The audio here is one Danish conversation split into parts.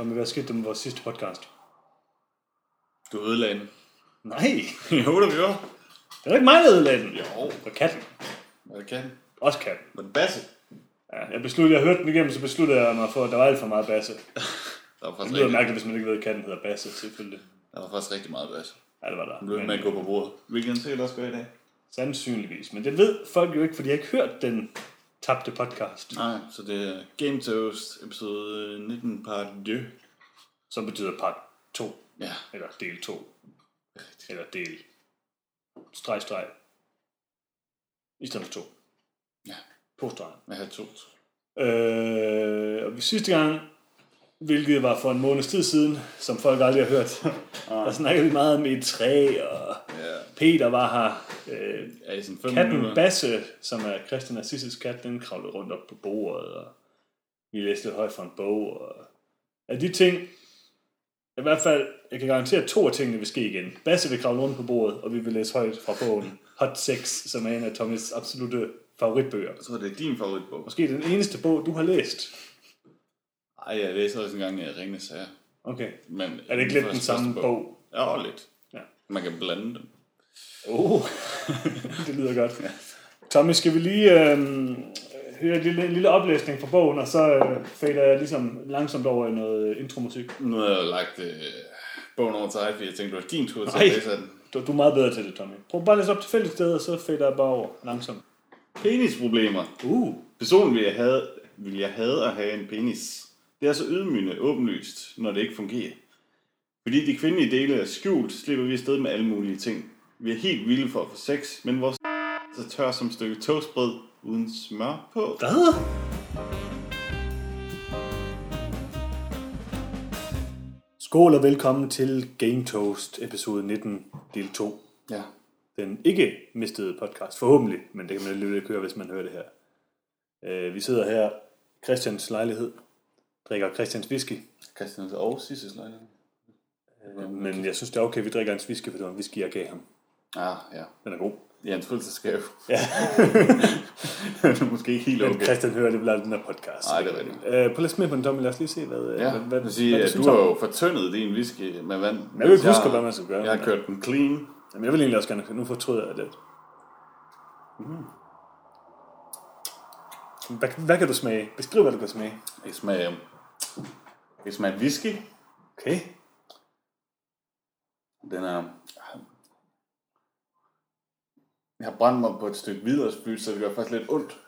Tommy, hvad skete der med vores sidste podcast? Du ødelagde den. Nej, jo, det gjorde. det var ikke mig, der ødelagde den. Jo. Og katten. Hvad kan? Også katten. Var det basse? Ja, jeg besluttede, jeg hørte den igennem, så besluttede jeg mig for, at der var alt for meget basse. Der var Det faktisk, lyder rigtig, mærkeligt, hvis man ikke ved, at katten hedder basse, selvfølgelig. der var faktisk rigtig meget basse. Ja, det var der. Du blev med at gå på bordet. Hvilken sikkert også gør i dag. Sandsynligvis. Men det ved folk jo ikke, for de har ikke hørt den tabte podcast, Nej, så det er Game Toast, episode 19, part 2. som betyder part 2, Ja, eller del 2, eller del streg, streg, i stedet for 2. Ja. To streger. jeg havde to. Øh, og vi sidste gang, hvilket var for en måneds tid siden, som folk aldrig har hørt, der snakkede vi meget om E3, og Ja, Peter var her. Øh, er i katten minutter. Basse, som er Christian Assis's kat, den kravlede rundt op på bordet, og vi læste lidt højt fra en bog, og af de ting, i hvert fald, jeg kan garantere, at to af tingene vil ske igen. Basse vil kravle rundt på bordet, og vi vil læse højt fra bogen Hot Sex, som er en af Tommys absolute favoritbøger. Jeg tror, det er din favoritbog. Måske den eneste bog, du har læst. Ej, jeg læser også en gang i Ringnes Sager. Okay. Men Er det ikke lidt den samme bog? Ja, lidt. Ja. Man kan blande dem. Oh, det lyder godt. Tommy, skal vi lige øh, høre en lille, en lille oplæsning fra bogen, og så øh, fader jeg ligesom langsomt over i noget intromusik. Nu har jeg lagt øh, bogen over til dig, fordi jeg tænkte, det var din tur til at læse den. Du, du er meget bedre til det, Tommy. Prøv bare at læse op til fælles steder, så fader jeg bare over langsomt. Penisproblemer. Uh, Personligt vil jeg, have, vil jeg have at have en penis. Det er så ydmygende åbenlyst, når det ikke fungerer. Fordi de kvindelige dele er skjult, slipper vi afsted med alle mulige ting. Vi er helt vilde for at få sex, men vores så tør som et stykke toastbrød uden smør på. hvad? Skål og velkommen til Game Toast, episode 19, del 2. Ja. den ikke mistede podcast, forhåbentlig, men det kan man alligevel ikke høre, hvis man hører det her. Øh, vi sidder her i Christians lejlighed, drikker Christians whisky, Christian og Sisses lejlighed. øh, men jeg synes, det er okay, at vi drikker hans whisky, for det var en whisky, jeg gav ham. Ah, ja. Den er god. Det er en fødselsdagsgave. Ja. det er måske ikke helt Men okay. Christian hører det aldrig den her podcast. Nej, det er rigtigt. Øh, på lidt med på den, Tommy, lad os lige se, hvad, Ja, hvad, hvad, sige, hvad at synes du har jo fortyndet din whisky med vand. Jeg vil ikke huske, hvad man skal gøre. Jeg har kørt den clean. Jamen, jeg vil egentlig også gerne, nu fortryder jeg lidt. Mm. Hvad, hvad kan du smage? Beskriv, hvad du kan smage. Det smager, det smager whisky. Okay. Den er... Jeg har brændt mig på et stykke hvidløgsflyt, så det gør faktisk lidt ondt.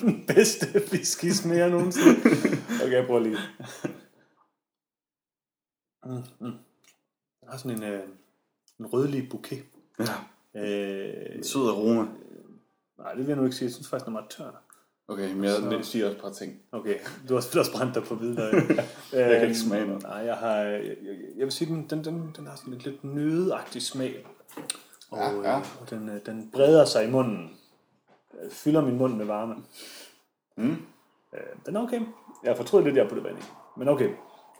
den bedste whisky smager nogensinde. Okay, jeg prøver lige. Mm, mm. Jeg har sådan en, øh, en rødlig bouquet. Ja. Øh, Sød aroma. nej, det vil jeg nu ikke sige. Jeg synes faktisk, den er meget tør. Okay, men jeg så... siger også et par ting. Okay, du har også brændt dig på hvidløg. Jeg kan ikke smage noget. Nej, jeg har... Jeg, jeg, jeg vil sige, den, den, den, den har sådan en lidt nødeagtig smag. Og, Ja, ja. øh, og den, øh, den breder sig i munden. Øh, Fylder min mund med varme. Mm. Øh, den er okay. Jeg fortryder lidt, at jeg puttede vand i. Men okay,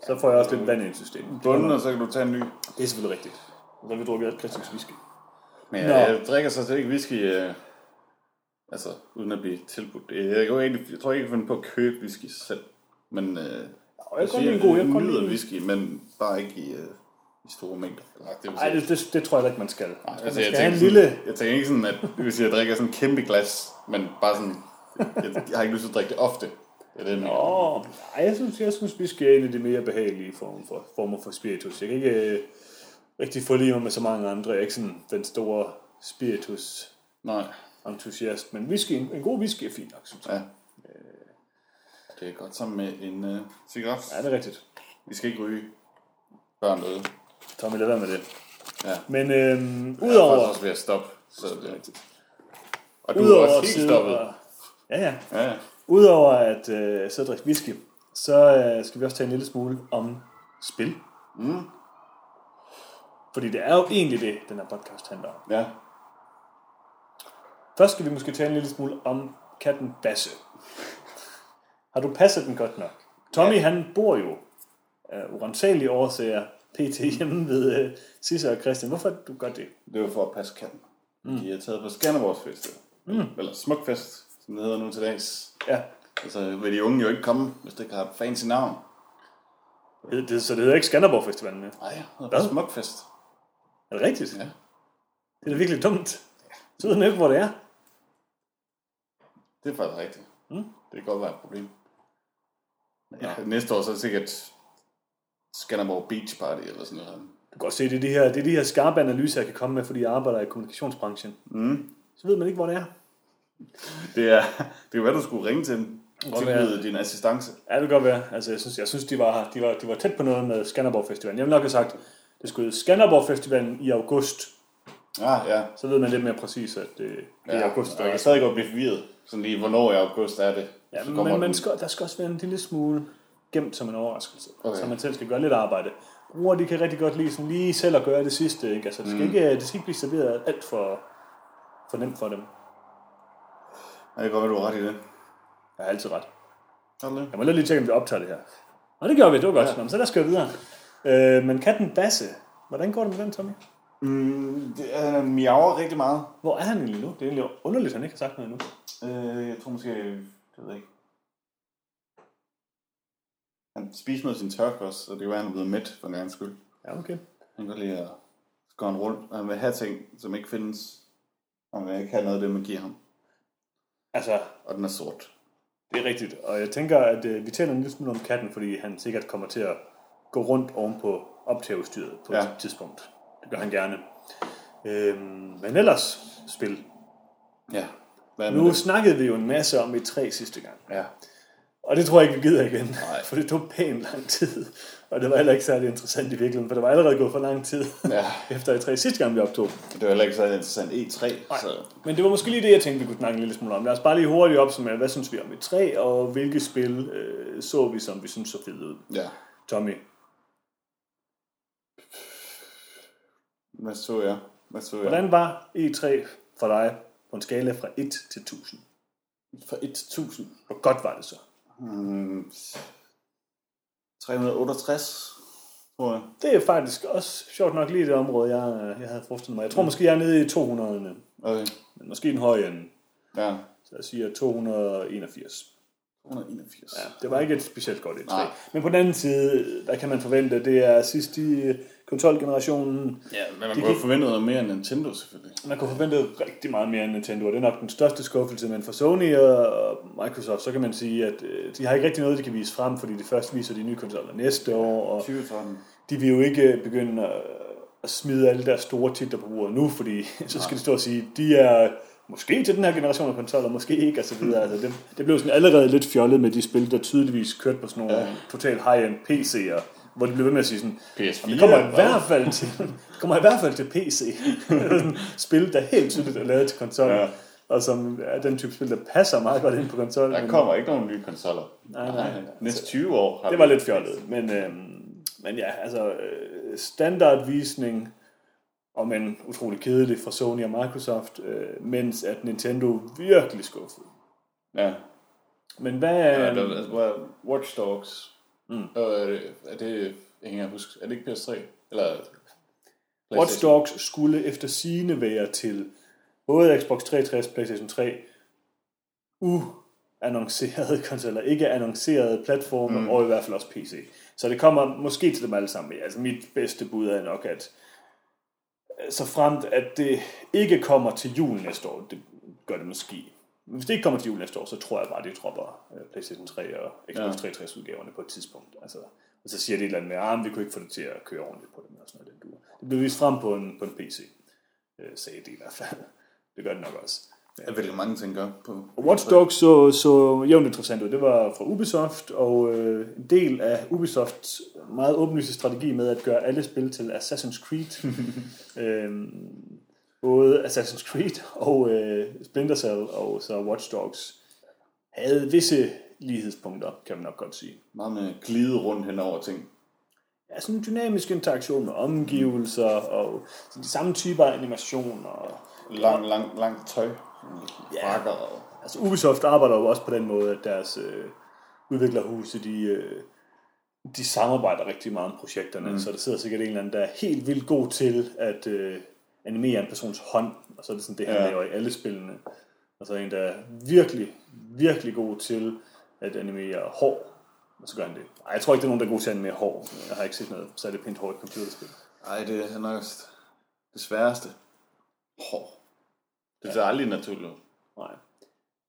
så får jeg også lidt vand i systemet. Bunden, og så kan du tage en ny. Det er selvfølgelig rigtigt. Og så har vi drukket alt Christians whisky. Men Nå. jeg, jeg drikker så ikke whisky, øh, altså uden at blive tilbudt. Jeg, jeg, kan egentlig, jeg tror ikke, jeg kan finde på at købe whisky selv. Men øh, jeg kan godt siger, en god. Jeg kan nyder lide whisky, men bare ikke i, øh, i store mængder. Nej, det, det, det, tror jeg da ikke, man skal. Altså, man jeg, skal tænker have en sådan, lille... jeg tænker ikke sådan, at det vil sige, at jeg drikker sådan en kæmpe glas, men bare sådan, jeg, jeg har ikke lyst til at drikke det ofte. Det er det, jeg mener. Åh, nej, jeg synes, jeg synes, whisky er en af de mere behagelige former for, former for spiritus. Jeg kan ikke øh, rigtig forlige mig med så mange andre. Jeg er ikke sådan den store spiritus Nej, entusiast, men whisky, en, en god whisky er fint nok, synes jeg. ja. Det er godt sammen med en øh, cigaret. Ja, det er rigtigt. Vi skal ikke ryge børn derude. Tommy, lad være med det. Ja. Men øhm, Jeg er udover... også ved at stoppe. Så det er rigtigt. Og du er Udover også at helt stoppet. og... Ja, ja. Ja, ja. Udover at øh, sidde og drikke whisky, så øh, skal vi også tale en lille smule om spil. Mm. Fordi det er jo egentlig det, den her podcast handler om. Ja. Først skal vi måske tale en lille smule om katten Basse. Har du passet den godt nok? Tommy, ja. han bor jo af urensagelige årsager pt. hjemme ved uh, Sisse og Christian. Hvorfor du gør det? Det var for at passe katten. Mm. De er taget på Skanderborgsfest. Mm. Eller Smukfest, som det hedder nu til dags. Ja, Altså, vil de unge jo ikke komme, hvis det ikke har fancy navn. Det, det, så det hedder ikke Skanderborg Festivalen mere. Nej, det er bare smukfest. Er det rigtigt? Ja. Det er da virkelig dumt. Så ved ikke, hvor det er. Det er faktisk rigtigt. Mm. Det kan godt være et problem. Ja, Nå. næste år så er det sikkert Skanderborg Beach Party eller sådan noget. Du kan godt se, det er de her, det er de her skarpe analyser, jeg kan komme med, fordi jeg arbejder i kommunikationsbranchen. Mm. Så ved man ikke, hvor det er. Det er, det kan være, du skulle ringe til dem. Tilbyde din assistance. Ja, det kan godt være. Altså, jeg synes, jeg synes de, var, de, var, de var tæt på noget med Skanderborg Festivalen. Jeg vil nok have sagt, det skulle Skanderborg Festivalen i august. Ja, ja. Så ved man lidt mere præcis, at det, det er i august. Og jeg kan stadig godt blive forvirret. Sådan lige, hvornår i august er det? Ja, men man skal, der skal også være en lille smule gemt som en overraskelse. Okay. Så man selv skal gøre lidt arbejde. Brugere, de kan rigtig godt lide sådan lige selv at gøre det sidste. Ikke? Altså, det, skal ikke, det skal ikke blive serveret alt for, for nemt for dem. Ja, det kan godt være, du har ret i det. Jeg har altid ret. Det? Jeg må lige tjekke, om vi optager det her. Og det gør vi, det var godt. Ja. Nå, så lad os gå videre. Øh, men katten Basse, hvordan går det med den, Tommy? Mm, det er miaver rigtig meget. Hvor er han egentlig nu? Det er egentlig underligt, at han ikke har sagt noget endnu. Øh, jeg tror måske, det ved jeg ikke. Han spiser noget af sin tørk også, så det kan være, han er blevet mæt for en gang skyld. Ja, okay. Han kan godt lide at gå han rundt. Han vil have ting, som ikke findes. Og han vil ikke have noget af det, man giver ham. Altså, Og den er sort. det er rigtigt. Og jeg tænker, at øh, vi taler en lille smule om katten, fordi han sikkert kommer til at gå rundt oven på optageudstyret på ja. Ja. et tidspunkt. Det gør han gerne. Øhm, men ellers, spil. Ja. Hvad Nu det? snakkede vi jo en masse om i tre sidste gang. Ja. Og det tror jeg ikke, vi gider igen. Nej. For det tog pænt lang tid. Og det var heller ikke særlig interessant i virkeligheden, for det var allerede gået for lang tid. Ja. Efter i tre sidste gang, vi optog. Det var heller ikke så interessant E3. Så. Men det var måske lige det, jeg tænkte, vi kunne snakke en lille smule om. Lad os bare lige hurtigt opsummere, hvad synes vi om E3, og hvilke spil øh, så vi, som vi synes så fede ud. Ja. Tommy, Hvad så jeg? Hvad så jeg? hvordan var E3 for dig på en skala fra 1 til 1000? For 1.000. Hvor godt var det så? Hmm, 368, tror jeg. Det er faktisk også sjovt nok lige det område, jeg, jeg havde forestillet mig. Jeg tror måske, jeg er nede i 200'erne, Okay. men måske en høj ende. Ja. Så jeg siger 281. 281. Ja, det var ikke et specielt godt E3. Nej. Men på den anden side, hvad kan man forvente? Det er sidst i øh, konsolgenerationen. Ja, men man De kunne have forventet noget mere end Nintendo, selvfølgelig. Man kunne forvente rigtig meget mere end Nintendo, og det er nok den største skuffelse. Men for Sony og Microsoft, så kan man sige, at øh, de har ikke rigtig noget, de kan vise frem, fordi de først viser de nye konsoller næste år, og 2013. de vil jo ikke begynde at, smide alle deres store titler på bordet nu, fordi så skal de stå og sige, de er måske til den her generation af konsoller, måske ikke, og så videre. Altså, det, det blev sådan allerede lidt fjollet med de spil, der tydeligvis kørte på sådan nogle ja. total high-end PC'er, hvor de blev ved med at sige sådan, PS4. det kommer i hvert fald til, det kommer i hvert fald til PC. Spil, der helt tydeligt er lavet til konsol, ja. Og som er den type spil, der passer meget godt ind på konsol. Der kommer ikke nogen nye konsoller. Nej, nej. Næste 20 år har Det var lidt fjollet, men, øhm, men ja, altså øh, standardvisning, om en utrolig kedelig fra Sony og Microsoft, øh, mens at Nintendo virkelig skuffede. Ja. Men hvad Ja, er... altså, Watch Dogs. Mm. Og er det, er jeg kan ikke huske, er det ikke PS3? Eller Watch? Dogs skulle efter sine være til både Xbox 360 PlayStation 3 uannoncerede konsoller, ikke annoncerede platforme, mm. og i hvert fald også PC. Så det kommer måske til dem alle sammen. med. Altså mit bedste bud er nok, at så fremt at det ikke kommer til jul næste år, det gør det måske. Hvis det ikke kommer til jul næste år, så tror jeg bare, at de dropper øh, PlayStation 3 og Xbox Ja. 360 udgaverne på et tidspunkt. Altså, og så siger de et eller andet med, at vi kunne ikke få det til at køre ordentligt på dem. Og sådan noget, den duer. Det blev vist frem på en, på en PC, øh, sagde de i hvert fald. Det gør det nok også. Jeg ved ikke, mange ting gør på. Watch Dogs så, så jævnt interessant ud. Det var fra Ubisoft, og øh, en del af Ubisofts meget åbenlyse strategi med at gøre alle spil til Assassin's Creed. øhm, både Assassin's Creed og øh, Splinter Cell og så Watch Dogs havde visse lighedspunkter, kan man nok godt sige. Meget med glide rundt hen over ting. Ja, sådan en dynamisk interaktion med omgivelser og sådan de samme typer af animationer. Og, Lang, lang, langt tøj. Ja. Frakker og... Altså Ubisoft arbejder jo også på den måde, at deres øh, udviklerhuse, de, øh, de samarbejder rigtig meget om projekterne, mm. så der sidder sikkert en eller anden, der er helt vildt god til at øh, animere en persons hånd, og så er det sådan det, han Ja. laver i alle spillene. Og så er en, der er virkelig, virkelig god til at animere hår. Og så gør han det. Ej, jeg tror ikke, det er nogen, der er god til at animere hår. Jeg har ikke set noget særligt pænt hår i computerspil. Ej, det er nok det sværeste. Hår. Det ser aldrig naturligt. Nej.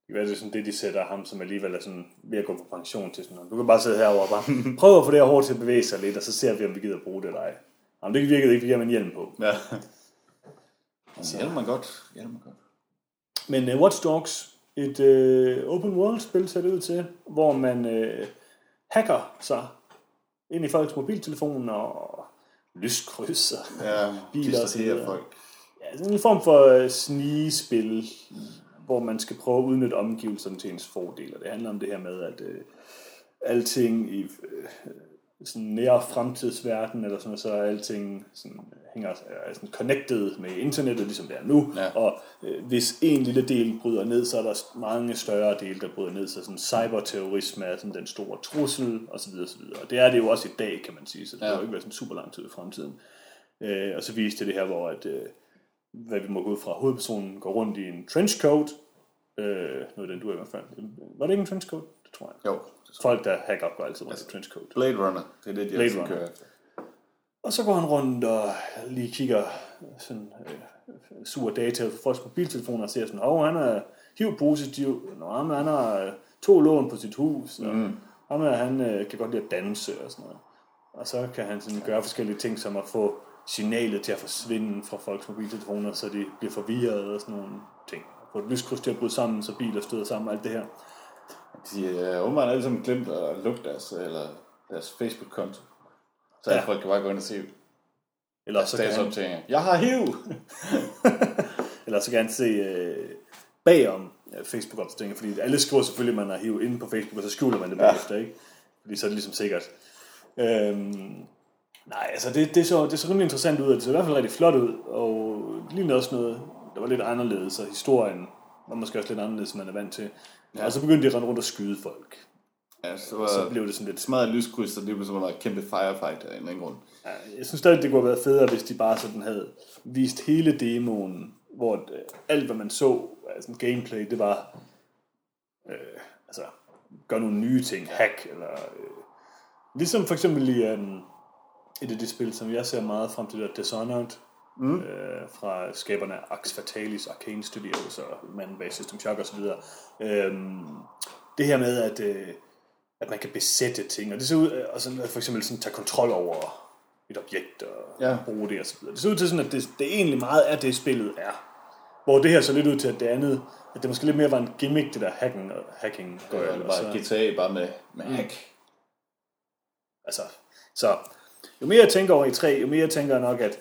Det er sådan det, de sætter ham, som alligevel er sådan ved at gå på pension til sådan noget. Du kan bare sidde herovre og bare prøve at få det her hår til at bevæge sig lidt, og så ser vi, om vi gider at bruge det eller ej. Jamen, det virkede ikke, vi har en hjelm på. Ja. Så hjælper man godt. Hjælper man godt. Men uh, Watch Dogs, et uh, open world spil ser det ud til, hvor man uh, hacker sig ind i folks mobiltelefoner og lyskryds og Ja, Biler og så videre. folk. ja, sådan en form for uh, snigespil, hvor man skal prøve at udnytte omgivelserne til ens fordel. Og det handler om det her med, at uh, alting i uh, sådan nære fremtidsverden, eller sådan, så alting sådan, hænger er sådan connected med internettet, ligesom det er nu. Ja. Og øh, hvis en lille del bryder ned, så er der mange større dele, der bryder ned. Så sådan cyberterrorisme er sådan den store trussel, osv. osv. Og det er det jo også i dag, kan man sige. Så det ja. Har jo ikke været sådan super lang tid i fremtiden. Øh, og så viste det det her, hvor at, øh, hvad vi må gå ud fra, hovedpersonen går rundt i en trenchcoat. Øh, noget af den du er i hvert fald. Var det ikke en trenchcoat? Det tror jeg. Jo. Folk, der hacker, går altid rundt i trenchcoat. Blade Runner. Det er det, de Blade altid kører efter. Og så går han rundt og lige kigger sådan, øh, sur data på folks mobiltelefoner og ser sådan, åh, han er HIV-positiv, Nå, ham, han har øh, to lån på sit hus, og mm. ham er, han øh, kan godt lide at danse og sådan noget. Og så kan han sådan gøre forskellige ting, som at få signalet til at forsvinde fra folks mobiltelefoner, så de bliver forvirret og sådan nogle ting. Få et lyskryds til at bryde sammen, så biler støder sammen og alt det her. De er åbenbart alle sammen glemt at lukke deres, eller deres Facebook-konto. Så ja. Ja. folk kan bare gå ind og se Eller så kan han, statusopdateringer. Jeg har HIV! Eller så kan han se øh, bagom øh, Facebook-opstillinger, fordi alle skriver selvfølgelig, at man har hivet inde på Facebook, og så skjuler man det bagefter, ikke? Fordi så er det ligesom sikkert. Øhm, nej, altså det, det, så, det så rimelig interessant ud, og det så i hvert fald rigtig flot ud, og lige også noget, der var lidt anderledes, og historien var måske også lidt anderledes, end man er vant til. Ja. Og så begyndte de at rende rundt og skyde folk. Ja, så, Så var blev det sådan lidt smadret lyskryds, og det blev sådan en kæmpe firefight af en eller anden grund. Ja, Jeg synes stadig, det kunne have været federe, hvis de bare sådan havde vist hele demoen, hvor øh, alt, hvad man så, altså gameplay, det var, øh, altså, gør nogle nye ting, hack, eller, øh, ligesom for eksempel i um, et af de spil, som jeg ser meget frem til, der Dishonored, mm. øh, fra skaberne af Ax Fatalis, Arcane Studios og manden bag System Shock osv. Øhm, det her med, at, øh, at man kan besætte ting, og det ser ud, øh, og sådan, for eksempel sådan tage kontrol over et objekt og Ja. ja. bruge det og så videre. Det ser ud til sådan, at det, det egentlig meget er det, spillet er. Hvor det her så lidt ud til, at det andet, at det måske lidt mere var en gimmick, det der hacking, hacking Det var og bare GTA bare med, med hack. Altså, så jo mere jeg tænker over i 3, jo mere jeg tænker jeg nok, at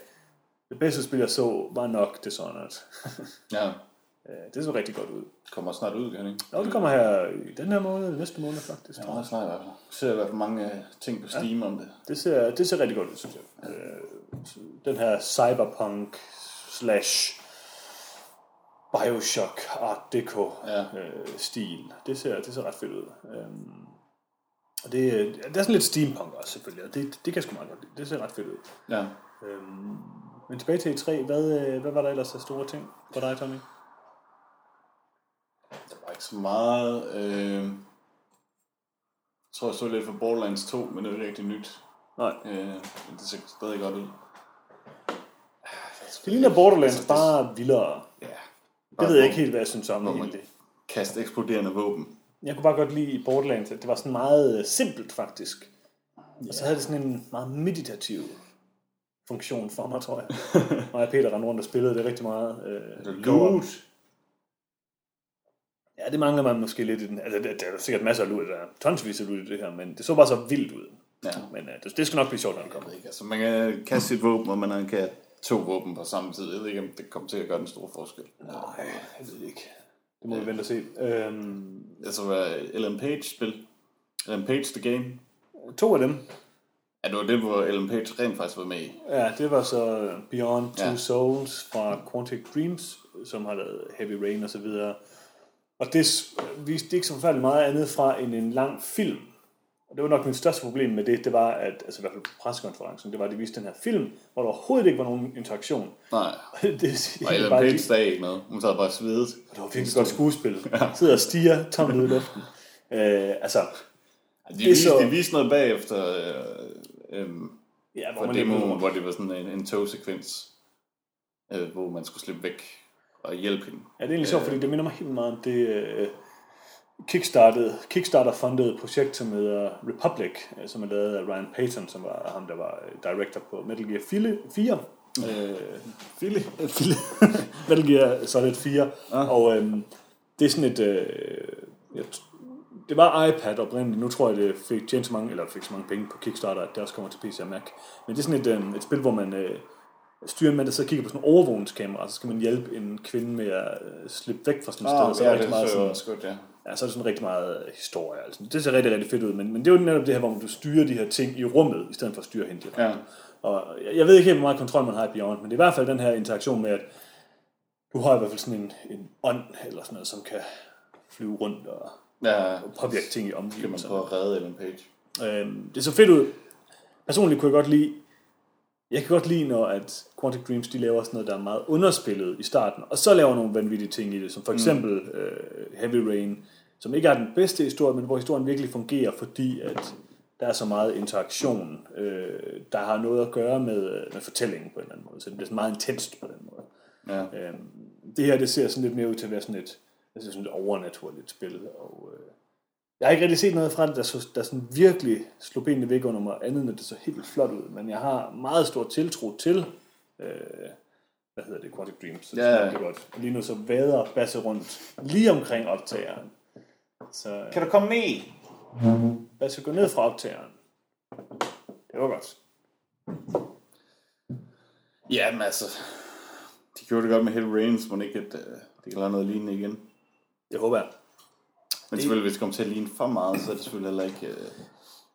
det bedste spil, jeg så, var nok Dishonored. Ja, Øh, det så rigtig godt ud. kommer snart ud, kan det ikke? Og det kommer her i den her måned, næste måned faktisk. Ja, jeg. snart i hvert fald. Ser i hvert fald mange øh, ting på Steam om det. Det ser, det ser rigtig godt ud, synes jeg. Øh, den her cyberpunk slash Bioshock Art Deco Ja. stil, det ser, det ser ret fedt ud. Øhm, og det, det er sådan lidt steampunk også selvfølgelig, og det, det kan jeg sgu meget godt lide. Det ser ret fedt ud. Ja. Øhm, men tilbage til E3, hvad, øh, hvad var der ellers af store ting for dig, Tommy? Der var ikke så meget. Øh... Jeg tror, jeg så lidt for Borderlands 2, men det er ikke rigtig nyt. Nej. Øh, det ser stadig godt ud. Det ligner Borderlands Altså, bare vildere. Ja. Det ved jeg ikke helt, hvad jeg synes om egentlig. kaster eksploderende våben. Jeg kunne bare godt lide Borderlands, at det var sådan meget øh, simpelt faktisk. Og så havde det sådan en meget meditativ funktion for mig, tror jeg. og jeg Peter rendte rundt og spillede det rigtig meget. Øh, Loot. Ja, det mangler man måske lidt i den. Altså, der, der er sikkert masser af loot, der er tonsvis af loot i det her, men det så bare så vildt ud. Ja. Men uh, det, det skal nok blive sjovt, når det kommer. Ikke, altså man kan kaste sit våben, og man kan to våben på samme tid. Jeg ved ikke, om det kommer til at gøre den store forskel. Nej, jeg ved det ikke. Det må vi vente og se. Øhm, Altså, hvad Ellen Page spil. Ellen Page The Game. to af dem, Ja, det var det, hvor Ellen Page rent faktisk var med i. Ja, det var så Beyond Two Ja. ja. Souls fra Quantic Dreams, som har lavet Heavy Rain og så videre. Og det viste ikke så forfærdeligt meget andet fra end en lang film. Og det var nok min største problem med det, det var, at, altså i hvert fald på pressekonferencen, det var, at de viste den her film, hvor der overhovedet ikke var nogen interaktion. Nej, det, og Ellen Page sagde ikke noget. Hun sad bare og svedet. det var virkelig godt skuespil. Sidder og stiger tomt ud i luften. Øh, altså, De er viste, så- de viste noget bagefter øh, øh, ja, hvor for man demoen, hvor det var sådan en, en togsekvens, øh, hvor man skulle slippe væk og hjælpe hende. Ja, det er egentlig sjovt, fordi det minder mig helt meget om det øh, Kickstarter-fundede projekt, som hedder Republic, øh, som er lavet af Ryan Payton, som var ham, der var øh, director på Metal Gear 4. 4 øh. Øh, Phil- Metal Gear Solid 4. Ah. Og øhm, det er sådan et... Øh, det var iPad oprindeligt. Nu tror jeg, det fik tjent så mange, eller fik så mange penge på Kickstarter, at det også kommer til PC og Mac. Men det er sådan et, øh, et spil, hvor man øh, styrer en mand, der og kigger på sådan en overvågningskamera, så skal man hjælpe en kvinde med at øh, slippe væk fra sådan et sted. Ah, så er ja, det meget så sådan, godt, ja. Ja, så er det sådan rigtig meget øh, historie. Altså. Det ser rigtig, rigtig fedt ud, men, men det er jo netop det her, hvor du styrer de her ting i rummet, i stedet for at styre hende direkte. Ja. Og jeg, jeg ved ikke helt, hvor meget kontrol man har i Beyond, men det er i hvert fald den her interaktion med, at du har i hvert fald sådan en, en ånd, eller sådan noget, som kan flyve rundt og Ja, påvirke ting i kan man omgivelserne. prøve at redde Ellen Page. Øhm, det så fedt ud. Personligt kunne jeg godt lide, jeg kan godt lide, når at Quantic Dreams de laver sådan noget, der er meget underspillet i starten, og så laver nogle vanvittige ting i det, som for eksempel øh, Heavy Rain, som ikke er den bedste historie, men hvor historien virkelig fungerer, fordi at der er så meget interaktion, øh, der har noget at gøre med, med fortællingen på en eller anden måde, så det bliver sådan meget intenst på den måde. Ja. Øhm, det her, det ser sådan lidt mere ud til at være sådan et, det ser sådan et overnaturligt spil, og øh, jeg har ikke rigtig set noget fra det, der, så, der sådan virkelig slog benene væk under mig, andet end det så helt flot ud, men jeg har meget stor tiltro til, øh, hvad hedder det, Quantic Dreams, så det Ja. smager godt. Og lige nu så vader Basse rundt lige omkring optageren. Så Kan du komme med? Basse gå ned fra optageren. Det var godt. Jamen altså, de gjorde det godt med Hell Rains, men ikke at uh, det kan lade noget lignende igen. Det håber jeg. Men selvfølgelig, hvis det kommer til at ligne for meget, så er det selvfølgelig heller ikke... Uh,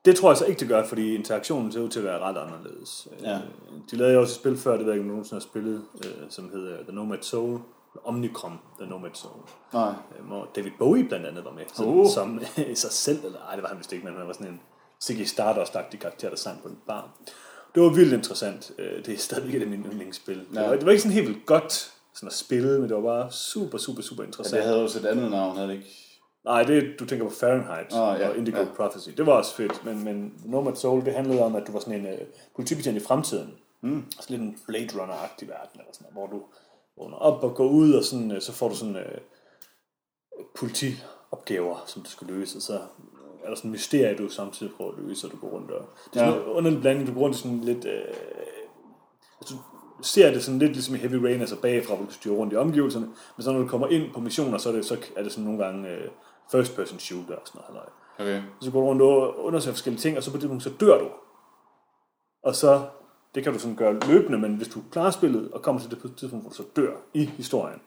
Det tror jeg så ikke, det gør, fordi interaktionen ser ud til at være ret anderledes. Ja. Øh, De lavede jo også et spil før, det ved jeg ikke, om nogensinde har spillet, øh, som hedder The Nomad Soul. Omnicom, The Nomad Soul. nej. Øh, Hvor David Bowie blandt andet var med, som, Uh. som i sig selv, eller ej, det var han vist ikke, men han var sådan en Ziggy Stardust-agtig karakter, der sang på en bar. Det var vildt interessant. Øh, Det er stadigvæk et af mine yndlingsspil. Ja. Det, Ja. var, det var ikke sådan helt vildt godt sådan at spille, men det var bare super, super, super Ja, interessant. det havde også et andet navn, havde det ikke? Nej, det du tænker på Fahrenheit Ah, ja, og Indigo ja. Prophecy. Det var også fedt, men, men Nomad Soul, det handlede om, at du var sådan en uh, politibetjent i fremtiden. Mm. Altså lidt en Blade Runner-agtig verden, eller sådan hvor du vågner op og går ud, og sådan, uh, så får du sådan uh, politiopgaver, som du skal løse, så er der sådan en mysterie, du samtidig prøver at løse, og du går rundt og... Det er sådan Ja. ja. underlig blanding, du går rundt i sådan lidt... Uh, altså, ser det sådan lidt ligesom i Heavy Rain, altså bagfra, hvor du styrer rundt i omgivelserne, men så når du kommer ind på missioner, så er det, så er det sådan nogle gange uh, first person shooter og sådan noget. halløj. Okay. Så går du rundt og undersøger forskellige ting, og så på det tidspunkt, så dør du. Og så, det kan du sådan gøre løbende, men hvis du klarer spillet, og kommer til det tidspunkt, hvor du så dør i historien,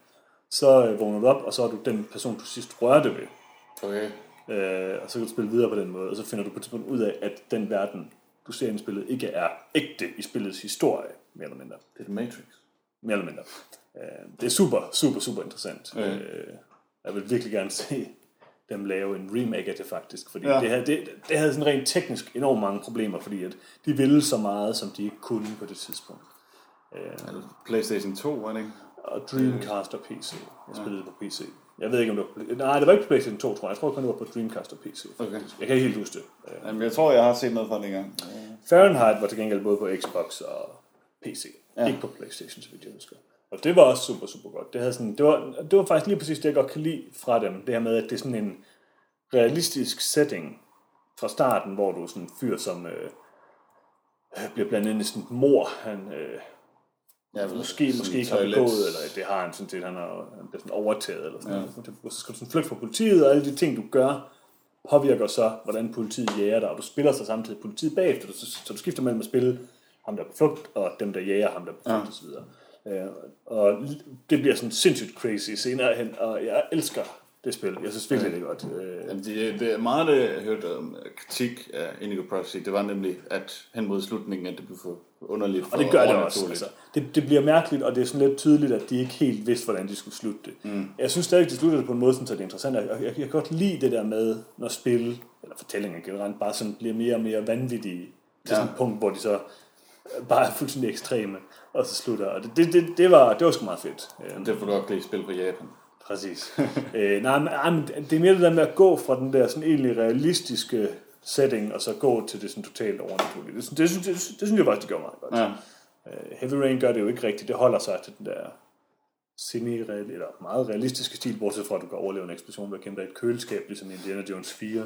så øh, vågner du op, og så er du den person, du sidst rørte ved. Okay. Øh, og så kan du spille videre på den måde, og så finder du på et tidspunkt ud af, at den verden, du ser i spillet, ikke er ægte i spillets historie, mere eller mindre. Det er The Matrix. Mere eller mindre. Øh, det er super, super, super interessant. Øh, jeg vil virkelig gerne se dem lave en remake af det faktisk, fordi Ja. ja. det, havde, det, det havde sådan rent teknisk enormt mange problemer, fordi at de ville så meget, som de ikke kunne på det tidspunkt. Eller PlayStation 2, var det ikke? Og Dreamcast og PC. Jeg spillede det på PC. Jeg ved ikke, om det var... Nej, det var ikke på PlayStation 2, tror jeg. Jeg tror kun, det var på Dreamcast og PC. Okay. Jeg kan ikke helt huske det. Øh, Jamen, jeg tror, jeg har set noget fra det engang. Fahrenheit var til gengæld både på Xbox og PC. Ja. Ikke på Playstation, så vidt jeg husker. Og det var også super, super godt. Det, havde sådan, det, var, det var faktisk lige præcis det, jeg godt kan lide fra dem. Det her med, at det er sådan en realistisk setting fra starten, hvor du er sådan en fyr, som øh, bliver blandet ind i sådan et mor. Han øh, Ja, måske, måske ikke har begået, eller det har han sådan set, han, er, han bliver sådan overtaget, eller sådan ja. noget. Så skal du sådan flygte fra politiet, og alle de ting, du gør, påvirker så, hvordan politiet jager dig, og du spiller så samtidig politiet bagefter, så, så du skifter mellem at spille ham, der er på flugt, og dem, der jager ham, der er på flugt, ja. osv. Øh, og det bliver sådan sindssygt crazy senere hen, og jeg elsker det spil. Jeg synes virkelig, det er godt. Øh, Jamen, det, det er meget, det jeg hørte om øh, kritik af Indigo Prophecy. Det var nemlig, at hen mod slutningen, at det blev for underligt. For Og det gør det også. Altså, det, det bliver mærkeligt, og det er sådan lidt tydeligt, at de ikke helt vidste, hvordan de skulle slutte det. Mm. Jeg synes stadig, de slutter det på en måde, sådan, så det er interessant. Jeg, jeg, jeg kan godt lide det der med, når spil, eller fortællinger generelt, bare sådan bliver mere og mere vanvittige til Ja. sådan et punkt, hvor de så bare fuldstændig ekstreme, og så slutter. Og det, det, det, det, var, det var sgu meget fedt. Det får du godt lide spil på Japan. Præcis. øh, nej, men, nej, men det er mere det der med at gå fra den der sådan egentlig realistiske setting, og så gå til det sådan totalt overnaturlige. Det, det, det, det, det synes jeg faktisk, det gør meget godt. Ja. Øh, Heavy Rain gør det jo ikke rigtigt. Det holder sig til den der semi eller meget realistiske stil, bortset fra, at du kan overleve en eksplosion ved at kæmpe et køleskab, ligesom i Indiana Jones 4.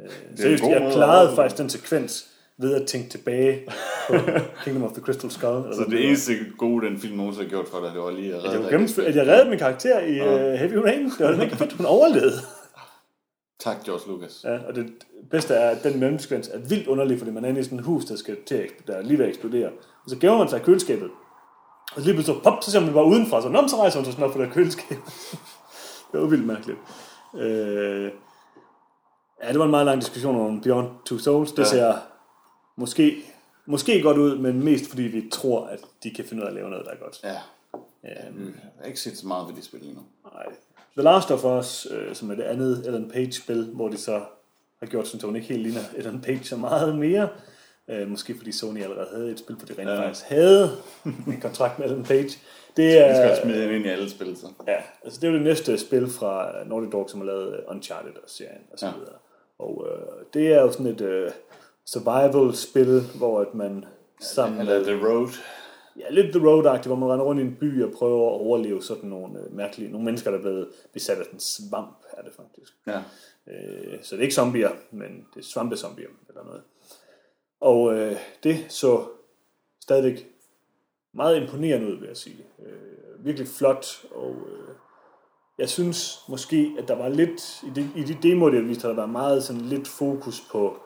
Øh, seriøst, jeg klarede faktisk den sekvens ved at tænke tilbage på Kingdom of the Crystal Skull. Eller Så det eneste gode, den film nogensinde har gjort for dig, det var lige at At redde jeg, dig. gennemføre, at jeg reddede min karakter i uh, Heavy Rain. Det var mega fedt, hun overlevede. Tak, George Lucas. Ja, og det bedste er, at den mellemsekvens er vildt underlig, fordi man er inde i sådan et hus, der, skal til at, der er lige ved at eksplodere. Og så gemmer man sig i køleskabet. Og så lige pludselig, pop, så ser man bare udenfra, så, Nå, så rejser hun sig sådan op på det køleskab. det var vildt mærkeligt. Øh, ja, det var en meget lang diskussion om Beyond Two Souls. Det ja. ser måske, måske godt ud, men mest fordi vi tror, at de kan finde ud af at lave noget, der er godt. Ja. Ja, Jeg har ikke set så meget ved de spil endnu. Nej. The Last of Us, øh, som er det andet Ellen Page-spil, hvor de så har gjort så hun ikke helt ligner Ellen Page så meget mere. Øh, måske fordi Sony allerede havde et spil, hvor de rent Ja. faktisk havde en kontrakt med Ellen Page. Det Vi skal er, smide ind i alle spil, så. ja, altså det er jo det næste spil fra Naughty Dog, som har lavet øh, Uncharted og serien og så Ja. videre. Og øh, det er jo sådan et øh, survival-spil, hvor at man sammen Eller The Road. Ja, lidt The Road-agtigt, hvor man render rundt i en by og prøver at overleve sådan nogle øh, mærkelige... Nogle mennesker, der er blevet besat af sådan en svamp, er det faktisk. Ja. Øh, så det er ikke zombier, men det er svampezombier eller noget. Og øh, det så stadigvæk meget imponerende ud, vil jeg sige. Øh, virkelig flot, og øh, jeg synes måske, at der var lidt... I de, i de demoer, der viste, der været meget sådan lidt fokus på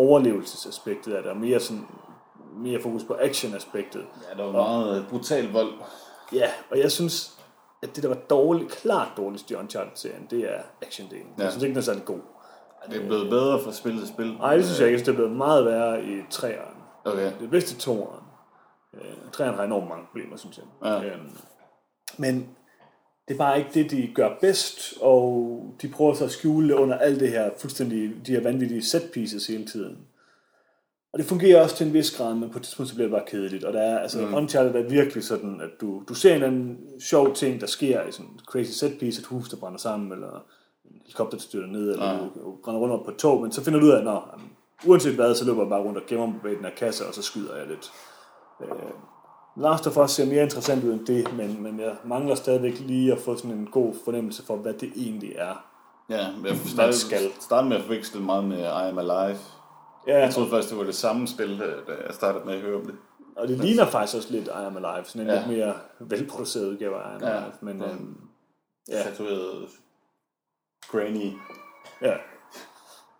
overlevelsesaspektet af det, og mere sådan mere fokus på action-aspektet. Ja, der var meget brutal vold. Ja, og jeg synes, at det, der var dårligt, klart dårligst i Uncharted-serien, det er action-delen. Ja. Jeg synes ikke, den er særlig god. Det er blevet bedre fra spil til spil. Nej, det synes jeg ikke. Det er blevet meget værre i træeren. Okay. Det er bedst i toeren. Øh, træeren har enormt mange problemer, synes jeg. Ja. Øhm, men det er bare ikke det, de gør bedst, og de prøver så at skjule det under alt det her, fuldstændig, de her vanvittige set pieces hele tiden. Og det fungerer også til en vis grad, men på et tidspunkt så bliver det bare kedeligt. Og der er, altså, mm. Uncharted er virkelig sådan, at du, du ser en eller anden sjov ting, der sker i sådan en crazy set piece, et hus, der brænder sammen, eller en helikopter, der styrter ned, eller Ja. du, du brænder rundt op på et tog, men så finder du ud af, at nå, jamen, uanset hvad, så løber jeg bare rundt og gemmer mig bag den her kasse, og så skyder jeg lidt. Øh, Last of Us ser mere interessant ud end det, men, men jeg mangler stadigvæk lige at få sådan en god fornemmelse for, hvad det egentlig er. Ja, jeg startede, skal. startede med at forveksle meget med I Am Alive. Ja, Jeg troede først, det var det samme spil, da jeg startede med at høre om det. og det ligner faktisk også lidt I Am Alive, sådan en Ja. lidt mere velproduceret udgave af I Am Ja. Alive. Men, øhm, ja, Tatoveret Granny. ja.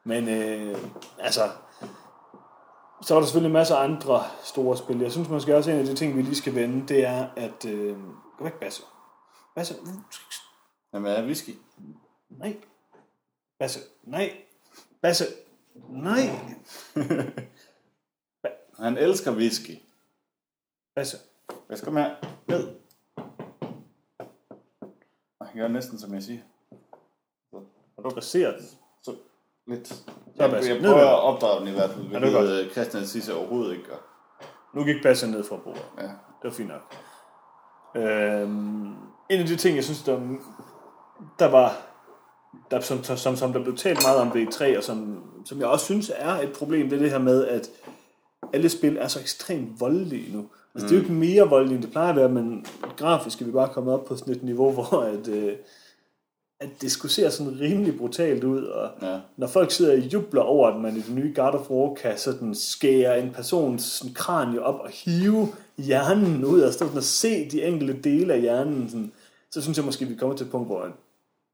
Men øh, altså, så er der selvfølgelig masser af andre store spil. Jeg synes måske også, at en af de ting, vi lige skal vende, det er, at... Øh, gå væk, Basse. Basse, mm, du skal ikke Jamen, er whisky? Nej. Basse. Nej. Basse. Nej. Han elsker whisky. Basse. Jeg skal med her. Ned. Han gør næsten, som jeg siger. Og du kasserer den. Lidt. Så Jeg, jeg prøver at opdrage den i hvert fald, Ja, hvilket øh, Christian Sisse overhovedet ikke gør. Nu gik Basse ned fra bordet. Ja. Det var fint nok. Øhm, en af de ting, jeg synes, der, der var, der, som, som, som der blev talt meget om V3, og som, som jeg også synes er et problem, det er det her med, at alle spil er så ekstremt voldelige nu. Altså, mm. det er jo ikke mere voldelige, end det plejer at være, men grafisk er vi bare kommet op på sådan et niveau, hvor at, øh, at det skulle se sådan rimelig brutalt ud, og Ja. når folk sidder og jubler over, at man i det nye God of War kan sådan skære en persons sådan kranie op og hive hjernen ud og sådan og se de enkelte dele af hjernen, sådan, så synes jeg måske, vi kommer til et punkt, hvor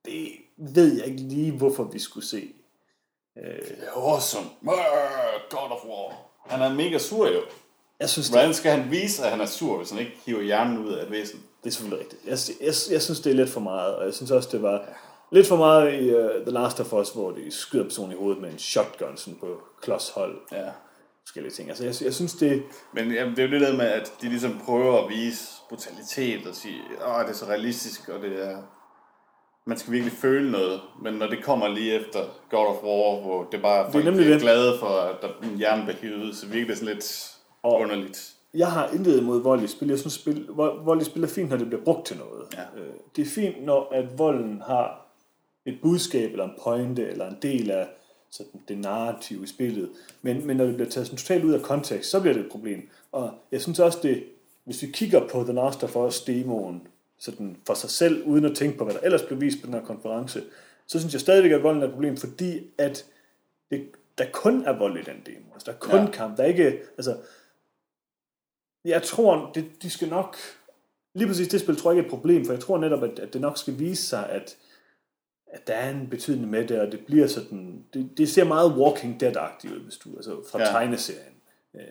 det ved jeg ikke lige, hvorfor vi skulle se. Er awesome. God of War. Han er mega sur jo. Jeg synes, Hvordan skal han vise, at han er sur, hvis han ikke hiver hjernen ud af et væsen? Det er selvfølgelig rigtigt. Jeg, jeg, jeg synes, det er lidt for meget, og jeg synes også, det var lidt for meget i uh, The Last of Us, hvor de skyder personen i hovedet med en shotgun sådan på klodshold. Ja. Forskellige ting. Altså, jeg, jeg synes, det, Men jamen, det er jo det der med, at de ligesom prøver at vise brutalitet og sige, at det er så realistisk, og det er... Man skal virkelig føle noget, men når det kommer lige efter God of War, hvor det bare er folk, nemlig det er det. glade for, at der en hjerne bliver hivet ud, så virker det sådan lidt Og- underligt. Jeg har intet imod vold i spil. Jeg synes, spil, vold, vold i spil er fint, når det bliver brugt til noget. Ja. Øh, det er fint, når at volden har et budskab, eller en pointe, eller en del af sådan, det narrative i spillet. Men, men når det bliver taget sådan totalt ud af kontekst, så bliver det et problem. Og jeg synes også, det, hvis vi kigger på The Last of Us demoen, sådan for sig selv, uden at tænke på, hvad der ellers blev vist på den her konference, så synes jeg stadigvæk, at volden er et problem, fordi at det, der kun er vold i den demo. Altså, der er kun Ja. kamp. Der er ikke, altså, jeg tror, det, de skal nok, lige præcis det spil tror jeg ikke er et problem, for jeg tror netop, at, at det nok skal vise sig, at, at der er en betydning med det, og det bliver sådan, det, det ser meget Walking Dead-agtigt ud, hvis du, altså fra Ja. tegneserien. Øh,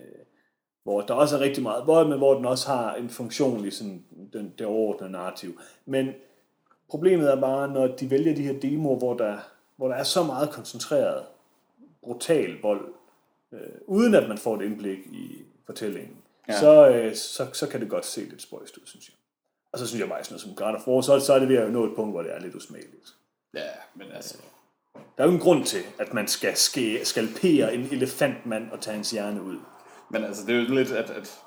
hvor der også er rigtig meget vold, men hvor den også har en funktion i sådan den, det overordnede narrativ. Men problemet er bare, når de vælger de her demoer, hvor der, hvor der er så meget koncentreret, brutal vold, øh, uden at man får et indblik i fortællingen, Ja. så, øh, så, så kan det godt se lidt spøjst ud, synes jeg. Og så synes jeg bare, sådan noget som of War, så, så er det ved at nå et punkt, hvor det er lidt usmageligt. Ja, men altså... Der er jo ingen grund til, at man skal ske, skalpere en elefantmand og tage hans hjerne ud. Men altså, det er jo lidt, at, at,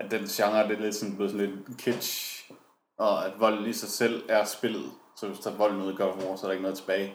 at den genre, det er lidt sådan, blevet sådan lidt kitsch, og at volden i sig selv er spillet. Så hvis der er ud i God of War, så er der ikke noget tilbage.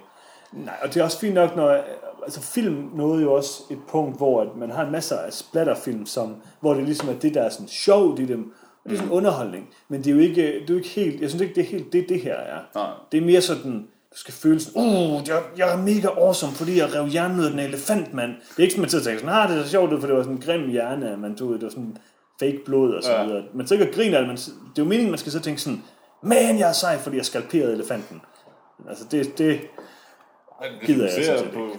Nej, og det er også fint nok, når altså film nåede jo også et punkt, hvor at man har en masse af splatterfilm, som, hvor det ligesom er det, der er sådan sjovt i dem, og det er sådan underholdning. Men det er jo ikke, det er jo ikke helt, jeg synes ikke, det er helt det, det her er. Nej. Det er mere sådan, du skal føle sådan, uh, jeg, jeg er mega awesome, fordi jeg rev hjernen ud af den elefant, mand. Det er ikke sådan, man sidder og tænker sådan, ah, det er så sjovt for det var sådan en grim hjerne, man tog det var sådan fake blod og så Ja. videre. Man sidder ikke og griner men det er jo meningen, man skal så tænke sådan, man, jeg er sej, fordi jeg skalperede elefanten. Altså, det, det, Gider jeg ser sådan set på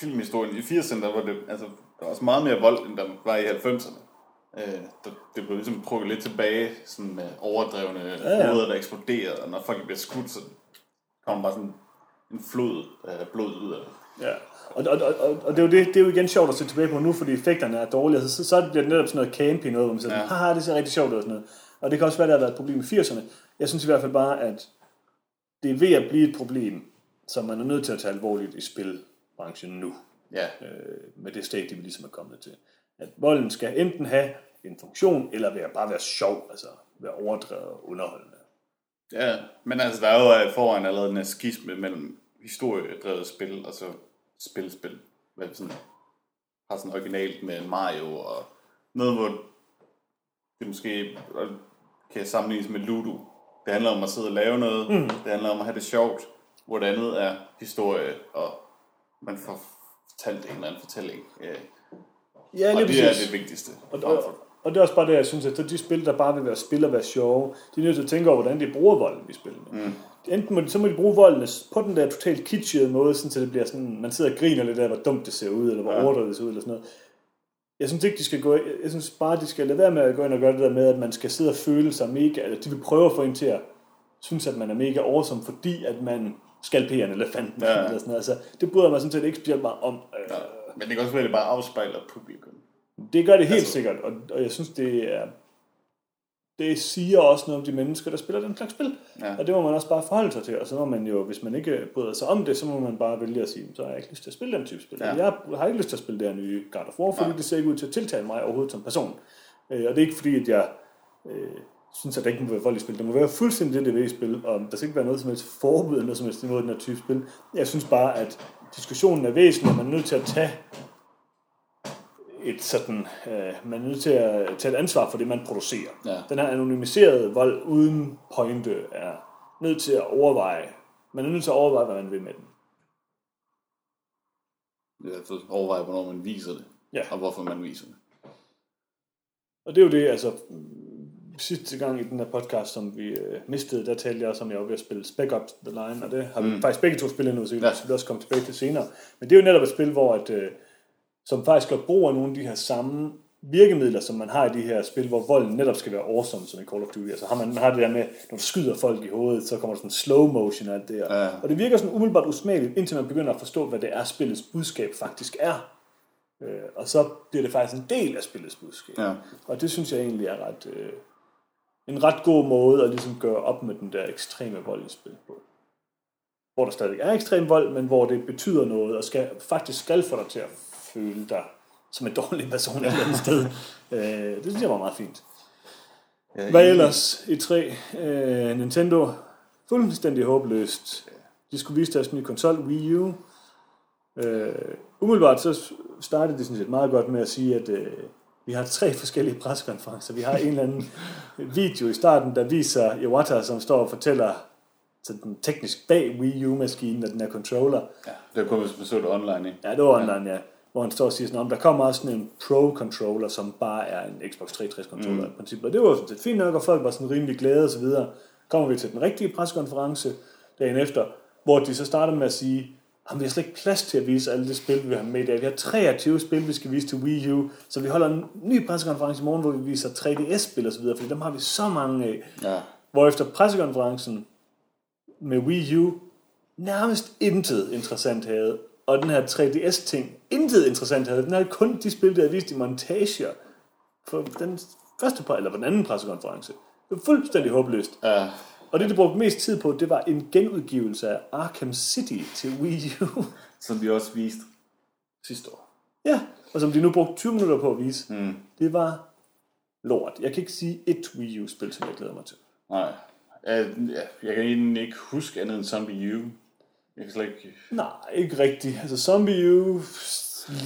filmhistorien i 80'erne, der var det, altså, der var også meget mere vold, end der var i 90'erne. Øh, der, det blev ligesom trukket lidt tilbage, sådan med overdrevne ja, ja. hoveder, der eksploderer, og når folk bliver skudt, så kommer bare sådan en flod af blod ud af det. Ja, og, og, og, og, det, er jo det, det er jo igen sjovt at se tilbage på nu, fordi effekterne er dårlige. Altså, så, så bliver det netop sådan noget campy noget, hvor man siger, ja. haha, det ser rigtig sjovt ud og sådan noget. Og det kan også være, at der har været et problem i 80'erne. Jeg synes i hvert fald bare, at det er ved at blive et problem, som man er nødt til at tage alvorligt i spilbranchen nu, Ja, øh, med det stadie, vi ligesom er kommet til. At volden skal enten have en funktion, eller være, bare være sjov, altså være overdrevet og underholdende. ja, men altså, der er jo øh, foran allerede en skisme mellem historiedrevet spil og så spilspil. Hvad sådan, har sådan originalt med Mario og noget, hvor det måske kan sammenlignes med Ludo. Det handler om at sidde og lave noget. Mm. Det handler om at have det sjovt. Hvor det andet er historie, og man får fortalt en eller anden fortælling. Ja. Ja, Og det er det vigtigste. Og, og, og det er også bare det, jeg synes, at de spil, der bare vil være spil og være sjove, de er nødt til at tænke over, hvordan de bruger volden i spillene. Mm. Enten må de, så må de bruge volden på den der totalt kitschede måde, sådan, så det bliver sådan, man sidder og griner lidt af, hvor dumt det ser ud, eller hvor ja. overdrevet det ser ud, eller sådan noget. Jeg synes ikke, de skal gå, jeg synes bare, de skal lade være med at gå ind og gøre det der med, at man skal sidde og føle sig mega, eller de vil prøve at få en til at synes, at man er mega awesome, fordi at man skalperer en elefant. Ja. Eller sådan noget. Altså, det bryder mig sådan set ikke specielt meget om. Øh, Ja. Men det kan også være, at det bare afspejler publikum. det gør det helt Altså- sikkert, og, og jeg synes, det er det siger også noget om de mennesker, der spiller den slags spil. Ja. Og det må man også bare forholde sig til. Og så må man jo, hvis man ikke bryder sig om det, så må man bare vælge at sige, så har jeg ikke lyst til at spille den type spil. Ja. Jeg har ikke lyst til at spille det her nye God of War, fordi Nej. det ser ikke ud til at tiltale mig overhovedet som person. Øh, og det er ikke fordi, at jeg øh, synes, at der ikke må være vold i spil. Der må være fuldstændig det, det i spil, og der skal ikke være noget som helst forbud eller noget som helst imod den her type spil. Jeg synes bare, at diskussionen er væsentlig, og man er nødt til at tage et sådan, øh, man er nødt til at tage et ansvar for det, man producerer. Ja. Den her anonymiserede vold uden pointe er nødt til at overveje, man er nødt til at overveje, hvad man vil med den. Er at overveje, hvornår man viser det. Ja. Og hvorfor man viser det. Og det er jo det, altså sidste gang i den her podcast, som vi øh, mistede, der talte jeg også om, at jeg var ved at spille Spec Ops The Line, og det har vi mm. faktisk begge to spillet nu, så vi ja. vil også komme tilbage til senere. Men det er jo netop et spil, hvor at, øh, som faktisk gør brug af nogle af de her samme virkemidler, som man har i de her spil, hvor volden netop skal være awesome, som i Call of Duty. Altså har man, man har det der med, når du skyder folk i hovedet, så kommer der sådan slow motion og alt det her. Ja. Og det virker sådan umiddelbart usmageligt, indtil man begynder at forstå, hvad det er, spillets budskab faktisk er. Øh, og så bliver det faktisk en del af spillets budskab. Ja. Og det synes jeg egentlig er ret, øh, en ret god måde at ligesom gøre op med den der ekstreme vold i spil på. Hvor der stadig er ekstrem vold, men hvor det betyder noget, og skal, faktisk skal få dig til at føle dig som en dårlig person et eller andet sted. Øh, det synes jeg var meget fint. Ja, Hvad ellers? E3, øh, Nintendo, fuldstændig håbløst. De skulle vise deres nye konsol, Wii U. Øh, umiddelbart så startede de sådan set meget godt med at sige, at øh, vi har tre forskellige pressekonferencer. Vi har en eller anden video i starten, der viser Iwata, som står og fortæller sådan teknisk bag Wii U-maskinen og den her controller. Ja, det var kun, hvis man så det online, ikke? Ja, det var online, ja. Hvor han står og siger sådan, om der kommer også sådan en Pro-controller, som bare er en Xbox 360-controller mm. i princippet. Og det var sådan set fint nok, og folk var sådan rimelig glade og så videre. Kommer vi til den rigtige pressekonference dagen efter, hvor de så starter med at sige, at vi har slet ikke plads til at vise alle de spil, vi har med i dag. Vi har 23 spil, vi skal vise til Wii U, så vi holder en ny pressekonference i morgen, hvor vi viser 3DS-spil og så videre, fordi dem har vi så mange af. Ja. Hvor efter pressekonferencen med Wii U nærmest intet interessant havde. Og den her 3DS-ting, intet interessant havde. Den havde kun de spil, der havde vist i montager på den første, eller på den anden pressekonference. Det var fuldstændig håbløst. Ja, Og det, de brugte mest tid på, det var en genudgivelse af Arkham City til Wii U som de også viste sidste år. ja, og som de nu brugte 20 minutter på at vise. Mm. Det var lort. Jeg kan ikke sige et Wii U-spil, som jeg glæder mig til. Nej. Jeg, kan egentlig ikke huske andet end Zombie U. Jeg kan slet ikke... Nej, ikke rigtigt. Altså Zombie U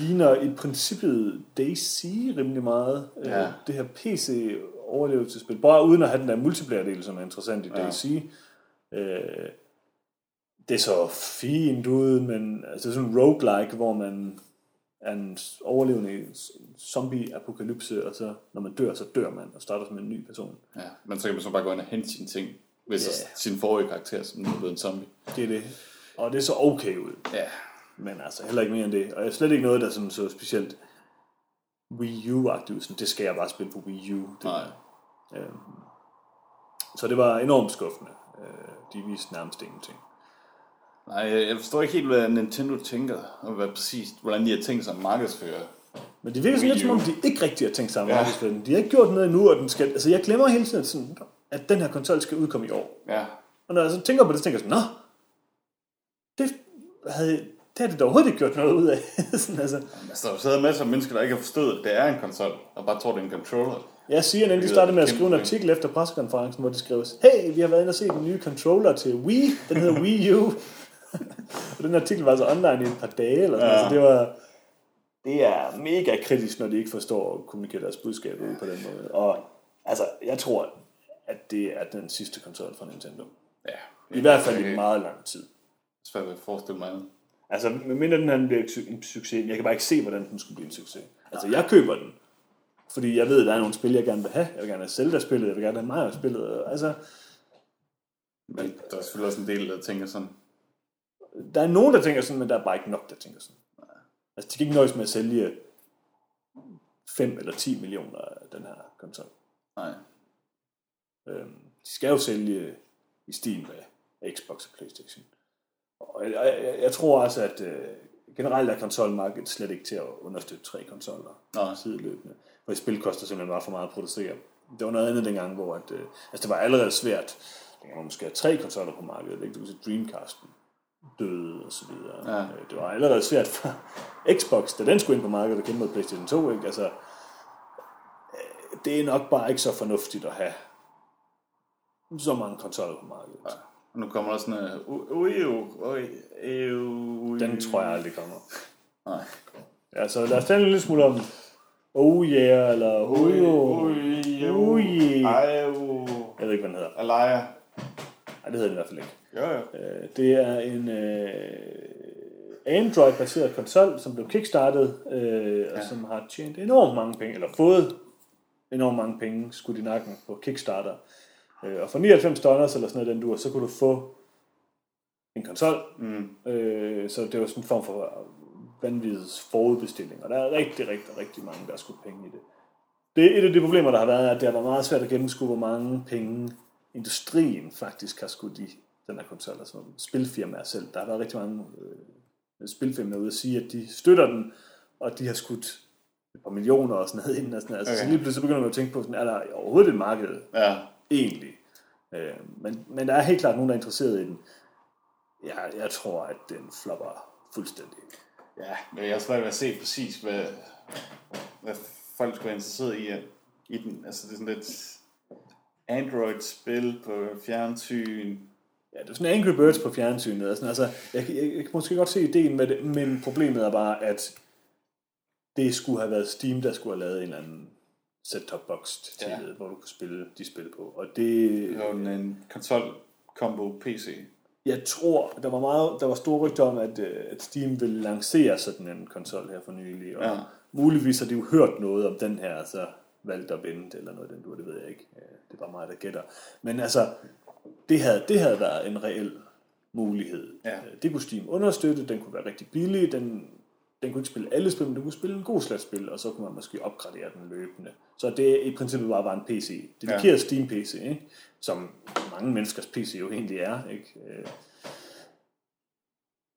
ligner i princippet DayZ rimelig meget. Ja. Øh, Det her PC overlevelsesspil. Bare uden at have den der multiplayer-del, som er interessant i Ja. DayZ. Øh, det så fint ud, men altså sådan en roguelike, hvor man er en overlevende zombie-apokalypse, og så når man dør, så dør man og starter som en ny person. Ja, men så kan man så bare gå ind og hente sine ting, hvis Ja. yeah. sin forrige karakter, som nu er blevet en zombie. Det er det. Og det så okay ud. Ja. Men altså heller ikke mere end det. Og jeg er slet ikke noget, der sådan så specielt Wii U-agtigt ud. Sådan, det skal jeg bare spille på Wii U. Det, Nej. Øhm, så det var enormt skuffende. Øh, de viste nærmest ingenting. Nej, jeg forstår ikke helt, hvad Nintendo tænker, og hvad præcis, hvordan de har tænkt sig at markedsføre. Men det virker sådan lidt som om, de ikke rigtig har tænkt sig at Ja. markedsføre den. De har ikke gjort noget endnu, og den skal... Altså jeg glemmer hele tiden, at, sådan, at den her konsol skal udkomme i år. Ja. Og når jeg så tænker på det, så tænker jeg sådan, Nå, det, havde, det har det da overhovedet ikke gjort noget ud af. sådan, altså, Altså, der sidder masser af mennesker, der ikke har forstået, at det er en konsol, og bare tror, det er en controller. Jeg siger, at de startede med at skrive en artikel efter pressekonferencen, hvor de skrev, hey, vi har været inde og set den nye controller til Wii, den hedder Wii U. og den artikel var så online i et par dage, eller sådan, Ja. ja. så det var, det er mega kritisk, når de ikke forstår at kommunikere deres budskab ud på den måde. Og altså, jeg tror, at det er den sidste konsol fra Nintendo. Ja. I hvert fald i meget lang tid. svært at forestille mig andet. Altså, medmindre den her bliver en succes, jeg kan bare ikke se, hvordan den skulle blive en succes. Altså, jeg køber den, fordi jeg ved, at der er nogle spil, jeg gerne vil have. Jeg vil gerne have Zelda-spillet, jeg vil gerne have Mario-spillet. Altså, Men der er selvfølgelig også en del, der tænker sådan, der er nogen, der tænker sådan, men der er bare ikke nok, der tænker sådan. Altså, de kan ikke nøjes med at sælge 5 eller 10 millioner af den her konsol. nej. Øhm, de skal jo sælge i stil med Xbox og Playstation. Og jeg, jeg, tror også, at øh, generelt er konsolmarkedet slet ikke til at understøtte tre konsoller Nej. sideløbende. For et spil koster simpelthen bare for meget at producere. Det var noget andet dengang, hvor at, øh, altså det var allerede svært. Dengang man måske tre konsoller på markedet. Ikke? Du se Dreamcasten døde og så videre. Ja. Øh, Det var allerede svært for Xbox, da den skulle ind på markedet og kæmpe mod PlayStation 2. Ikke? Altså, øh, det er nok bare ikke så fornuftigt at have så mange konsoller på markedet. Ja. Og nu kommer der sådan en, ui, ui, ui, ui, Den tror jeg aldrig kommer. Nej. Ja, så lad os tale en lille smule om Oh yeah, eller Oh Ui, ui, Ui. Ej, u. Jeg ved ikke, hvad den hedder. Alaya. Nej, det hedder den i hvert fald ikke. Jo, jo. Øh, Det er en øh, Android-baseret konsol, som blev kickstartet, øh, og som har tjent enormt mange penge, eller fået enormt mange penge skudt i nakken på Kickstarter. Øh, og for 99 dollars eller sådan noget, den du, så kunne du få en konsol. Mm. Øh, så det var sådan en form for vanvittig forudbestilling. Og der er rigtig, rigtig, rigtig mange, der har skudt penge i det. det. Et af de problemer, der har været, er, at det har været meget svært at gennemskue, hvor mange penge industrien faktisk har skudt i den her konsol. Altså spilfirmaer selv. Der har været rigtig mange øh, spilfirmaer ude at sige, at de støtter den, og de har skudt et par millioner og sådan noget ind. Og sådan, altså, okay. Så lige pludselig begynder man at tænke på, sådan, er der overhovedet et marked Ja. egentlig. Øh, men, men der er helt klart nogen, der er interesseret i den. Jeg, jeg tror, at den flopper fuldstændig. Ja, men jeg har svært ved at se præcis, hvad, hvad folk skulle være interesseret i, at, i den. Altså, det er sådan lidt Android-spil på fjernsyn. Ja, det er sådan Angry Birds på fjernsynet. Og sådan, altså, jeg, jeg, jeg, kan måske godt se ideen med det, men problemet er bare, at det skulle have været Steam, der skulle have lavet en eller anden set-top box til Ja. ja. hvor du kunne spille de spil på. Og det, Det var en, en konsol-combo PC. jeg tror, der var meget, der var store rygter om, at, øh, at Steam ville lancere sådan en konsol her for nylig. Og Ja. muligvis har de jo hørt noget om den her, altså valgt at vente eller noget den du, det ved jeg ikke. Øh, Det er bare mig, der gætter. Men altså, det havde, det havde været en reel mulighed. Ja. Øh, Det kunne Steam understøtte, den kunne være rigtig billig, den, den kunne ikke spille alle spil, men den kunne spille en god slags spil, og så kunne man måske opgradere den løbende. Så det i princippet bare var en PC. Dedikeret ja. Steam PC, ikke? som mange menneskers PC jo egentlig er. Ikke? Øh,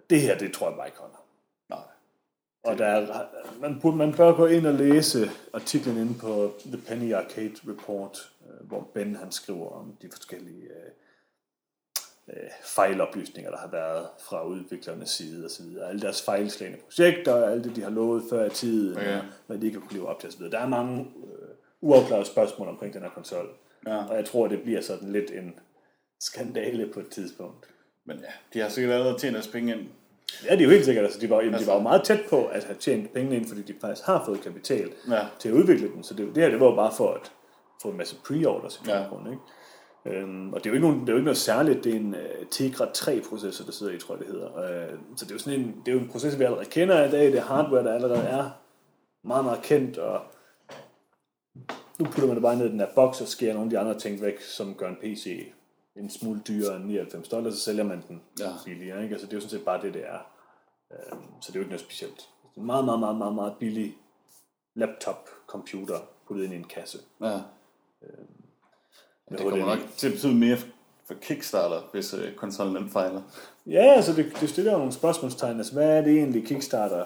Det her, det tror jeg bare ikke holder. Nej. Og der er, man, burde, man bør gå ind og læse artiklen inde på The Penny Arcade Report, øh, hvor Ben han skriver om de forskellige øh, øh, fejloplysninger, der har været fra udviklernes side og videre. Alle deres fejlslagende projekter, alt det, de har lovet før i tiden, Ja. og hvad de ikke har kunne leve op til og så videre. Der er mange øh, uafklarede spørgsmål omkring den her konsol. Ja. Og jeg tror, det bliver sådan lidt en skandale på et tidspunkt. Men ja, de har sikkert allerede tjent deres penge ind. Ja, det er jo helt sikkert. Altså, de, var, jamen, de var jo meget tæt på at have tjent penge ind, fordi de faktisk har fået kapital Ja. til at udvikle den. Så det, det her, det var jo bare for at få en masse pre-orders i Ja. baggrunden, ikke? Øhm, og det er, jo ikke nogen, det er jo ikke noget særligt. Det er en uh, Tegra 3-processor, der sidder i, tror jeg, det hedder. Uh, så det er jo sådan en, det er jo en processor, vi allerede kender i dag. Det er hardware, der allerede er meget, meget kendt, og nu putter man det bare ned i den her boks og skærer nogle af de andre ting væk, som gør en PC en smule dyrere end 99 dollars, så sælger man den Ja. billigere. Ikke? Altså, det er jo sådan set bare det, det er. Øhm, så det er jo ikke noget specielt. Det er en meget, meget, meget, meget, meget billig laptop-computer puttet ind i en kasse. Ja. Men Det kommer nok til at betyde mere for Kickstarter, hvis øh, konsollen den fejler. Ja, altså det, det stiller jo nogle spørgsmålstegn. Altså, hvad er det egentlig Kickstarter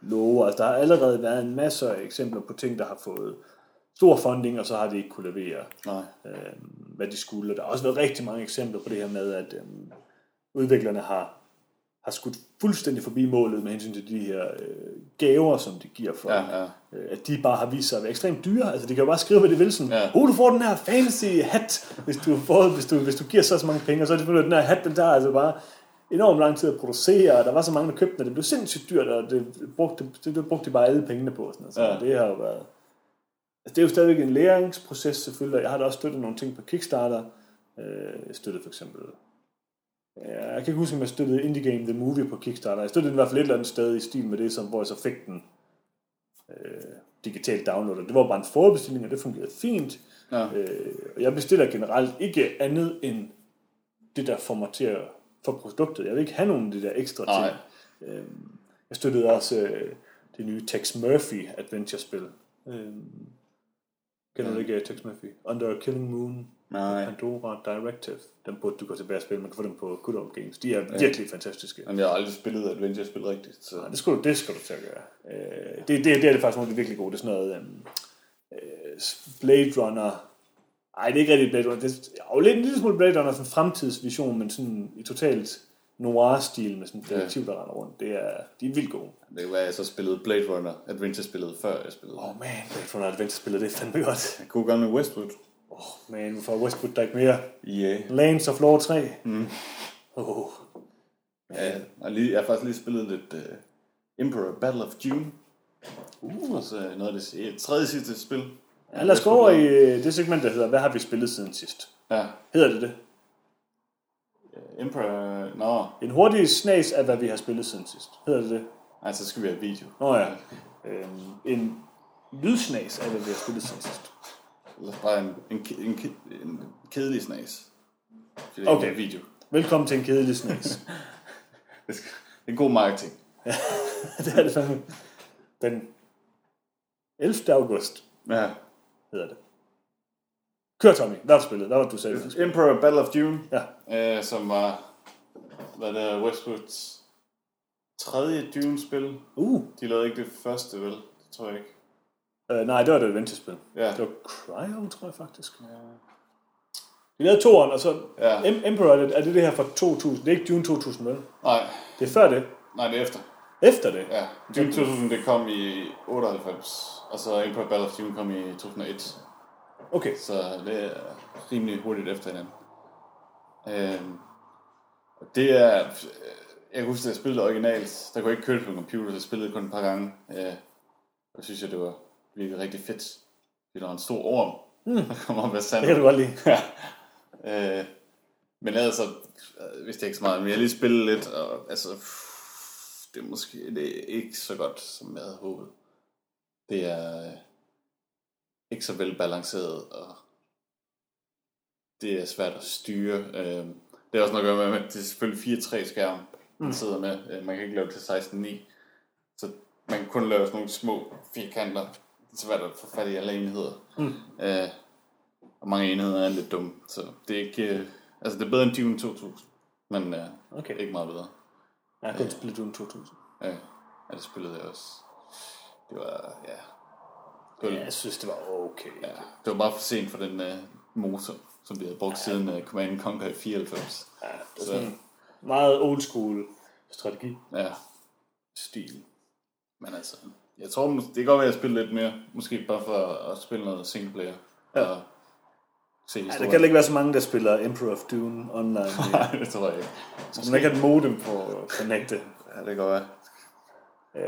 lover? Altså, der har allerede været en masse af eksempler på ting, der har fået stor funding, og så har de ikke kunne levere, Nej. øh, hvad de skulle. Der har også været rigtig mange eksempler på det her med, at øh, udviklerne har, har skudt fuldstændig forbi målet med hensyn til de her øh, gaver, som de giver for Ja, ja. øh, at de bare har vist sig at være ekstremt dyre. Altså, de kan jo bare skrive, hvad de vil. Sådan, Ja. oh, du får den her fancy hat, hvis du, får, hvis du, hvis du giver så, så mange penge. Og så er det at den her hat, den tager altså bare enormt lang tid at producere, og der var så mange, der købte den, og det blev sindssygt dyrt, og det brugte, det, det brugte de bare alle pengene på. Sådan, altså, Ja. Det har jo været... Altså, det er jo stadigvæk en læringsproces selvfølgelig, og jeg har da også støttet nogle ting på Kickstarter. Øh, jeg støttede for eksempel... Ja, jeg kan ikke huske, om jeg støttede Indie Game The Movie på Kickstarter. Jeg støttede den i hvert fald et eller andet sted i stil med det, som, hvor jeg så fik den øh, digitalt downloadet. Det var bare en forudbestilling, og det fungerede fint. Ja. Øh, og jeg bestiller generelt ikke andet end det, der at få produktet. Jeg vil ikke have nogen af de der ekstra Nej. ting. Øh, jeg støttede også øh, det nye Tex Murphy adventure-spil. Øh, kender du ikke Tex Murphy? Under a Killing Moon, Nej. Pandora Directive. Den burde du gå tilbage og spille. Man kan få dem på Good Old Games. De er ja. virkelig fantastiske. Men jeg har aldrig spillet adventure-spil rigtigt, så... Nej, det skal, du, det skal du til at gøre. Øh, det, det, det er det faktisk nogle af de virkelig gode. Det er sådan noget um, øh, Blade Runner. Nej, det er ikke rigtig Blade Runner. Det er jo lidt en lille smule Blade Runner, sådan en fremtidsvision, men sådan i totalt noir-stil med sådan en detektiv, der render rundt. Det er, de er vildt gode. Det kan være, at jeg så spillede Blade Runner adventure-spillet, før jeg spillede. Åh oh, man, Blade Runner Adventure-spillet, det er fandme godt. Jeg kunne gerne med Westwood. Åh oh, man, hvorfor Westwood der ikke mere? Yeah. Lands of Lore 3. Mm. Oh. Ja, jeg har, lige, jeg har faktisk lige spillet lidt uh, Emperor Battle of June. Uh. Også uh, noget af det tredje sidste spil. Ja, lad os gå over i øh, det segment, der hedder, hvad har vi spillet siden sidst? Ja. Hedder det det? Emperor... Nå, En hurtig snas af, hvad vi har spillet siden sidst. Hedder det det? nej, så skal vi have video. Nå ja. Øhm, en lydsnas af, hvad vi har spillet siden sidst. Eller bare en, en, en, en kedelig snas. Er Okay. en video. Velkommen til en kedelig snas. Det er en god marketing. det er det fandme. Den 11. august Ja. hedder det. Kør, Tommy. Har du spillet? Hvad var du sagde? Emperor Battle of June, Ja. øh, som var hvad det er, Westwoods tredje Dune-spil. Uh. De lavede ikke det første, vel? Det tror jeg ikke. Øh, nej, det var det adventure-spil. Ja. Det var Cryo, tror jeg faktisk. Vi lavede toeren, og så... Ja. Em- Emperor, er det, det her fra 2000? Det er ikke Dune 2000, vel? Nej, Det er før det. nej, det er efter. Efter det? Ja, Dune 2000 det kom i 98, og så Empire Battle of Dune kom i 2001. Okay. Så det er rimelig hurtigt efter hinanden. Øhm, det er... øh, Jeg kan huske, at jeg spillede originalt. Der kunne jeg ikke køre det på en computer, så jeg spillede kun et par gange. Øh, og synes jeg, det var virkelig rigtig fedt. Det var en stor orm, mm. der kommer op af Det sandet. kan du godt lide. Ja. øh, men ellers så øh, vidste jeg ikke så meget. Men jeg lige spillet lidt, og altså, pff, det er måske det er ikke så godt, som jeg havde håbet. Det er øh, ikke så velbalanceret, og det er svært at styre. Øh, det er også noget at gøre med, at det er selvfølgelig 4-3 skærm, man sidder med. Øh, Man kan ikke lave det til 16-9. Så man kan kun lave sådan nogle små firkanter. Det er svært at få fat i alle enheder. Mm. Øh, og mange enheder er lidt dumme, så det er ikke... Øh, altså, det er bedre end Dune 2000, men øh, Okay. ikke meget bedre. Jeg har kun spillet Dune 2000. Ja, ja, det spillede jeg også. Det var, ja... Det var, Ja, jeg synes, det var okay. ja, det var bare for sent for den øh, motor, som de havde brugt siden øh, Command and Conquer i 94. Ja, det er Så- sådan meget old school strategi. Ja, Stil. men altså... Jeg tror, det kan godt være, at jeg spiller lidt mere. Måske bare for at spille noget singleplayer. Ja. Og se Ja, der kan ikke være så mange, der spiller Emperor of Dune online. Nej, det tror jeg ikke. Så man ikke har et modem på at connecte. Ja, det kan godt være. Øh,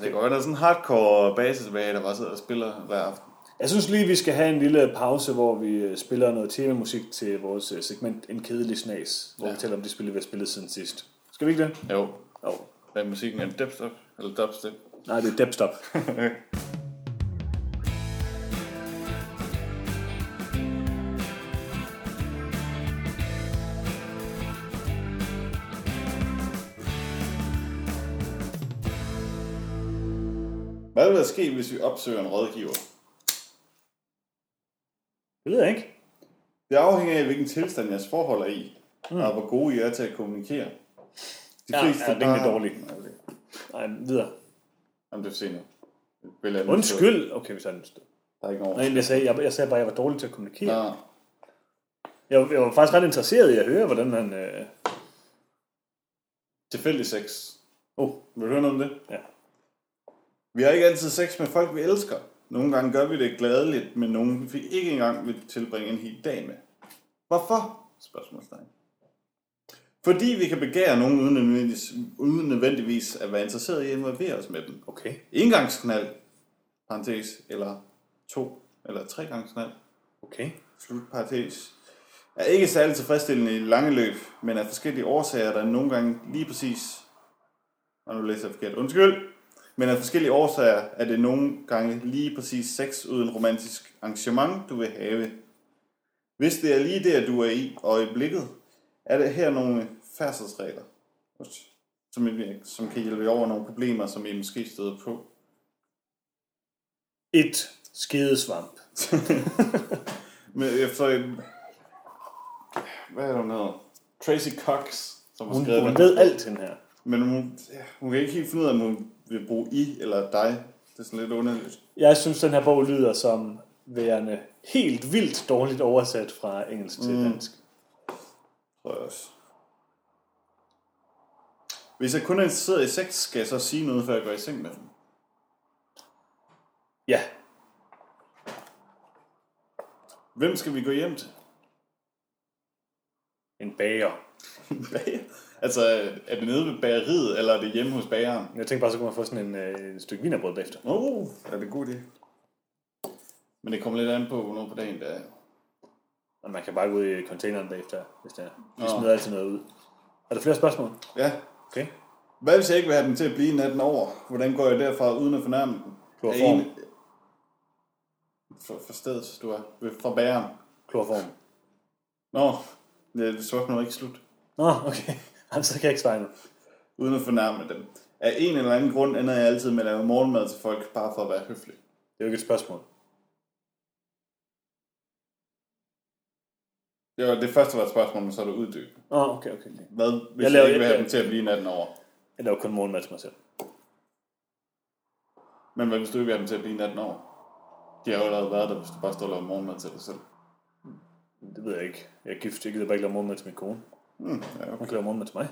Ja, det godt være, der er sådan en hardcore basisbage, der bare sidder og spiller hver aften. Jeg synes lige, vi skal have en lille pause, hvor vi øh, spiller noget temamusik til vores øh, segment En kedelig snas, hvor ja. vi taler om de spil, vi har spillet siden sidst. Skal vi ikke det? Jo. Jo. Hvad er musikken? Er det dubstep? Eller dubstep? Nej, det er Depstop. Hvad vil der ske, hvis vi opsøger en rådgiver? Det ved jeg ikke. Det afhænger af, hvilken tilstand jeres forhold er i, mm. og hvor gode I er til at kommunikere. De Ja, fleste ja, det er dårligt. Nej, videre. Jamen, det er for sent Undskyld. Okay, vi tager den. Der er ikke nogen Nej, jeg sagde, jeg, jeg sagde bare, at jeg var dårlig til at kommunikere. Nå, Jeg, var- jeg var faktisk ret interesseret i at høre, hvordan han... Øh... tilfældig sex. Oh, Vil du høre noget om det? ja. Vi har ikke altid sex med folk, vi elsker. Nogle gange gør vi det gladeligt med nogen, vi ikke engang vil tilbringe en hel dag med. Hvorfor? Spørgsmålstegn. Fordi vi kan begære nogen uden nødvendigvis, uden nødvendigvis at være interesseret i at involvere os med dem. Okay. Engangsknald, parentes, eller to eller tre gange knald, Okay. slut parentes, er ikke særlig tilfredsstillende i det lange løb, men af forskellige årsager, der nogle gange lige præcis, og nu læser jeg forkert, undskyld, men af forskellige årsager er det nogle gange lige præcis sex uden romantisk arrangement, du vil have. Hvis det er lige der, du er i øjeblikket, er der her nogle færdselsregler, som, som kan hjælpe jer over nogle problemer, som I måske støder på. Et skedesvamp. Men ikke... Hvad er det, hun hedder? Tracy Cox, som har Hun, skrevet hun ved alt, den her. Men hun, ja, hun kan ikke helt finde ud af, om hun vil bruge I eller dig. Det er sådan lidt underligt. Jeg synes, den her bog lyder som værende helt vildt dårligt oversat fra engelsk til Mm. dansk. Tror jeg også. Hvis jeg kun er interesseret i sex, skal jeg så sige noget, før jeg går i seng med dem. Ja. Hvem skal vi gå hjem til? En bager. Bager? altså, er det nede ved bageriet, eller er det hjemme hos bageren? Jeg tænkte bare, så kunne man få sådan en, øh, et stykke vinerbrød bagefter. Åh, oh, er det en god idé? Men det kommer lidt an på, hvornår på dagen det er. Og man kan bare gå ud i containeren bagefter, hvis det er. Vi smider altid noget ud. Er der flere spørgsmål? Ja. Okay. Hvad hvis jeg ikke vil have dem til at blive natten over? Hvordan går jeg derfra uden at fornærme dem? Kloroform. Er en- For, for stedet, du er. Fra bæren. Klorform. Nå, det er spørgsmålet ikke slut. Nå, okay. Jamen, så kan jeg ikke svare nu. Uden at fornærme dem. Af en eller anden grund ender jeg altid med at lave morgenmad til folk, bare for at være høflig. Det er jo ikke et spørgsmål. Det, var, det første var et spørgsmål, men så er det uddybet. Åh, oh, okay, okay. okay. Hvad, hvis Jeg laver- jeg ikke vil have jeg- dem til at blive natten over? Jeg laver kun morgenmad til mig selv. Men hvad hvis du ikke vil have dem til at blive natten over? De har jo allerede været der, hvis du bare står og laver morgenmad til dig selv. Det ved jeg ikke. Jeg er gift. Jeg gider bare ikke lave morgenmad til min kone. Hmm, ja, Hun okay. kan lave morgenmad til mig.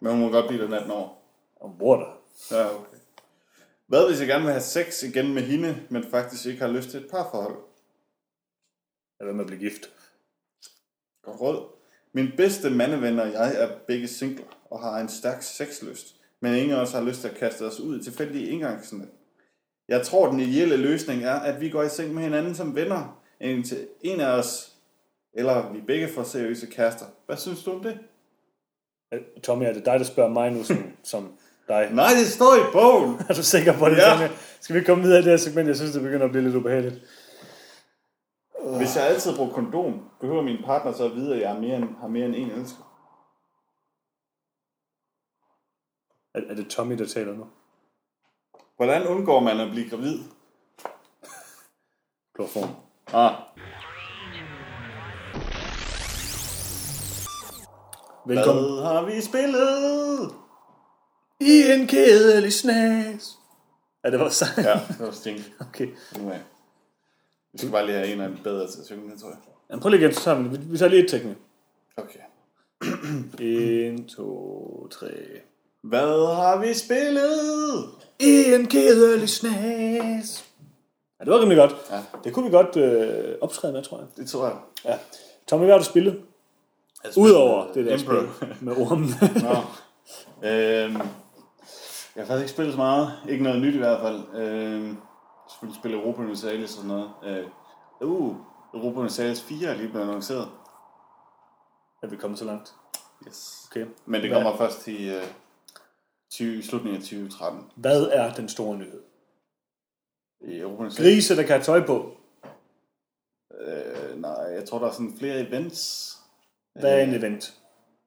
Men hun må godt blive der natten over. Hun bor der. Ja, okay. Hvad hvis jeg gerne vil have sex igen med hende, men faktisk ikke har lyst til et parforhold? Jeg vil med at blive gift. Råd. Min bedste mandeven og jeg er begge singler og har en stærk sexlyst, men ingen af os har lyst til at kaste os ud i tilfældige indgangsnet. Jeg tror, den ideelle løsning er, at vi går i seng med hinanden som venner, indtil en af os, eller vi begge får seriøse kærester. Hvad synes du om det? Øh, Tommy, er det dig, der spørger mig nu som, som dig? Nej, det står i bogen! Er du sikker på det, Ja. Tommy? Skal vi komme videre i det her segment? Jeg synes, det begynder at blive lidt ubehageligt. Hvis jeg altid bruger kondom, behøver min partner så at vide, at jeg har mere end, har mere end en elsker. Er, er det Tommy, der taler nu? Hvordan undgår man at blive gravid? Klorform. Ah, Velkommen. hvad har vi spillet? I en kedelig snas. Ja, det var sejt. Ja, det var stink. Okay. Er Vi skal bare lige have en af dem bedre til at synge den, tror jeg. Jamen, prøv lige igen sammen. Vi, vi tager lige et teknik. Okay. 1, 2, 3. Hvad har vi spillet? I en kedelig snas. Ja, det var rimelig godt. Ja. Det kunne vi godt øh, optræde med, tror jeg. Det tror jeg. Ja. Tommy, hvad har du spillet? Udover det der Emperor. spil med ormen. Nå. øhm, jeg har faktisk ikke spillet så meget. Ikke noget nyt i hvert fald. Øhm, selvfølgelig spille Europa Universalis og sådan noget. Øh, uh, Europa Universalis 4 er lige blevet annonceret. er vi kommet så langt? Yes. Okay. Men det Hvad? kommer først i øh, 20, slutningen af 2013. Hvad er den store nyhed? I Europa Universalis. Grise, der kan have tøj på. Øh, nej, jeg tror, der er sådan flere events. Hvad er en event?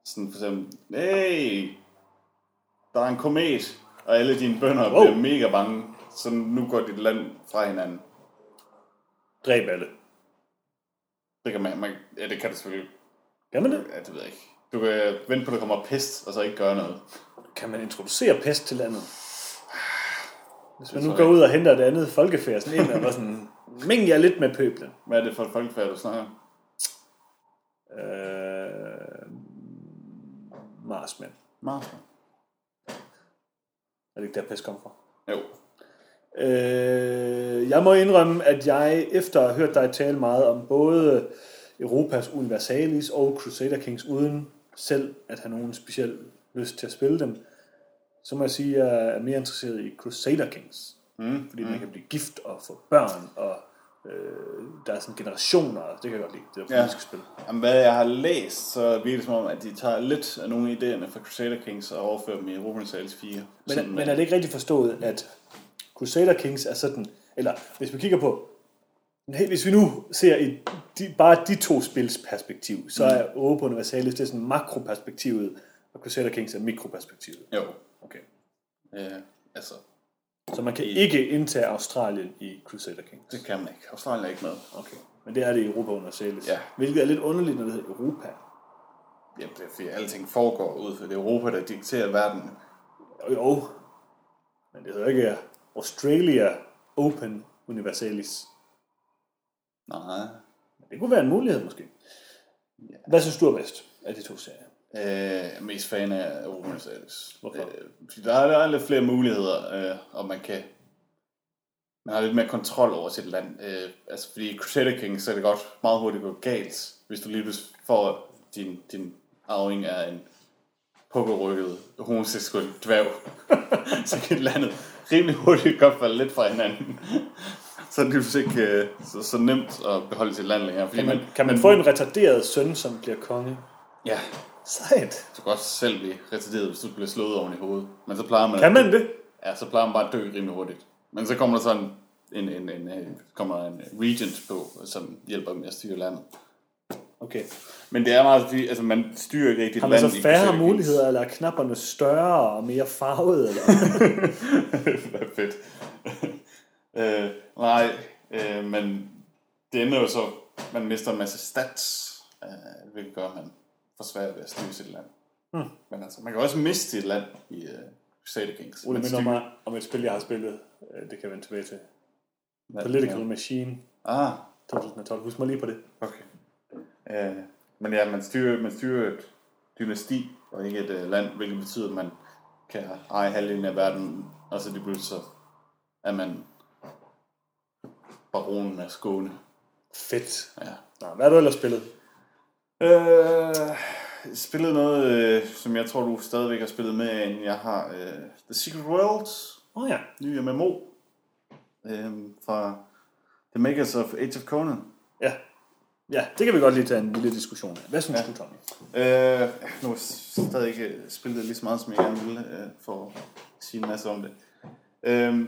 Sådan for eksempel, hey, der er en komet, og alle dine bønder Wow. bliver mega bange, så nu går dit land fra hinanden. Dræb alle. Det kan man, man ja, det kan det selvfølgelig. Kan man det? Ja, det ved jeg ikke. Du kan vente på, at der kommer pest, og så ikke gøre noget. Kan man introducere pest til landet? Hvis man Det nu går jeg ud og henter et andet folkefærd, sådan en, der var sådan, mæng jer lidt med pøblen. Hvad er det for et folkefærd, du snakker om? Øh, Marsmænd. Mars. Er det ikke der pest kommer fra? Jo. Øh, jeg må indrømme, at jeg efter at have hørt dig tale meget om både Europas Universalis og Crusader Kings, uden selv at have nogen speciel lyst til at spille dem, så må jeg sige, at jeg er mere interesseret i Crusader Kings. Mm. Fordi man kan blive gift og få børn, og øh, der er sådan generationer, det kan jeg godt lide, det Ja. politiske spil. Jamen, hvad jeg har læst, så virker det som om, at de tager lidt af nogle af idéerne fra Crusader Kings og overfører dem i Europa Universalis 4. Men, men er det ikke rigtigt forstået, at Crusader Kings er sådan, eller hvis vi kigger på, hvis vi nu ser i de, bare de to spils perspektiv, så er Europa Universalis det er sådan makroperspektivet, og Crusader Kings er mikroperspektivet. Jo. Okay. Øh, altså, Så man kan ikke indtage Australien i Crusader Kings. det kan man ikke. Australien er ikke med. Okay. Men det er det i Europa Universalis. Ja. Hvilket er lidt underligt, når det hedder Europa. Jamen, det er fordi alting foregår ud for det er Europa, der dikterer verden. Jo, jo. Men det hedder ikke Australia Open Universalis. Nej. Det kunne være en mulighed måske. Hvad synes du er bedst af de to serier? Øh, mest fan af Europa Universalis. Hvorfor? Øh, der er, der er lidt flere muligheder, øh, og man kan man har lidt mere kontrol over sit land. Øh, altså fordi i Crusader Kings, så er det godt meget hurtigt gå galt, hvis du lige pludselig får din, din arving af en pukkelrykket homoseksuel dværg, så kan landet rimelig hurtigt godt falde lidt fra hinanden. så er det pludselig ikke øh, så, så nemt at beholde sit land længere. Fordi Kan man, kan man få en retarderet søn, som bliver konge? Ja, Sejt. du kan også selv blive retarderet, hvis du bliver slået oven i hovedet. Men så plejer man, Kan man det? Ja, så plejer man bare at dø rimelig hurtigt. Men så kommer der sådan en, en, en, en, kommer der en regent på, som hjælper med at styre landet. Okay. Men det er meget, fordi altså, man styrer ikke rigtig Har man land så i færre Kings. muligheder, eller er knapperne større og mere farvede? Eller? er fedt. øh, nej, øh, men det ender jo så, man mister en masse stats, øh, hvilket gør, at man får svært ved at styre sit land. Hmm. Men altså, man kan også miste sit land i uh, Crusader Kings. Ole minder mig om et spil, jeg har spillet. Øh, Det kan jeg vende tilbage til. Hvad- Political Machine Ah, 2012. Husk mig lige på det. Okay. Øh, men ja, man styrer, man styrer et dynasti, og ikke et øh, land, hvilket betyder, at man kan eje halvdelen af verden, og så lige pludselig så er man baronen af Skåne. Fedt. Ja. Nå, hvad har du ellers spillet? Øh, spillet noget, øh, som jeg tror, du stadigvæk har spillet med, end jeg har. Øh, The Secret Worlds, Åh oh, ja. ny MMO, øh, fra The Makers of Age of Conan. Ja. Ja, det kan vi godt lige tage en lille diskussion af. Hvad synes ja. du, Tommy? Øh, nu har jeg stadig ikke spillet lige så meget, som jeg gerne ville, øh, for at sige en masse om det. Øh,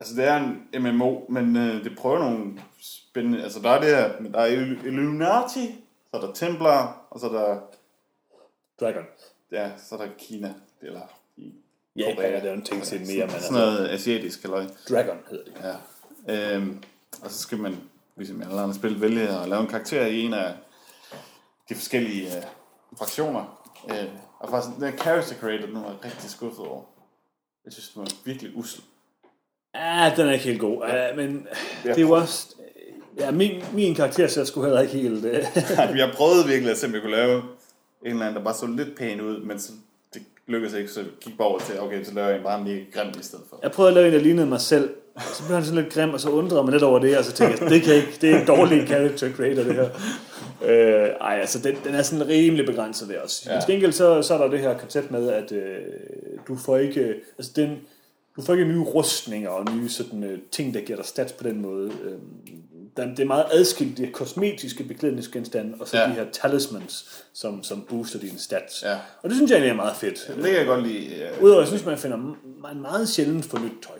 altså, det er en MMO, men øh, det prøver nogle spændende... Altså, der er det her, men der er Illuminati, så er der Templar, og så er der, Dragon. ja, så er der Kina, eller Ja, Korea. ja, det er jo en ting til mere, men sådan altså, noget asiatisk, eller Dragon hedder det. Ja. Øhm, og så skal man, ligesom i alle andre spil, vælge at lave en karakter i en af de forskellige øh, fraktioner. Øh, og faktisk, den character creator, den var jeg rigtig skuffet over. Jeg synes, den var virkelig usel. Ja, den er ikke helt god. Ja, men det er jo også... Ja, min, min karakter ser sgu heller ikke helt... øh, jeg prøvede virkelig at se, om jeg kunne lave en eller anden, der bare så lidt pæn ud, men så, lykkedes ikke, så gik bare over til, okay, så laver jeg en bare mega grim i stedet for. Jeg prøvede at lave en, der lignede mig selv. Så blev han sådan lidt grim, og så undrede mig lidt over det, og så tænkte jeg, det, kan ikke, det er en dårlig character creator, det her. Øh, ej, altså, den, den er sådan rimelig begrænset ved os. Ja. Ja. Til gengæld, så, så er der det her koncept med, at øh, du får ikke, altså den, du får ikke nye rustninger og nye sådan, øh, ting, der giver dig stats på den måde. Øh, der, det er meget adskilt, de kosmetiske beklædningsgenstande, og så ja. De her talismans, som, som booster dine stats. Ja. Og det synes jeg egentlig er meget fedt. Det kan jeg godt lide. Ja, Udover, jeg synes, man finder man meget sjældent for nyt tøj.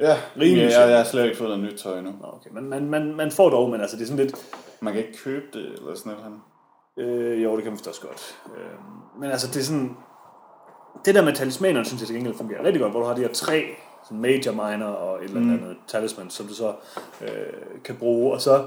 ja Rimelig ja, jeg, jeg har slet ikke fået noget nyt tøj nu. Nå, okay. Man, man, man, man får dog, men altså, det er sådan lidt... Man kan ikke købe det, eller sådan noget. Øh, jo, det kan man forstås godt. Øh, men altså, det er sådan... Det der med talismanerne, synes jeg til gengæld fungerer rigtig godt, hvor du har de her tre major minor og et eller andet, mm. talisman, som du så øh, kan bruge. Og så,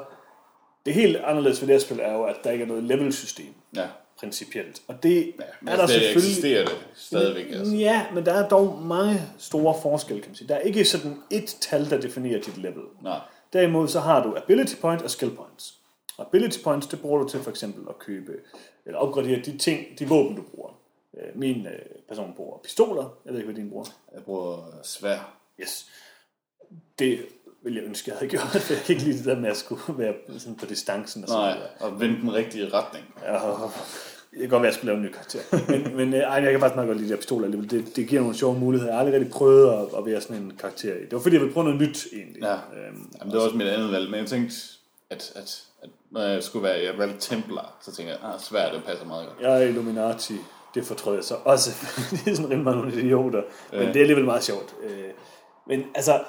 det helt anderledes ved det her spil er jo, at der ikke er noget level-system, Ja. principielt. Og det ja er der altså, det selvfølgelig... eksisterer det stadigvæk. Altså. Ja, men der er dog mange store forskelle, kan man sige. Der er ikke sådan et tal, der definerer dit level. Nej. Derimod så har du ability point og skill points. Og ability points, det bruger du til for eksempel at købe, eller opgradere de ting, de våben, du bruger. Øh, Min øh, person bruger pistoler. Jeg ved ikke, hvad din bruger. Jeg bruger svær. Yes. Det vil jeg ønske, jeg havde gjort, for jeg kan ikke lide det der med at skulle være sådan på distancen og sådan Nej, noget. og vende den rigtige retning. Ja, det kan godt være, at jeg skulle lave en ny karakter. Men, men øh, ej, jeg kan faktisk meget godt lide de der pistoler alligevel. Det, det giver nogle sjove muligheder. Jeg har aldrig rigtig prøvet at, at være sådan en karakter i. Det var fordi, jeg ville prøve noget nyt egentlig. Ja. Øhm, Jamen, det var også mit andet valg, men jeg tænkte, at, at, at når jeg skulle være, jeg valgte Templar, så tænkte jeg, ah, svær, det passer meget godt. Jeg er Illuminati. Det fortrød jeg så også. det er sådan rimelig mange idioter. Men Ja. det er alligevel meget sjovt. Øh, Men altså,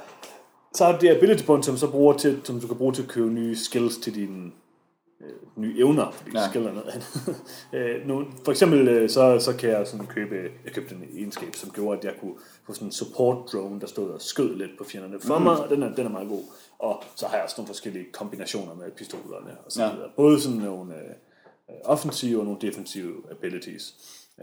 så har du det ability point, som, så bruger til, som du kan bruge til at købe nye skills til dine øh, nye evner, fordi ja. Ja. skill er noget andet. øh, nu, for eksempel, øh, så, så kan jeg sådan købe, jeg købte en egenskab, som gjorde, at jeg kunne få sådan en support drone, der stod og skød lidt på fjenderne for mm. mig, og den er, den er meget god. Og så har jeg også nogle forskellige kombinationer med pistolerne og så Ja. videre. Både sådan nogle øh, offensive og nogle defensive abilities.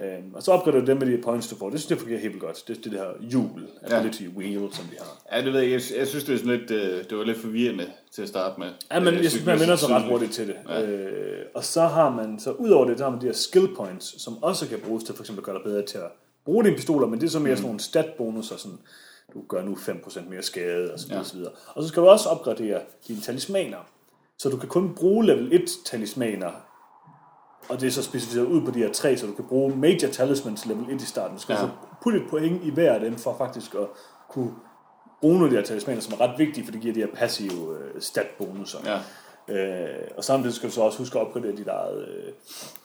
Øhm, og så opgraderer du dem med de points, du får. Det synes jeg fungerer helt godt. Det er det der hjul, ability wheel, som de har. Ja, det ved jeg, jeg, jeg synes, det, er sådan lidt, øh, det var lidt forvirrende til at starte med. Ja, men Øh, jeg synes, man så sig ret hurtigt til det. Ja. Øh, og så har man, så ud over det, så har man de her skill points, som også kan bruges til for eksempel at gøre dig bedre til at bruge dine pistoler, men det er så mere mm. sådan nogle stat bonusser, sådan, du gør nu 5% mere skade, og så videre, ja. og så videre. Og så skal du også opgradere dine talismaner. Så du kan kun bruge level 1 talismaner, og det er så specificeret ud på de her tre, så du kan bruge major talismans level 1 i starten. Du skal ja. Ja. så putte et point i hver af dem, for faktisk at kunne bruge nogle af de her talismaner, som er ret vigtige, for det giver de her passive øh, stat-bonusser. Ja. Øh, og samtidig skal du så også huske at opgradere dit eget, øh,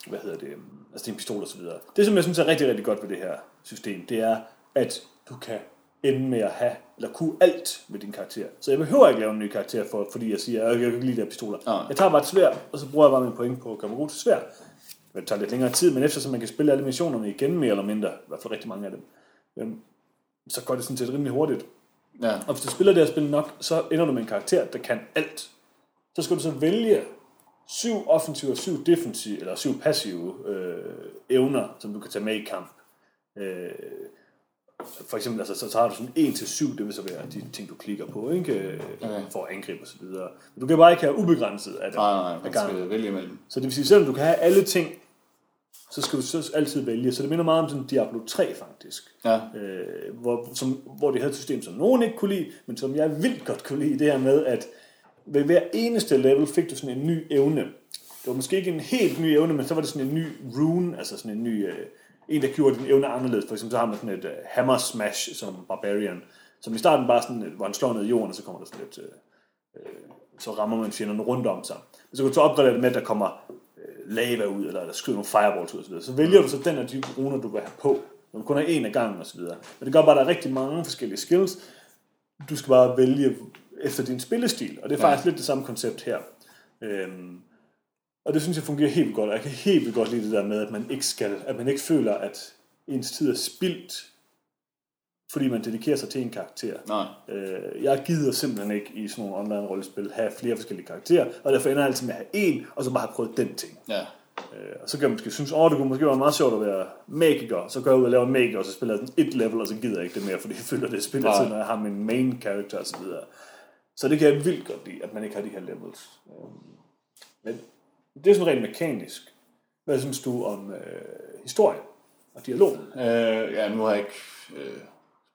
hvad hedder det, altså din pistol og så videre. Det, som jeg synes er rigtig, rigtig godt ved det her system, det er, at du kan ende med at have, eller kunne alt med din karakter. Så jeg behøver ikke lave en ny karakter, for, fordi jeg siger, at jeg kan ikke lide de her pistoler. Nej. Jeg tager bare et svær, og så bruger jeg bare min point på at gøre mig god til svær. Det tager lidt længere tid, men eftersom man kan spille alle missionerne igen mere eller mindre, i hvert fald rigtig mange af dem, øhm, så går det sådan set rimelig hurtigt. Ja. Og hvis du spiller det her spil nok, så ender du med en karakter, der kan alt. Så skal du så vælge syv offensive og syv defensive, eller syv passive øh, evner, som du kan tage med i kamp. Øh, for eksempel, altså, så, har du sådan 1 til 7, det vil så være de ting, du klikker på, ikke? Øh, Okay. for at angribe og så videre. Men du kan bare ikke have ubegrænset af det. Nej, nej, man skal vælge imellem. Så det vil sige, selvom du kan have alle ting, så skal du så altid vælge. Så det minder meget om sådan Diablo 3 faktisk. Ja. Øh, hvor, som, hvor det havde et system, som nogen ikke kunne lide, men som jeg vildt godt kunne lide, det her med, at ved hver eneste level fik du sådan en ny evne. Det var måske ikke en helt ny evne, men så var det sådan en ny rune, altså sådan en ny, øh, en der gjorde din evne anderledes. For eksempel så har man sådan et øh, hammer smash som barbarian, som i starten bare sådan, øh, hvor han slår ned i jorden, og så kommer der sådan lidt, øh, øh, så rammer man fjenderne rundt om sig. Men så kan du så opgradere det med, at der kommer lava ud, eller der skyder nogle fireballs ud, og så, videre. så vælger du så den af de runer, du vil have på. Du kun har en af gangen, og så videre. Men det gør bare, at der er rigtig mange forskellige skills. Du skal bare vælge efter din spillestil, og det er faktisk lidt det samme koncept her. Øhm, og det synes jeg fungerer helt godt, og jeg kan helt vildt godt lide det der med, at man ikke skal, at man ikke føler, at ens tid er spildt, fordi man dedikerer sig til en karakter. Nej. Øh, jeg gider simpelthen ikke i sådan nogle online-rollespil have flere forskellige karakterer, og derfor ender jeg altid med at have en, og så bare have prøvet den ting. Ja. Øh, og så kan man måske synes, åh, det kunne måske være meget sjovt at være magiker, så går jeg ud og laver en magiker, og så spiller jeg sådan et level, og så gider jeg ikke det mere, fordi jeg føler, det spiller tid, når jeg har min main character og så videre. Så det kan jeg vildt godt lide, at man ikke har de her levels. Øh, Men det er sådan rent mekanisk. Hvad synes du om øh, historie og dialog? Øh, ja, nu har jeg ikke øh,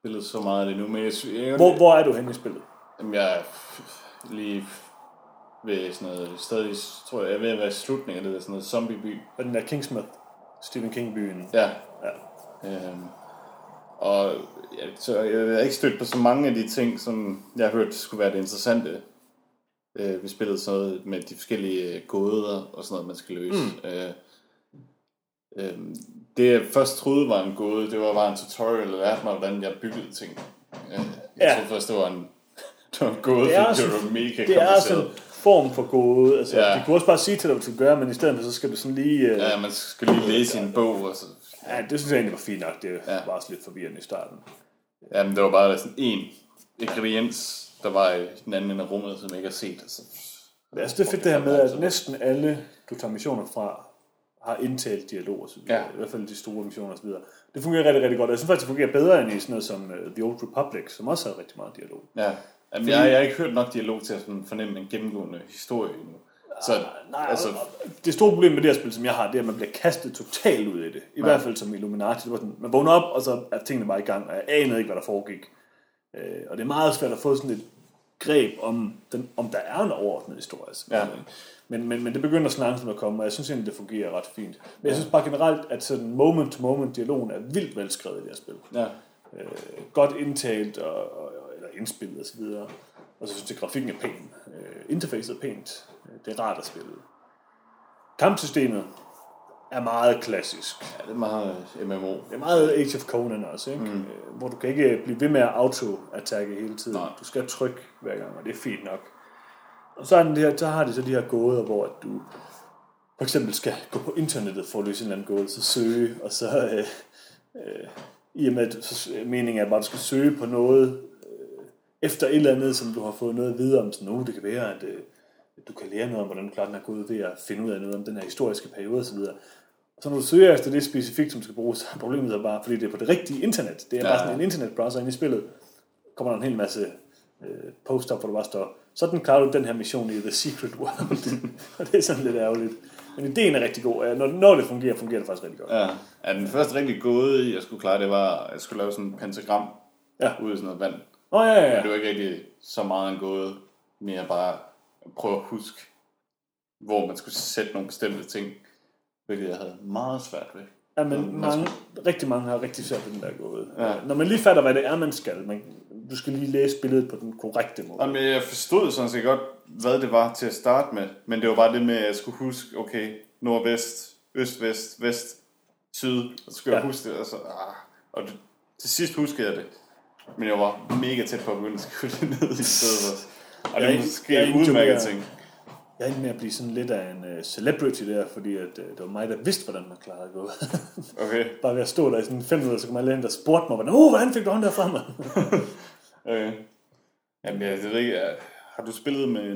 spillet så meget af det nu, men jeg, jeg, Hvor, hvor er du henne i spillet? Jamen, jeg er lige ved sådan noget, stadig, tror jeg, jeg er ved at være slutningen af det der sådan noget zombieby. Og den der Kingsmith, Stephen King-byen. Ja. Ja. Øhm, og ja, så jeg har ikke stødt på så mange af de ting, som jeg har hørt skulle være det interessante. Øh, vi spillede sådan noget med de forskellige øh, gåder og sådan noget, man skal løse. Mm. Øh, øh, det jeg først troede var en gåde, det var bare en tutorial, der lærte mig, hvordan jeg byggede ting. Øh, jeg Ja. troede først, det var en, det var en gåde, Det er fordi det sådan- var mega Det er kompliceret. sådan en form for gåde. Altså, Ja. ja. De kunne også bare sige til dig, hvad du skal gøre, men i stedet for, så skal du sådan lige... Øh, Ja, man skal lige læse i en bog, og så... ja, det synes jeg egentlig var fint nok. Det Ja. ja. var også lidt forvirrende i starten. Jamen, det var bare sådan en ingrediens, der var i den anden ende af rummet, som jeg ikke har set. Altså, Men altså, det er fedt det her med, at næsten alle, du tager missioner fra, har indtalt dialog og så videre. Ja. I hvert fald de store missioner og så videre. Det fungerer rigtig, rigtig godt. Jeg synes faktisk, det fungerer bedre end i sådan noget som uh, The Old Republic, som også har rigtig meget dialog. Ja. Jamen, jeg, jeg har ikke hørt nok dialog til at sådan fornemme en gennemgående historie endnu. Så, Nej, altså, det store problem med det her spil, som jeg har, det er, at man bliver kastet totalt ud af det. I ja. hvert fald som Illuminati. Det var sådan, man vågner op, og så er tingene bare i gang, og jeg anede ikke, hvad der foregik. Øh, og det er meget svært at få sådan et greb om, den, om der er en overordnet historie. Altså. Ja. Men, men, men det begynder så langsomt at komme, og jeg synes egentlig, det fungerer ret fint. Men jeg synes bare generelt, at sådan moment-to-moment dialogen er vildt velskrevet i det her spil. ja. Øh, godt indtalt, og, og, eller indspillet og så videre. Og så synes jeg, at grafikken er pæn. Øh, interfacet er pænt. Øh, Det er rart at spille. Kampsystemet er meget klassisk. ja, det er meget MMO. Det er meget Age of Conan også, ikke? Mm. hvor du kan ikke blive ved med at auto-attacke hele tiden. Nej. Du skal trykke hver gang, og det er fint nok. Og så, er den det her, så har de så de her gåder, hvor at du for eksempel skal gå på internettet for at løse en eller anden gåde, så søge, og så øh, øh, i og med, at så, meningen er bare, at du skal søge på noget øh, efter et eller andet, som du har fået noget at vide om, sådan, oh, det kan være, at, øh, at du kan lære noget om, hvordan du klarer den her gåde ved at finde ud af noget om den her historiske periode osv. Så når du søger efter det specifikt, som skal bruges, så er problemet er bare, fordi det er på det rigtige internet. Det er ja. Bare sådan en internetbrowser inde i spillet. kommer der en hel masse øh, poster, hvor der bare står, sådan klarer du den her mission i The Secret World. og det er sådan lidt ærgerligt. Men ideen er rigtig god. og Når, når det fungerer, fungerer det faktisk rigtig godt. Ja. ja, den første rigtig gåde, jeg skulle klare, det var, at jeg skulle lave sådan en pentagram Ja. ud i sådan noget vand. Åh, oh, ja, ja, Men ja. det var ikke rigtig så meget en gåde, mere bare at prøve at huske, hvor man skulle sætte nogle bestemte ting, hvilket jeg havde meget svært ved. ja men mange, rigtig mange har rigtig svært ved den der gåde. Ja. Når man lige fatter, hvad det er, man skal, man, du skal lige læse billedet på den korrekte måde. Jamen, jeg forstod sådan set godt, hvad det var til at starte med, men det var bare det med, at jeg skulle huske, okay, nordvest, øst, vest, syd, og så skulle ja. Jeg huske det, og så, ah, og det, til sidst huskede jeg det. Men jeg var mega tæt på at begynde at skrive det ned i stedet. Og det er måske jeg en udmærket ting. Jeg endte med at blive sådan lidt af en uh, celebrity der, fordi at, uh, det var mig, der vidste, hvordan man klarede at gå. Okay, Bare ved at stå der i sådan fem minutter, så kom alle ind og spurgte mig, hvordan, oh, hvordan fik du hånden der? okay. Jamen, jeg, jeg ved ikke, er- har du spillet med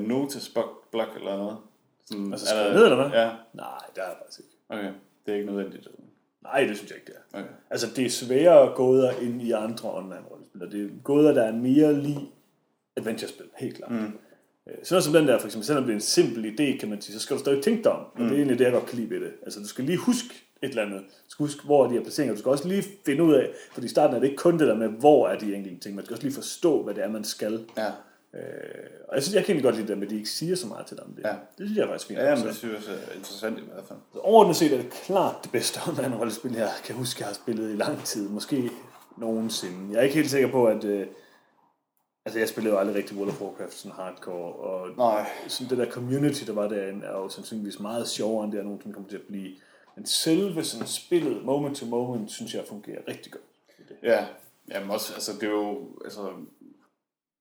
block eller noget? Sådan, Altså, skrevet ned, eller hvad? Ja, Nej, det er jeg faktisk ikke. okay. Det er ikke nødvendigt. Nej, det synes jeg ikke, det er. Okay. Altså, det er sværere gåder end i andre online-rollespil. og Det er gåder, der er mere lige adventure-spil, helt klart. Mm. Sådan noget som den der, for eksempel, selvom det er en simpel idé, kan man sige, så skal du stadig tænke dig om. Og det er egentlig det, jeg godt kan lide ved det. Altså, du skal lige huske, et eller andet. Du skal huske, hvor er de her placeringer. Du skal også lige finde ud af, fordi i starten er det ikke kun det der med, hvor er de enkelte ting. Man skal også lige forstå, hvad det er, man skal. Ja. Øh, og jeg synes, jeg kan godt lide det, med, at de ikke siger så meget til dig om det. Ja. Det synes jeg er faktisk fint. Ja, men det synes jeg er interessant i hvert fald. så overordnet set er det klart det bedste online-rollespil, jeg kan huske, jeg har spillet i lang tid. Måske nogensinde. Jeg er ikke helt sikker på, at... Øh, altså, jeg spillede jo aldrig rigtig World of Warcraft sådan hardcore, og Nej. sådan det der community, der var derinde, er jo sandsynligvis meget sjovere, end det er nogensinde kommer til at blive. Men selve sådan spillet, moment to moment, synes jeg fungerer rigtig godt. Ja, jamen også, altså det er jo, altså,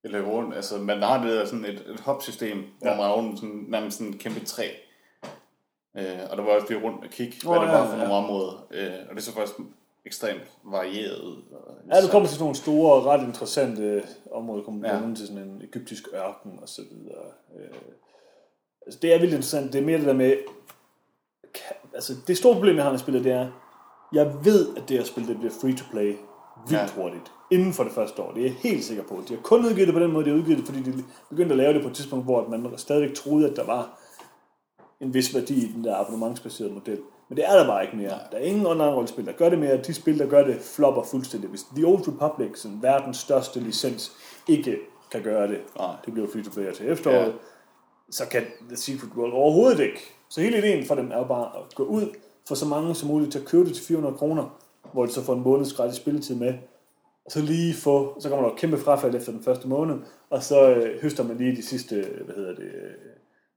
jeg løber rundt, altså man har det der sådan et, et hop-system, ja. hvor man er rundt sådan, nærmest sådan et kæmpe træ. Øh, og der var også det rundt og kigge, hvad oh, det ja, var for ja. nogle områder. Øh, og det så faktisk ekstremt varieret. Og Ja, du kommer til nogle store, ret interessante områder, kommer Ja. til sådan en egyptisk ørken og så videre. Øh, altså, det er vildt interessant. Det er mere det der med, altså det store problem, jeg har med spillet, det er, jeg ved, at det her spil, det bliver free to play vildt Ja. hurtigt. Inden for det første år. Det er jeg helt sikker på. De har kun udgivet det på den måde, de har udgivet det, fordi de begyndte at lave det på et tidspunkt, hvor man stadigvæk troede, at der var en vis værdi i den der abonnementsbaserede model. Men det er der bare ikke mere. Der er ingen online-rollespil, der gør det mere. De spil, der gør det, flopper fuldstændig. Hvis The Old Republic, sådan verdens største licens, ikke kan gøre det, Nej. det bliver free-to-play til efteråret, Ja. Så kan The Secret World overhovedet ikke. Så hele ideen for dem er jo bare at gå ud for så mange som muligt til at købe det til 400 kroner, hvor de så får en måneds gratis spilletid med, og så lige få, så kommer der et kæmpe frafald efter den første måned, og så øh, høster man lige de sidste, hvad hedder det,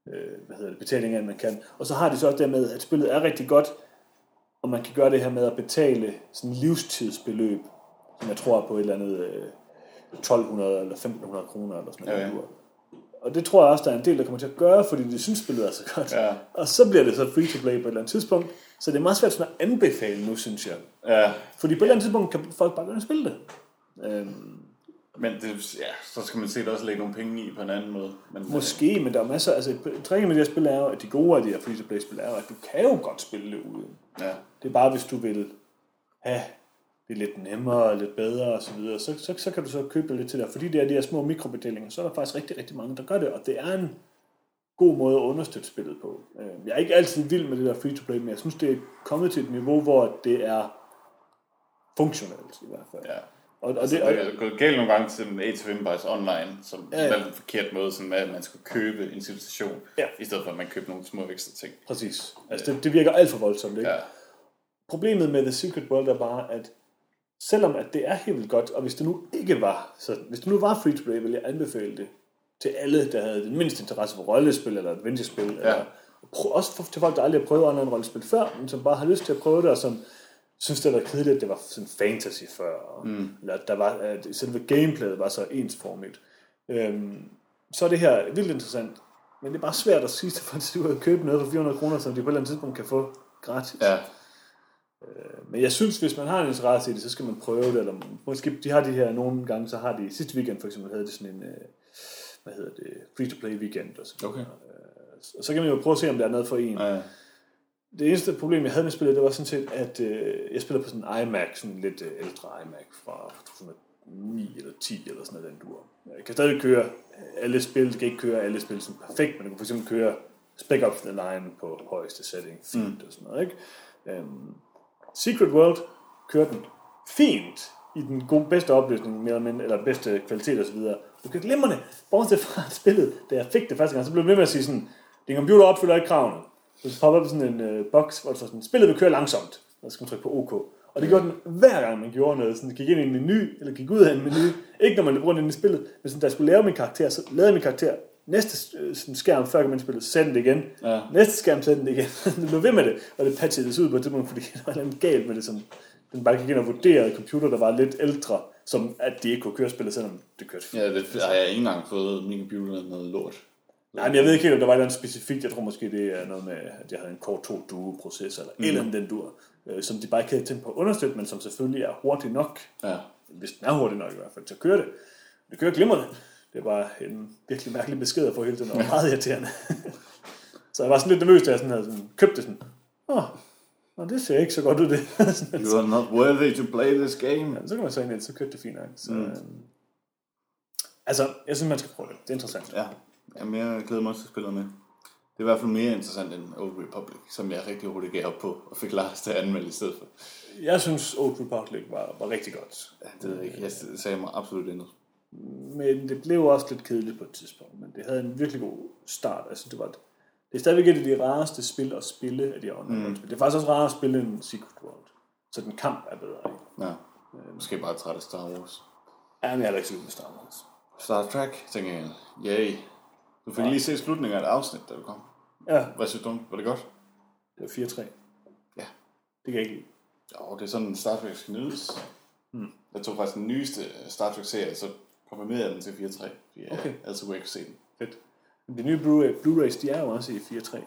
øh, hvad hedder det, betalinger, man kan. Og så har de så også dermed, at spillet er rigtig godt, og man kan gøre det her med at betale sådan livstidsbeløb, som jeg tror er på et eller andet øh, 1200 eller 1500 kroner eller sådan noget. Ja, ja. Og det tror jeg også, der er en del, der kommer til at gøre, fordi de synes, spillet er så godt. Ja. Og så bliver det så free to play på et eller andet tidspunkt. Så det er meget svært sådan at anbefale nu, synes jeg. Ja, Fordi på et eller andet tidspunkt kan folk bare og spille det. Øhm, men det, ja, så skal man det også lægge nogle penge i på en anden måde. Men, øh, måske, men der er masser... Altså, træningen med de her spil er jo, at de gode af de her free to play spil er jo, at du kan jo godt spille det ude. Ja, Det er bare, hvis du vil have det lidt nemmere og lidt bedre og så videre, så, så, så kan du så købe det lidt til dig. Fordi det er de her små mikrobetalinger, så er der faktisk rigtig, rigtig mange, der gør det, og det er en god måde at understøtte spillet på. Øh, Jeg er ikke altid vild med det der free-to-play, men jeg synes, det er kommet til et niveau, hvor det er funktionelt i hvert fald. ja. Og, og Altså, det, det og, er gået galt nogle gange til Age of Empires Online, som Ja, ja, ja. en forkert måde, sådan med, at man skulle købe en civilisation, Ja. i stedet for at man købte nogle små ekstra ting. præcis. Altså, det, det virker alt for voldsomt, ikke? Ja, Problemet med The Secret World er bare, at selvom at det er helt vildt godt, og hvis det nu ikke var, så hvis det nu var free to play, ville jeg anbefale det til alle, der havde den mindste interesse for rollespil eller adventure-spil, ja. eller også for, til folk, der aldrig har prøvet online rollespil før, men som bare har lyst til at prøve det, og som synes, det var kedeligt, at det var sådan fantasy før, og, mm. eller der var, at selve gameplayet var så ensformigt. Øhm, så er det her vildt interessant, men det er bare svært at sige til folk, at de købe noget for 400 kroner, som de på et eller andet tidspunkt kan få gratis. ja, Men jeg synes, hvis man har en interesse i det, så skal man prøve det. Eller måske, de har de her nogle gange, så har de, sidste weekend for eksempel, havde de sådan en, øh, hvad hedder det, free-to-play weekend. Og, så. okay. og så kan man jo prøve at se, om der er noget for en. Ja, Det eneste problem, jeg havde med spillet, det var sådan set, at øh, jeg spiller på sådan en iMac, sådan en lidt øh, ældre iMac fra 2009 eller 10 eller sådan noget, den dur. Jeg kan stadig køre alle spil, det kan ikke køre alle spil sådan perfekt, men du kan for eksempel køre Spec Ops The Line på højeste setting, fint mm. og sådan noget, ikke? Øhm, Secret World kører den fint i den gode, bedste opløsning, mere eller, mindre, eller bedste kvalitet osv. Du kan glemme det, bortset fra at spillet, da jeg fik det første gang, så blev jeg ved med at sige sådan, din computer opfylder ikke kravene. Så popper op sådan en øh, boks, hvor der sådan, spillet vil køre langsomt, og så skal man trykke på OK. Og det gjorde den hver gang, man gjorde noget. Sådan, gik ind i en menu, eller gik ud af en menu. Ikke når man løb rundt ind i spillet, men sådan, da jeg skulle lave min karakter, så lavede jeg min karakter. Næste øh, sådan, skærm, før man spillet, så det igen. Ja. Næste skærm, så den igen. det blev ved med det, og det patchede det ud på et tidspunkt, fordi der var noget galt med det, som den bare gik ind og vurderede computer, der var lidt ældre, som at de ikke kunne køre spillet, selvom det kørte ja det har jeg ikke engang fået min computer noget lort. Nej, men jeg ved ikke helt, om der var noget specifikt. Jeg tror måske, det er noget med, at jeg havde en Core 2 Duo processor, eller mm. et eller andet den dur, øh, som de bare ikke havde tænkt på at understøtte, men som selvfølgelig er hurtig nok, Ja, hvis den er hurtig nok i hvert fald, til at køre det. Det kører glimrende. Det bare en virkelig mærkelig besked at få hele tiden, og meget irriterende. så jeg var sådan lidt nervøs, da jeg sådan havde sådan, købt det sådan. Åh, oh, det ser ikke så godt ud, det. You are not worthy to play this game. så kan man så ind, så kørte det fint nok. Så, mm. øhm, altså, jeg synes, man skal prøve det. Det er interessant. Ja, Jamen, jeg glæder mig også til at spille med. Det er i hvert fald mere interessant end Old Republic, som jeg rigtig hurtigt gav op på, og fik Lars til at anmelde i stedet for. Jeg synes, Old Republic var, var rigtig godt. Ja, det ved jeg ikke. Jeg sagde mig absolut intet. Men det blev også lidt kedeligt på et tidspunkt. Men det havde en virkelig god start. Altså, det var et, det er stadigvæk et af de rareste spil at spille af de online mm. Det er faktisk også rarere at spille en Secret World. Så den kamp er bedre. Ikke? Ja. Måske bare træt af Star Wars. Ja, men jeg er da ikke så med Star Wars. Star Trek, tænker jeg. Yay. Du fik lige set slutningen af et afsnit, du kom. Ja, Hvad synes du? Var det godt? det var 4-3. Ja. Det kan jeg ikke lide. Jo, det er sådan, Star Trek skal nydes. Hmm. Jeg tog faktisk den nyeste Star Trek-serie, så komprimerede den til 4-3. fordi Jeg Okay. altid kunne ikke se den. Fedt. De nye Blu-ray, Blu-rays, de er jo også i 4-3.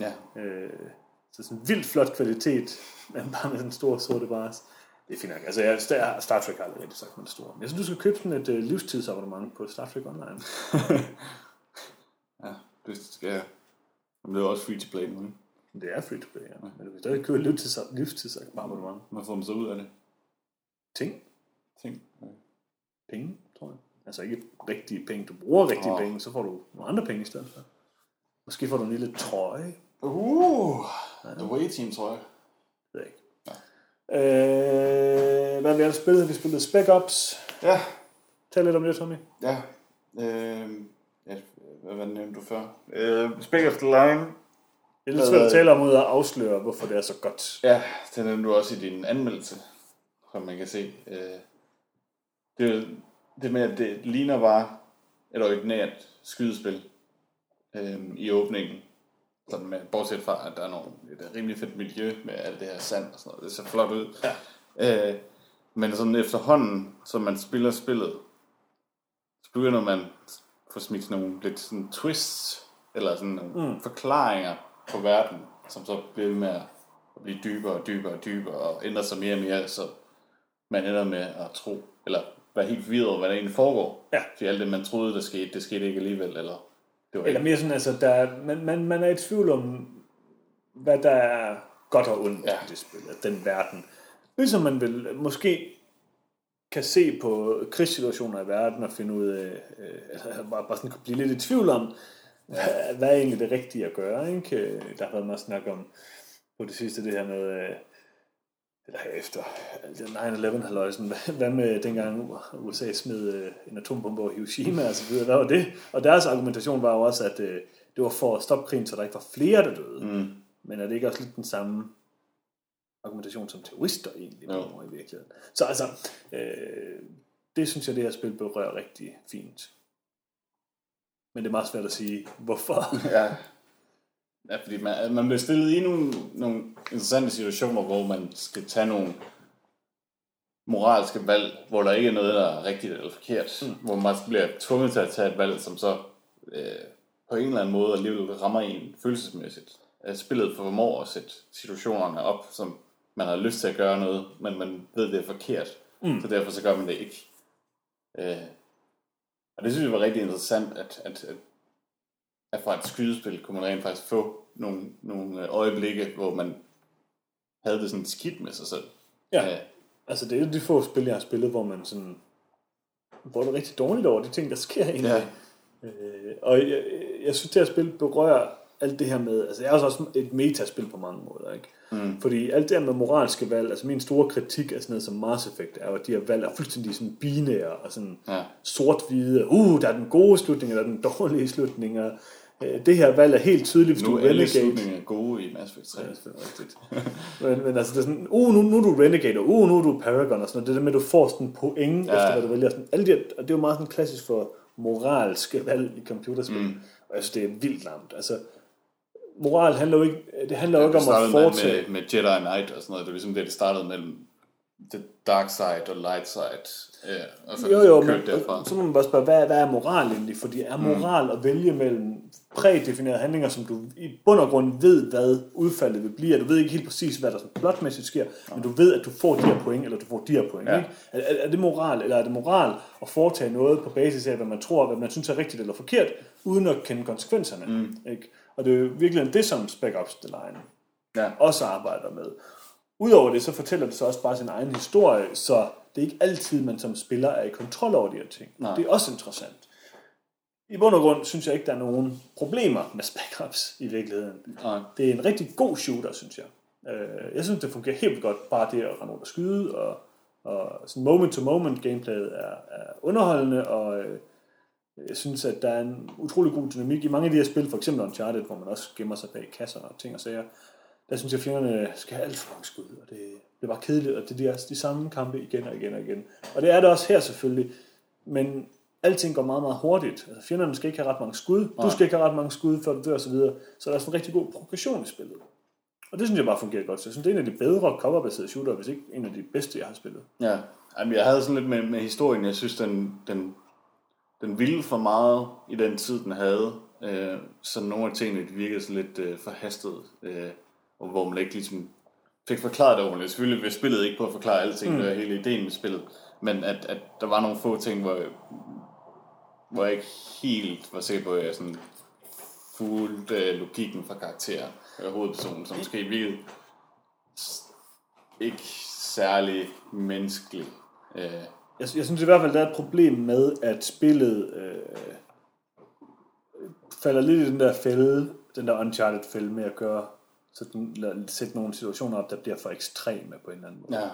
Ja. Øh, så sådan vildt flot kvalitet, men bare med sådan en stor sorte bars. Det er fint nok. Altså, jeg, Star, Star Trek har aldrig rigtig sagt, man er stor. Men jeg synes, du skal købe sådan et uh, livstidsabonnement på Star Trek Online. Ja, det skal jeg. Men det er også free to play nu. Det er free to play, ja. Men du kan stadig købe et livstids, livstidsabonnement. Hvad får man så ud af det? Ting, Ting. Ja. penge. Altså ikke rigtige penge. Du bruger rigtige Åh. penge, så får du nogle andre penge i stedet for. Måske får du en lille trøje. Uh, The Way Team, tror jeg. Det ved jeg ikke. Øh, hvad har vi ellers spillet? Vi spillede Spec Ops. Ja, Tal lidt om det, Tommy. ja. Øh, ja hvad, hvad nævnte du før? Øh, Spec of the Line. Det er lidt svært at tale om ud at afsløre, hvorfor det er så godt. Ja, det nævnte du også i din anmeldelse, som man kan se. Øh, det, er det med, at det ligner bare et ordinært skydespil øh, i åbningen. Sådan med, bortset fra, at der er nogle, et rimelig fedt miljø med alt det her sand og sådan noget. Det ser flot ud. Ja. Øh, men sådan efterhånden, som man spiller spillet, så begynder man få smidt nogle lidt sådan twists, eller sådan nogle mm. forklaringer på verden, som så bliver med at blive dybere og dybere og dybere, og ændre sig mere og mere, så man ender med at tro, eller være helt forvirret over, hvad der egentlig foregår. Ja. Fordi alt det, man troede, der skete, det skete ikke alligevel, eller det var Eller mere sådan, altså, der, er- man, man, man er i tvivl om, hvad der er godt og ondt Ja. i det spil, altså den verden. Ligesom man vil måske kan se på krigssituationer i verden og finde ud af, øh, altså bare, bare sådan blive lidt i tvivl om, hvad, hvad er egentlig det rigtige at gøre, ikke? Der har været meget snak om på det sidste det her med, øh, eller efter altså 9-11 halløjsen, hvad, hvad med dengang USA smed øh, en atombombe over Hiroshima og så videre, hvad var det? Og deres argumentation var jo også, at øh, det var for at stoppe krigen, så der ikke var flere, der døde. Mm. Men er det ikke også lidt den samme argumentation, som terrorister egentlig Jo. bruger i virkeligheden? Så altså, øh, det synes jeg, det her spil berører rigtig fint. Men det er meget svært at sige, hvorfor. Ja. Ja, fordi man, man bliver stillet i nogle, nogle interessante situationer, hvor man skal tage nogle moralske valg, hvor der ikke er noget, der er rigtigt eller forkert. Mm. Hvor man bliver tvunget til at tage et valg, som så øh, på en eller anden måde alligevel rammer en følelsesmæssigt. Spillet formår at sætte situationerne op, som man har lyst til at gøre noget, men man ved, det er forkert. Mm. Så derfor så gør man det ikke. Øh, og det synes jeg var rigtig interessant, at, at, at at fra et skydespil kunne man rent faktisk få nogle, nogle øh, øjeblikke, hvor man havde det sådan skidt med sig selv. Ja. Ja. Altså, det er de få spil, jeg har spillet, hvor man sådan... Hvor det er rigtig dårligt over de ting, der sker egentlig. Ja. Øh, og jeg, jeg synes, det her spil berører alt det her med... Altså, det er også et metaspil på mange måder, ikke? Mm. Fordi alt det her med moralske valg, altså min store kritik af sådan noget som Mass Effect, er jo, at de her valg er fuldstændig sådan binære og sådan Ja. sort-hvide. Uh, der er den gode slutning, og der er den dårlige slutning. Og, det her valg er helt tydeligt, hvis Nu du er er alle renegade. slutninger gode i Mass Effect 3. Ja, det er rigtigt. men, men altså, det er sådan, uh, nu, nu er du Renegade, og uh, nu er du Paragon, og sådan noget. Det der med, at du får sådan point, ja. efter hvad du vælger. Sådan, alle de og det er jo meget sådan klassisk for moralske valg i computerspil. Mm. Og jeg synes, det er vildt lamt. Altså, moral handler jo ikke, det handler jo ikke om at startede med, med, Jedi Knight og sådan noget. Det var ligesom det, det startede mellem the dark side og light side. Ja, og så Jo, jo, men derfra. så må man bare spørge, hvad, hvad er moral egentlig? Fordi er moral at vælge mellem prædefinerede handlinger, som du i bund og grund ved, hvad udfaldet vil blive, og du ved ikke helt præcis, hvad der sådan plotmæssigt sker, men du ved, at du får de her point, eller du får de her point. Ja. Ikke? Er, er, det moral, eller er det moral at foretage noget på basis af, hvad man tror, hvad man synes er rigtigt eller forkert, uden at kende konsekvenserne? Mm. Ikke? Og det er virkelig det, som Spec Ops The Line Ja. også arbejder med. Udover det, så fortæller det så også bare sin egen historie, så det er ikke altid, man som spiller er i kontrol over de her ting. Nej. Det er også interessant. i bund og grund synes jeg ikke, der er nogen problemer med Ops i virkeligheden. Nej. Det er en rigtig god shooter, synes jeg. Øh, jeg synes, det fungerer helt godt, bare det at rende rundt og skyde, og, og sådan moment-to-moment gameplayet er, er underholdende, og øh, jeg synes, at der er en utrolig god dynamik i mange af de her spil, for eksempel Uncharted, hvor man også gemmer sig bag kasser og ting og sager. Der synes jeg, at fjenderne skal have alt for mange skud, og det, det var kedeligt, og det er de, de samme kampe igen og igen og igen. Og det er det også her selvfølgelig, men alting går meget, meget hurtigt. Altså, fjenderne skal ikke have ret mange skud, du skal ikke have ret mange skud, før du dør osv. Så, videre. så der er sådan en rigtig god progression i spillet. Og det synes jeg bare fungerer godt. Så jeg synes, det er en af de bedre coverbaserede shooter, hvis ikke en af de bedste, jeg har spillet. Ja, Jamen, jeg havde sådan lidt med, med historien. Jeg synes, den, den, den ville for meget i den tid, den havde. Øh, så nogle af tingene de virkede sådan lidt øh, forhastet. Øh, og hvor man ikke ligesom fik forklaret det ordentligt. Selvfølgelig vil spillet ikke på at forklare alting, mm. det er hele ideen med spillet. Men at, at der var nogle få ting, hvor, hvor jeg ikke helt var sikker på, at jeg sådan fulgte øh, logikken fra karakterer og hovedpersonen, som måske virkede ikke særlig menneskelig. Øh, Jeg, jeg synes i hvert fald, der er et problem med, at spillet øh, falder lidt i den der fælde, den der Uncharted-fælde med at gøre, sådan, sætte nogle situationer op, der bliver for ekstreme på en eller anden måde. ja.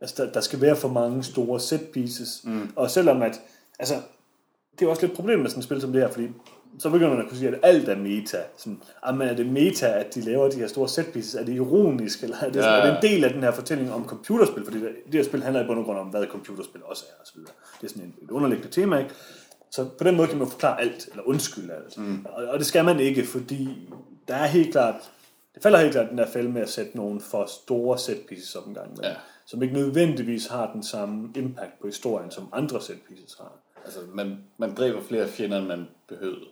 Altså, der, der skal være for mange store set pieces. Mm. Og selvom at, altså, det er også lidt et problem med sådan et spil som det her, fordi så begynder man at kunne sige, at alt er meta. Sådan, ah, men er det meta, at de laver de her store set pieces? Er det ironisk, eller er det, ja. er det en del af den her fortælling om computerspil? Fordi det, det her spil handler i bund og grund om, hvad computerspil også er, og så videre. Det er sådan en, et underliggende tema, ikke? Så på den måde kan man forklare alt, eller undskylde alt. Mm. Og, og det skal man ikke, fordi der er helt klart, det falder helt klart den der fælde med at sætte nogle for store set pieces op en gang, Ja. som ikke nødvendigvis har den samme impact på historien, som andre set pieces har. Altså, man, man dræber flere fjender, end man behøvede.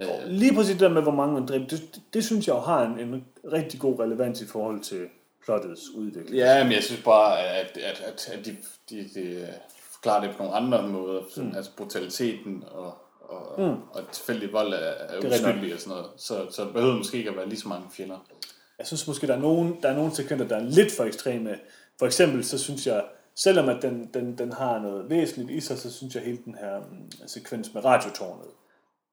Øh, Lige præcis det der med, hvor mange man dræber, det, det, det synes jeg jo har en, en rigtig god relevans i forhold til plottets udvikling. ja, men jeg synes bare, at, at, at, at de, de, de forklarer det på nogle andre måder. Sådan, mm. Altså brutaliteten og, og, mm. og tilfældig vold er, er uskyldig og sådan noget. Så, så det behøver måske ikke at være lige så mange fjender. Jeg synes måske, der er nogen, der er nogle sekvenser, der er lidt for ekstreme. For eksempel, så synes jeg, selvom at den, den, den har noget væsentligt i sig, så synes jeg hele den her mm, sekvens med radiotårnet,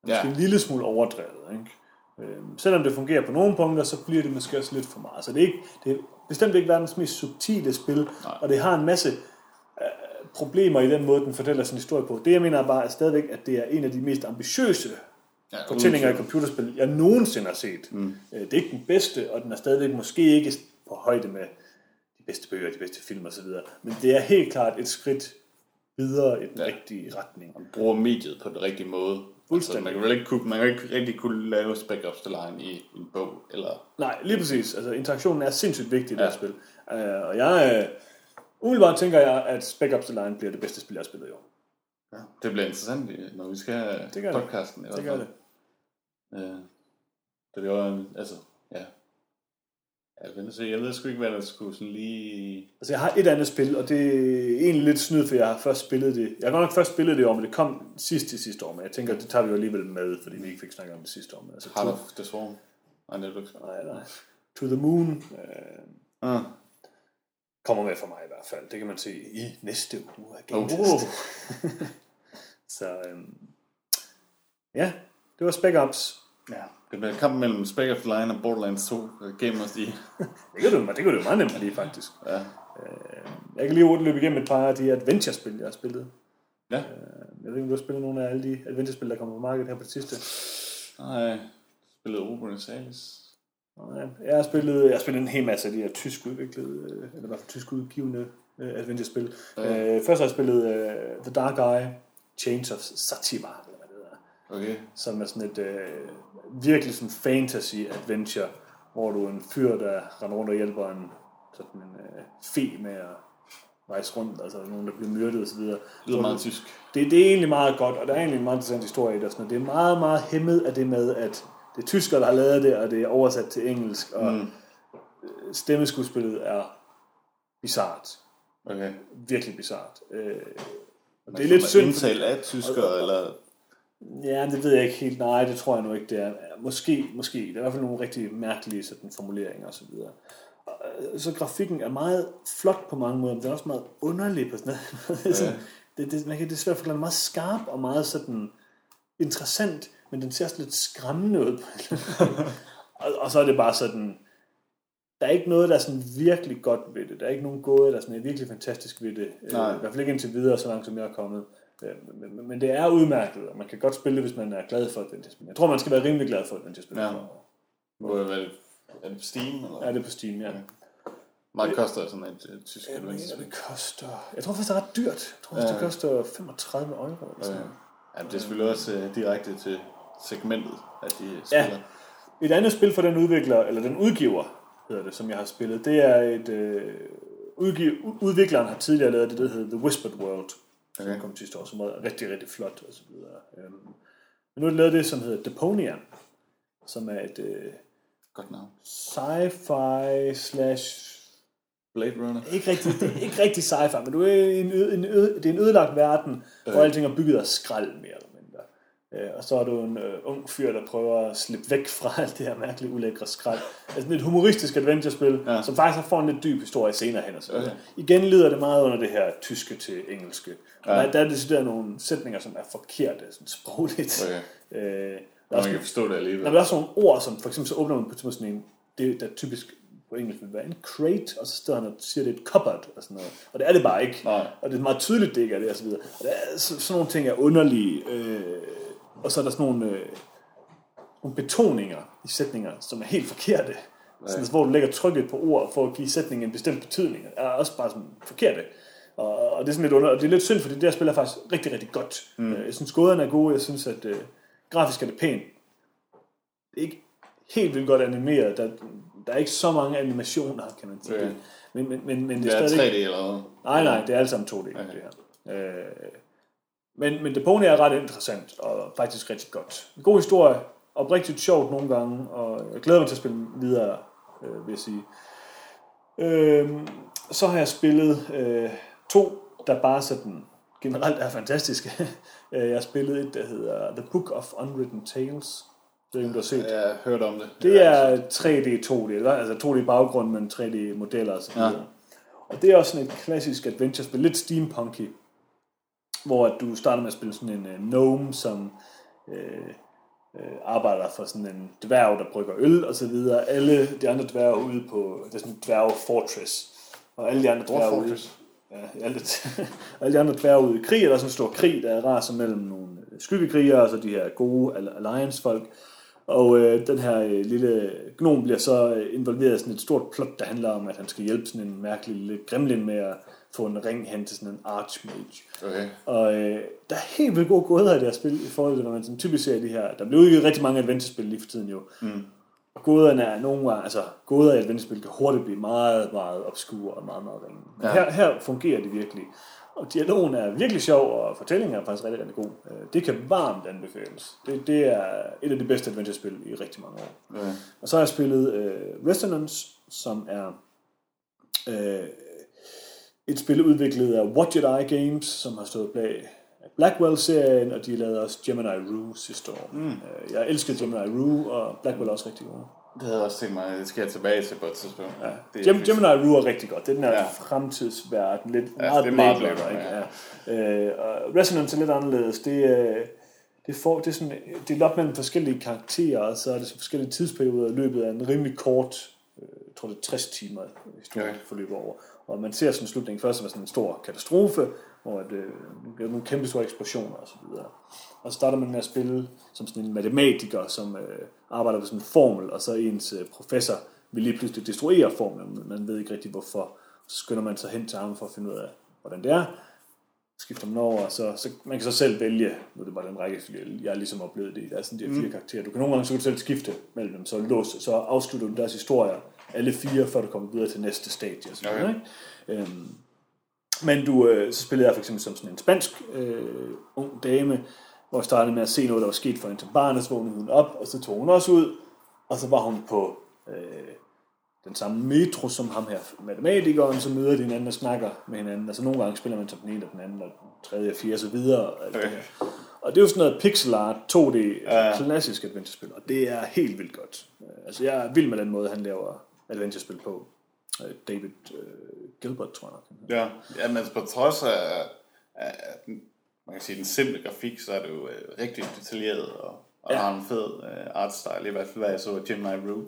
er Ja. en lille smule overdrevet. Ikke? Øhm, selvom det fungerer på nogle punkter, så bliver det måske også lidt for meget. Så det er, ikke, det er bestemt ikke verdens mest subtile spil, Nej. og det har en masse problemer i den måde, den fortæller sin historie på. Det jeg mener er bare er stadigvæk, at det er en af de mest ambitiøse Ja, fortællinger i computerspil, jeg nogensinde har set. Mm. Det er ikke den bedste, og den er stadigvæk måske ikke på højde med de bedste bøger, de bedste film osv. Men det er helt klart et skridt videre i den ja. rigtige retning. Man bruger mediet på den rigtige måde. Altså, man, kan vel ikke kunne, man kan ikke rigtig kunne lave Spec Line i en bog. Eller, Nej, lige præcis. Altså, interaktionen er sindssygt vigtig i det her spil. Uh, og jeg, uh, umiddelbart tænker jeg, at Spec Ops The Line bliver det bedste spil, jeg har spillet i år. ja. Det bliver interessant, når vi skal have Det gør det. podcasten. i hvert Det gør det. Øh, så det var, en- altså, ja. Jeg ved, se, jeg ved sgu ikke, hvad der skulle sådan lige... Altså, jeg har et andet spil, og det er egentlig lidt snyd, for jeg har først spillet det. Jeg har godt nok først spillet det i år, men det kom sidst til sidste år, men jeg tænker, det tager vi jo alligevel med, fordi vi ikke fik snakket om det sidste år. Men altså, Heart to, of the Swarm. Nej, det er du ikke. nej, nej. To the Moon øh, Ah. Kommer med for mig i hvert fald. Det kan man se i næste uge af Oh. Gametest. Så øhm, ja, det var Spec Ops. Ja, det bliver kamp mellem Spec Ops The Line og Borderlands 2 øh, Gamers, de... Det kan du, det kan du meget nemt lige, faktisk. Ja. Jeg kan lige hurtigt løbe igennem et par af de adventure-spil, jeg har spillet. Ja. Jeg ved ikke, om du har spillet nogle af alle de adventure-spil, der kommer på markedet her på det sidste. Nej, spillet Open Salis. Nej, Jeg har spillet, jeg har spillet en hel masse af de her tysk udviklede, øh, eller i hvert fald tysk udgivende uh, adventure-spil. Ja. Uh, først har jeg spillet uh, The Dark Eye, Chains of Sativa, eller hvad det hedder, Okay. som er sådan et uh, virkelig sådan fantasy-adventure, hvor du er en fyr, der render rundt og hjælper en, sådan en uh, fe med at rejse rundt, altså nogen, der bliver myrdet osv. Det lyder meget tysk. Det, det er egentlig meget godt, og der er egentlig en meget interessant historie i det. Sådan, det er meget, meget hæmmet af det med, at det er tyskere, der har lavet det, og det er oversat til engelsk, og mm. stemmeskuespillet er bizart. Okay. Virkelig bizart. Øh, og det er lidt synd. Indtalt af tyskere, eller... Ja, det ved jeg ikke helt. Nej, det tror jeg nu ikke, det er. Måske, måske. Det er i hvert fald nogle rigtig mærkelige sådan, formuleringer og så videre. Og, øh, Så grafikken er meget flot på mange måder, men den er også meget underlig på sådan noget. Det sådan, det, det, man kan er at forklare, meget skarp og meget sådan interessant, men den ser også lidt skræmmende ud. og, og så er det bare sådan, der er ikke noget, der er sådan virkelig godt ved det. Der er ikke nogen gåde, der er sådan virkelig fantastisk ved det. Øh, Nej. I hvert fald ikke indtil videre, så langt som jeg er kommet. Øh, Men, men, men det er udmærket, og man kan godt spille det, hvis man er glad for adventure-spil. Jeg tror, man skal være rimelig glad for adventure-spil. Ja. Hvor er det, er det på Steam? Eller? Ja, det er på Steam, ja. Meget koster sådan et tysk Jeg mener, det koster... Jeg tror faktisk, det er ret dyrt. Jeg tror faktisk, Ja. det koster 35 euro. Eller sådan. Ja. Ja, det er selvfølgelig også uh, direkte til segmentet, at de spiller. Et andet spil for den udvikler, eller den udgiver, hedder det, som jeg har spillet, det er et... Øh, udgiv, udvikleren har tidligere lavet det, der hedder The Whispered World, som Okay. kom sidste år, som var rigtig, rigtig flot og så videre. Øhm, men nu er det lavet det, som hedder Deponia, som er et øh, Godt navn. sci-fi slash Blade Runner. ikke rigtig, det er ikke rigtig sci-fi, men du er i en, en ø, det er en ødelagt verden, hvor alting er bygget af skrald, mere eller. Øh, og så er du en øh, ung fyr, der prøver at slippe væk fra alt det her mærkelige, ulækre skrald. Altså et humoristisk adventure-spil, ja. Som faktisk får en lidt dyb historie senere hen. Og så. Okay. Igen lider det meget under det her tyske til engelske. Og Ja. der, der er decideret nogle sætninger, som er forkerte, sådan sprogligt. Okay. Øh, der er Og man kan forstå det alligevel. der er også nogle ord, som for eksempel så åbner man på sådan en, det der typisk på engelsk vil være en crate, og så står han og siger, det er et cupboard, og sådan noget. Og det er det bare ikke. Nej. Og det er meget tydeligt, det ikke er det, og så videre. Og der er, så, sådan nogle ting er underlige. Øh, og så er der sådan nogle, øh, nogle betoninger i sætninger, som er helt forkerte. Sådan, hvor du lægger trykket på ord for at give sætningen en bestemt betydning, er også bare sådan forkerte. Og, og det er sådan lidt under, og det er lidt synd, fordi det her spil er faktisk rigtig, rigtig godt. Mm. Jeg synes, gåderne er gode, jeg synes, at øh, grafisk er det pænt. Det er ikke helt vildt godt animeret. Der, der er ikke så mange animationer, kan man sige. Okay. Men, men, men, men det Det er er stadig... 3D eller hvad? Nej, nej, det er alt sammen 2D, okay. det her. Øh, men, men Deponia er ret interessant, og faktisk rigtig godt. En god historie, oprigtigt sjovt nogle gange, og jeg glæder mig til at spille videre, øh, vil jeg sige. Øh, så har jeg spillet øh, to, der bare sådan generelt er fantastiske. Øh, jeg har spillet et, der hedder The Book of Unwritten Tales. Det er ikke, du har set. Jeg har hørt om det. Det er 3D, 2D, eller? altså 2D baggrund, men 3D modeller og så videre. Ja. Og det er også sådan et klassisk adventure-spil, lidt steampunky, hvor du starter med at spille sådan en uh, gnome, som øh, øh, arbejder for sådan en dværg, der brygger øl og så videre. Alle de andre dværge ude på, det er sådan en dværg fortress, og alle de andre dværge ude, ja, alle, alle de andre dværge ude i krig, og der er sådan en stor krig, der er raser mellem nogle øh, skyggekrigere, og så de her gode Al- Alliance-folk. Og øh, den her øh, lille gnom bliver så øh, involveret i sådan et stort plot, der handler om, at han skal hjælpe sådan en mærkelig lille gremlin med at få en ring hen til sådan en archmage. Okay. Og øh, der er helt vildt gode gåder i det her spil, i forhold til, hvad man sådan typisk ser i de her. Der bliver udgivet rigtig mange adventure-spil lige for tiden jo. Mm. Og gåderne er nogle gange, altså gåder i adventure-spil kan hurtigt blive meget, meget obskure og meget, meget ringe. Men Ja. her, her fungerer det virkelig. Og dialogen er virkelig sjov, og fortællingen er faktisk rigtig, rigtig god. Øh, Det kan varmt anbefales. Det, det er et af de bedste adventure-spil i rigtig mange år. okay. Og så har jeg spillet øh, Resonance, som er øh, et spil udviklet af What Did I Games, som har stået bag Blackwell-serien, og de lavede også Gemini Rue sidste år. Mm. Jeg elskede Gemini Rue, og Blackwell er også rigtig god. Det havde jeg også tænkt mig, det skal jeg tilbage til på et tidspunkt. Ja, det Gem, Gemini Rue er rigtig godt. Det er den her Ja. ja. fremtidsverden. Lidt Ja, meget det er meget Runner, ikke? Ja. Øh, og Resonance er lidt anderledes. Det, er- det, får, det er sådan delt op mellem forskellige karakterer, og så er det så forskellige tidsperioder i løbet af en rimelig kort, øh, jeg tror det er 60 timer, historien Okay. forløber over. Og man ser sådan slutningen først som sådan en stor katastrofe, hvor at, øh, nogle kæmpe store eksplosioner og så videre. Og så starter man med at spille som sådan en matematiker, som øh, arbejder på sådan en formel, og så ens øh, professor vil lige pludselig destruere formlen, man ved ikke rigtig hvorfor. Så skynder man sig hen til ham for at finde ud af, hvordan det er. Skifter man over, så, så man kan så selv vælge, nu er det bare den række, jeg har ligesom oplevet det, der er sådan de her fire karakterer. Du kan nogle gange så kan du selv skifte mellem dem, så, lås, så afslutter du deres historier, alle fire, før du kommer videre til næste stadie. Og sådan Okay. ikke? Øhm, men du, øh, så spillede jeg for eksempel som sådan en spansk øh, ung dame, hvor jeg startede med at se noget, der var sket for hende til barnet, så vågnede hun op, og så tog hun også ud, og så var hun på øh, den samme metro som ham her, matematikeren, så møder de hinanden og snakker med hinanden. Altså nogle gange spiller man som den ene og den anden, og den tredje og fjerde og så videre. Og, alt det Okay. her. og det er jo sådan noget pixel art, 2D, Ja. ja. klassisk adventure-spil, og det er helt vildt godt. Øh, Altså jeg er vild med den måde, han laver adventure-spil på. Øh, David øh, Gilbert, tror jeg nok. Ja, ja men altså på trods af, af man kan sige, den simple grafik, så er det jo øh, rigtig detaljeret, og, og Ja. har en fed øh, artstyle, i hvert fald hvad jeg så af Gemini Rue.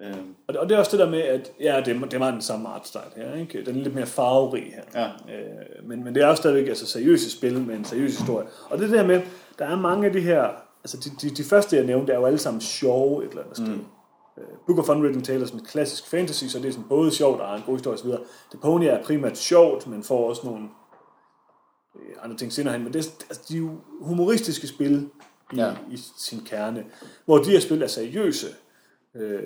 Øh, Og det, og det er også det der med, at ja, det er, det er meget den samme artstyle her. Ikke? Den er lidt mere farverig her. Ja. Øh, men, men det er også stadigvæk altså, seriøse spil med en seriøs historie. Og det der med, der er mange af de her, altså de, de, de første jeg nævnte, er jo alle sammen sjove et eller andet sted. Mm. Book of Unwritten Tales er sådan et klassisk fantasy, så det er sådan både sjovt og en god historie osv. Pony er primært sjovt, men får også nogle øh, andre ting senere hen. Men det er, altså, de er jo humoristiske spil i, ja. I sin kerne, hvor de her spil er seriøse. Øh,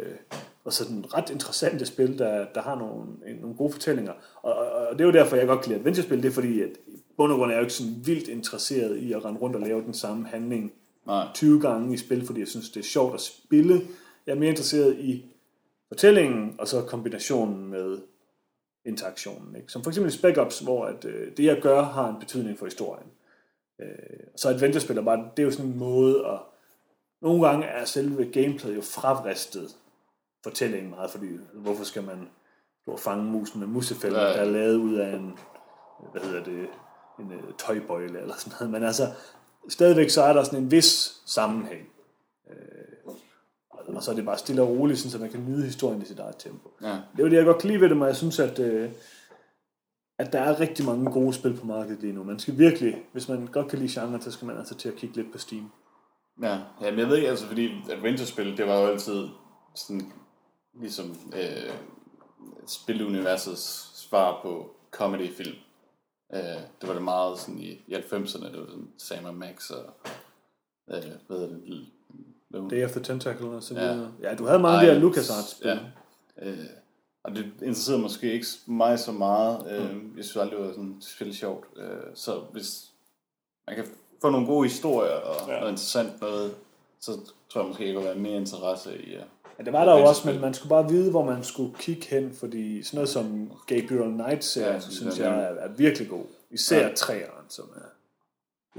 og sådan ret interessante spil, der, der har nogle, nogle gode fortællinger. Og, og, og det er jo derfor, jeg godt kan lide adventure-spil. Det er fordi, at i bund og grund er jeg jo ikke sådan vildt interesseret i at rende rundt og lave den samme handling nej, 20 gange i spil, fordi jeg synes, det er sjovt at spille. Jeg er mere interesseret i fortællingen, og så kombinationen med interaktionen. Ikke? Som for eksempel i Spec Ops, hvor at, øh, det, jeg gør, har en betydning for historien. Øh, så adventure-spil er bare, det er jo sådan en måde at... Nogle gange er selve gameplayet jo fravristet fortællingen meget, fordi hvorfor skal man og fange musen med ja, ja. der er lavet ud af en, hvad hedder det, en uh, tøjbøjle eller sådan noget. Men altså, stadigvæk så er der sådan en vis sammenhæng. Øh, og så er det bare stille og roligt, sådan, så man kan nyde historien i sit eget tempo. ja. Det er jo det, jeg godt kan lide ved det, men jeg synes, at, øh, at der er rigtig mange gode spil på markedet lige nu. Man skal virkelig, hvis man godt kan lide genre, så skal man altså til at kigge lidt på Steam. Ja, Jamen, jeg ved ikke, altså fordi adventure-spil, det var jo altid sådan, ligesom øh, spiluniversets svar på comedy-film. Øh, det var det meget sådan i, i 90'erne, det var sådan Sam Max og, øh, hvad hedder det, Lone- Day of the Tentacle og så Ja. videre. Ja, ja du havde meget af det her LucasArts spil. Ja. Øh, og det interesserede måske ikke mig så meget. Øh, Jeg synes aldrig, det var sådan spillet sjovt. Øh, så hvis man kan få nogle gode historier og Ja. noget interessant noget, så tror jeg måske, jeg kunne være mere interesse i. Ja. Ja, det var der jo også, men man skulle bare vide, hvor man skulle kigge hen, fordi sådan noget som Gabriel Knight-serien, Ja, synes jeg jeg er, er virkelig god. Især. Ja. træeren, som er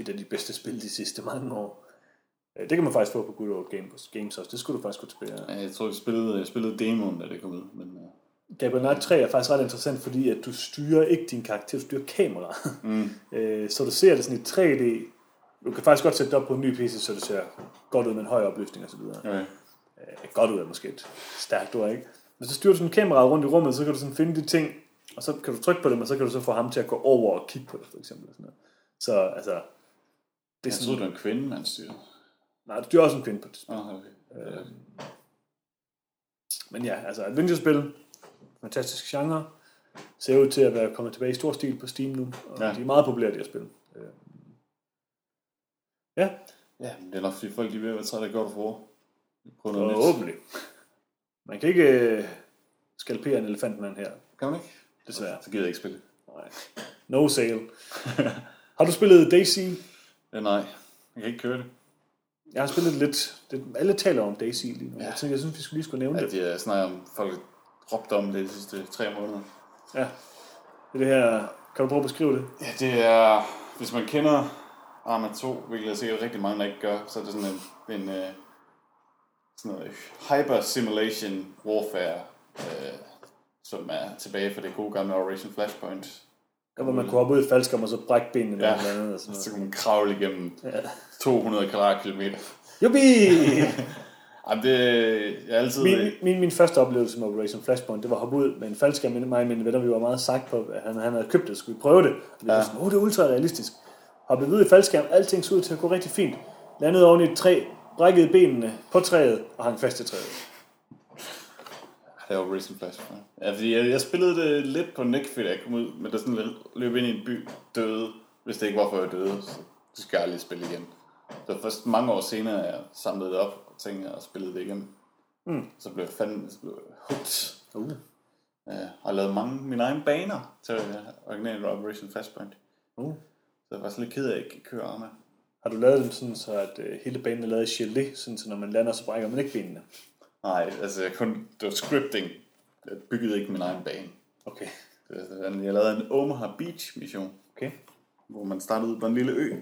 et af de bedste spil de sidste mange år. Øh, Det kan man faktisk få på Good Old Games, Games også. Det skulle du faktisk gå tilbage. Ja, Jeg tror, jeg spillede, jeg spillede demoen, da det kom ud. Men, øh, Gabriel Knight 3 er faktisk ret interessant, fordi at du styrer ikke din karakter, du styrer kamera. mm, Øh, så du ser det sådan i 3D. Du kan faktisk godt sætte det op på en ny PC, så det ser godt ud med en høj opløsning videre. okay. godt ud er måske et stærkt ord, ikke? Men så styrer du sådan kameraet rundt i rummet, så kan du sådan finde de ting, og så kan du trykke på dem, og så kan du så få ham til at gå over og kigge på det, for eksempel. Sådan noget. Så altså, det er Jeg sådan, troede, det var en kvinde, man styrede. Nej, du styrer også en kvinde på det. spil. Oh, okay. Øh, men ja, altså adventure-spil, fantastisk genre, ser ud til at være kommet tilbage i stor stil på Steam nu, og ja. De er meget populære, de her spil. Øh, ja, Ja, men det er nok, fordi folk de er ved være trætte af godt for. Prøv noget forhåbentlig. Man kan ikke øh, skalpere en elefantmand her, Kan man ikke? desværre. Så gider jeg ikke spille. Nej. No sale. Har du spillet Daisy? Ja, nej. Jeg kan ikke køre det. Jeg har spillet lidt. Det, alle taler om Daisy lige nu. Ja. Ja. Jeg tænker, jeg synes, vi skulle lige skulle nævne Ja, det. de er snakker om, folk har råbt om det de sidste tre måneder. Ja. Det det her... Kan du prøve at beskrive det? Ja, det er, hvis man kender Arma 2, hvilket jeg sikkert rigtig mange, der ikke gør, så er det sådan en, en uh, sådan noget hyper simulation warfare, uh, som er tilbage fra det gode gamle Operation Flashpoint. Der hvor man kunne hoppe ud i faldskærm og så brække benene Ja. eller noget andet. Og sådan Så noget. kan man kravle igennem Ja. 200 kvadratkilometer. Jubi! Jamen, det er altid... min, min, min første oplevelse med Operation Flashpoint, det var at hoppe ud med en faldskærm. Mig og mine venner, vi var meget sagt på, at han, han havde købt det. Skulle vi prøve det? Og vi var Ja. sådan, oh, det er ultra realistisk. Hoppede ud i faldskærm, alting så ud til at gå rigtig fint. Landede oven i et træ, brækkede benene på træet og hang fast i træet. Det var Operation Flashpoint. Ja, fordi jeg, jeg spillede det lidt på Nick, fordi jeg kom ud, men der sådan lidt løb ind i en by, døde, hvis det ikke var for at jeg døde, så det skal jeg aldrig spille igen. Så først mange år senere, jeg samlede det op og tænkte, og spillede det igen. Mm. Så blev jeg fandme så blev jeg hooked. Uh. Ja, og har lavet mange mine egne baner til uh, original Operation Flashpoint. Uh. Så jeg var så lidt ked af, at jeg ikke kører Arma. Har du lavet dem sådan, så at øh, hele banen er lavet i gelé, sådan så når man lander, så brækker man ikke benene? Nej, altså jeg kun, det var scripting. Jeg byggede ikke min egen bane. Okay. Jeg lavede en Omaha Beach mission. Okay. hvor man startede ud på en lille ø.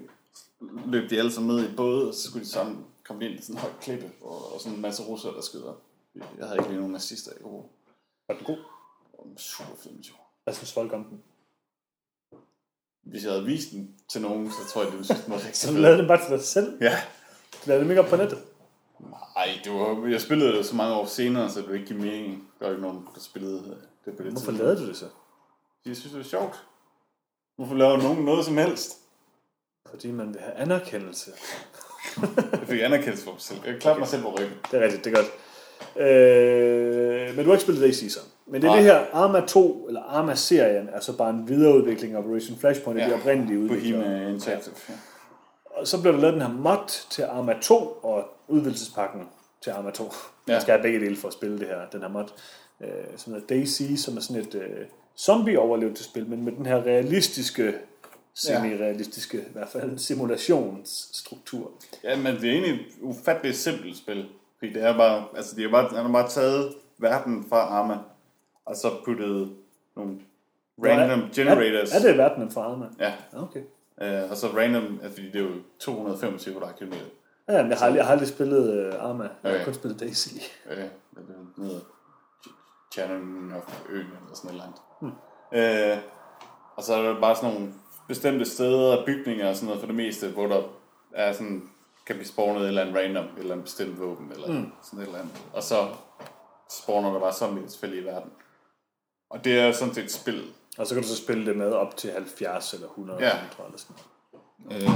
Løb de alle sammen ned i både, og så skulle de sammen komme ind i sådan en høj klippe, og, og sådan en masse russere, der skød op. Jeg havde ikke lige nogen nazister i gode. Var den god? Super fed mission. Hvad synes folk om den? hvis jeg havde vist den til nogen, så tror jeg, det ville synes, den var rigtig Så du lavede den bare til dig selv. Ja. Du lavede dem ikke op på nettet. Ej, det var, jeg spillede det så mange år senere, så det ville ikke give mening. Der var ikke nogen, der spillede det på det Hvorfor lavede du det så? Jeg synes, det var sjovt. Hvorfor laver nogen noget som helst? Fordi man vil have anerkendelse. Jeg fik anerkendelse for mig selv. Jeg klapper mig selv på ryggen. Det er rigtigt, det er godt. Øh, men du har ikke spillet det i season. Men det er Nej. det her Arma 2, eller Arma-serien, er så bare en videreudvikling af Operation Flashpoint. Ja. de oprindelige udviklere. Bohemia Interactive. Ja. Og så blev der lavet den her mod til Arma 2 og udvidelsespakken til Arma 2. Ja. Ja. Man skal have begge dele for at spille det her, den her mod. Øh, som hedder Daisy, som er sådan et øh, zombie-overlevelsespil, men med den her realistiske, semi-realistiske, i hvert fald simulationsstruktur. ja, men det er egentlig et ufatteligt simpelt spil. Fordi det er bare, altså de har bare, han har bare taget verden fra Arma, og så puttet nogle random er, generators. Er, er det verdenen fra Arma? Ja, Okay. øh, og så random, altså fordi det er jo 225 kvadratkilometer. Ja, men jeg har, aldrig, jeg har aldrig spillet uh, Arma. Jeg har Okay. kun spillet Daisy. Øh, det er nede Channel of øen eller sådan et eller andet. Hmm. Øh, og så er der bare sådan nogle bestemte steder og bygninger og sådan noget for det meste, hvor der er sådan, kan blive spawnet et eller andet random, et eller andet bestemt våben eller hmm. sådan et eller andet. Og så spawner der bare zombier selvfølgelig i verden. Og det er sådan set et spil. Og så kan du så spille det med op til 70 eller 100 Ja. eller sådan. Øh,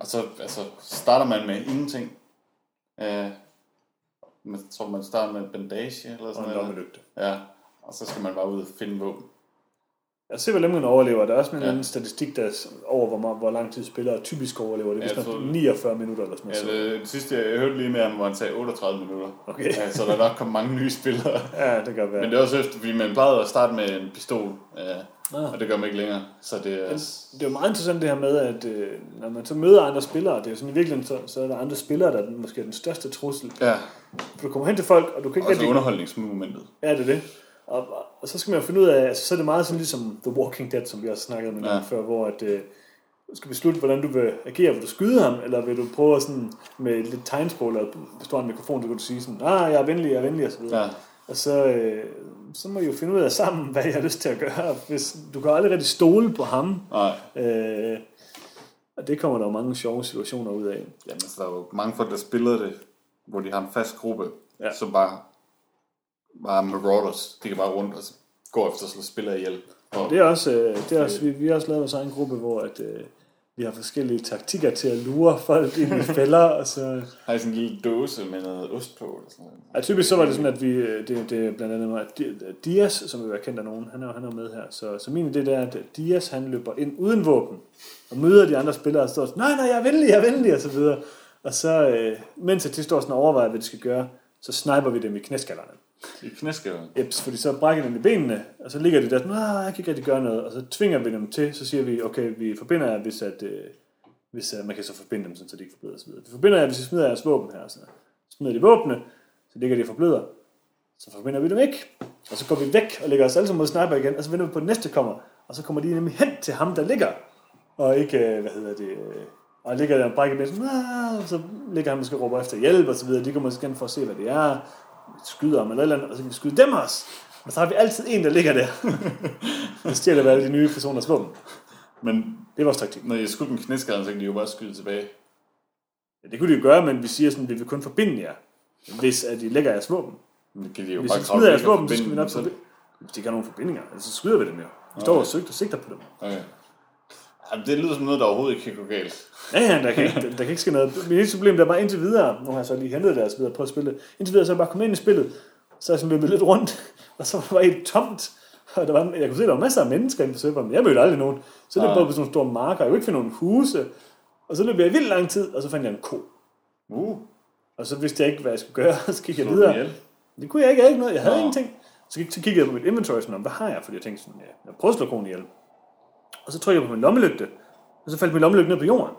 og så altså, starter man med ingenting. Øh, jeg tror, man starter med en bandage eller Og sådan en noget. lommelygte. Ja, og så skal man bare ud og finde våben. Jeg ser, hvor længe man overlever. Der er også en Ja. ja. anden statistik, der er over, hvor, meget, hvor lang tid spillere typisk overlever. Det er Ja, tror- 49 minutter eller sådan Ja, noget. det, det sidste, jeg hørte lige med ham, hvor han sagde 38 minutter. Okay. Ja, så der er nok kommet mange nye spillere. Ja, det kan være. Men det er også efter, fordi man plejede at starte med en pistol, ja, Ah. og det gør man ikke længere. Så det er... Det er jo meget interessant det her med, at øh, når man så møder andre spillere, det er jo sådan i virkeligheden, så, så er der andre spillere, der er den, måske er den største trussel. Ja, For du kommer hen til folk, og du kan ikke og så rigtig... underholdningsmomentet. Ja, det er det. Og, og så skal man jo finde ud af, altså, så er det meget sådan ligesom The Walking Dead, som vi også snakkede med Ja. før, hvor at, øh, du skal beslutte, hvordan du vil agere. Vil du skyde ham, eller vil du prøve sådan, med lidt tegnsprog, eller hvis du har en mikrofon, så kan du sige sådan, ah, jeg er venlig, jeg er venlig, og så videre. Ja. Og så, øh, så må I jo finde ud af sammen, hvad jeg har lyst til at gøre. Hvis, du kan aldrig rigtig stole på ham. Nej, Øh, og det kommer der jo mange sjove situationer ud af. jamen, så der er jo mange folk, der spiller det, hvor de har en fast gruppe, Ja. ja. som bare, bare marauders. De kan bare rundt og gå efter at slå spillere ihjel. Og, Det er også, øh, det er også vi, vi har også lavet vores egen gruppe, hvor at, øh, vi har forskellige taktikker til at lure folk ind i fælder, og så... har I sådan en lille dåse med noget ost på? Eller sådan noget. Ja, typisk så var det sådan, at vi, øh, det, det er blandt andet mig, Di- Dias, som vil være kendt af nogen, han er, han er med her. Så, så min idé det er, at Dias han løber ind uden våben, og møder de andre spillere og står sådan, nej, nej, jeg er venlig, jeg er venlig, og så videre. Og så, øh, mens at de står sådan og overvejer, hvad de skal gøre, så sniper vi dem i knæskallerne. I knæskæveren. Eps, fordi så brækker de i benene, og så ligger de der sådan, nej, jeg kan ikke rigtig gøre noget, og så tvinger vi dem til, så siger vi, okay, vi forbinder jer, hvis, at, øh, hvis at man kan så forbinde dem, sådan, så de ikke forbløder osv. Vi forbinder jer, hvis I smider jeres våben her. Så smider de våbne, så ligger de og forbløder. Så forbinder vi dem ikke, og så går vi væk og lægger os alle sammen mod sniper igen, og så venter vi på, at næste kommer, og så kommer de nemlig hen til ham, der ligger, og ikke, øh, hvad hedder det, øh, og ligger der og brækker benene, ah, så ligger han måske og råber efter hjælp og så videre, de kommer måske igen for at se, hvad det er, skyder ham eller eller andet, og så kan vi skyde dem også. Og så har vi altid en, der ligger der. og stjæler hvad alle de nye personers våben. Men Det er vores taktik. når jeg skudt med knæskæveren, så kan de jo bare skyde tilbage. Ja, det kunne de jo gøre, men vi siger sådan, at vi vil kun forbinde jer, hvis at I lægger jeres våben. Men det kan de jo Hvis bare I smider jeres våben, så skal vi nok forbinde. Hvis de har nogen forbindinger, altså, så skyder vi dem jo. Vi står og søgter og sigter på dem. Okay. Jamen, det lyder som noget, der overhovedet ikke kan gå galt. Ja, ja, der kan, ikke, der, der kan ikke ske noget. Mit eneste problem der er bare indtil videre, nu har jeg så lige hentet deres videre på at spille, indtil videre så jeg bare kommet ind i spillet, så jeg sådan løbet lidt rundt, og så var det tomt. Og der var, jeg kunne se, at der var masser af mennesker inde på serveren, men jeg mødte aldrig nogen. Så Nej. både på sådan nogle store marker, jeg kunne ikke finde nogen huse, og så løb jeg i vildt lang tid, og så fandt jeg en ko. Uh, Og så vidste jeg ikke, hvad jeg skulle gøre, og så kiggede jeg slå videre. ihjel. Det kunne jeg ikke, jeg havde ikke noget, jeg havde Nå. ingenting. Så, gik, så kiggede jeg på mit inventory, sådan, hvad har jeg? Fordi jeg tænkte sådan, ja, jeg prøver at slå konen ihjel. Og så trykkede jeg på min lommelygte, og så faldt min lommelygte ned på jorden.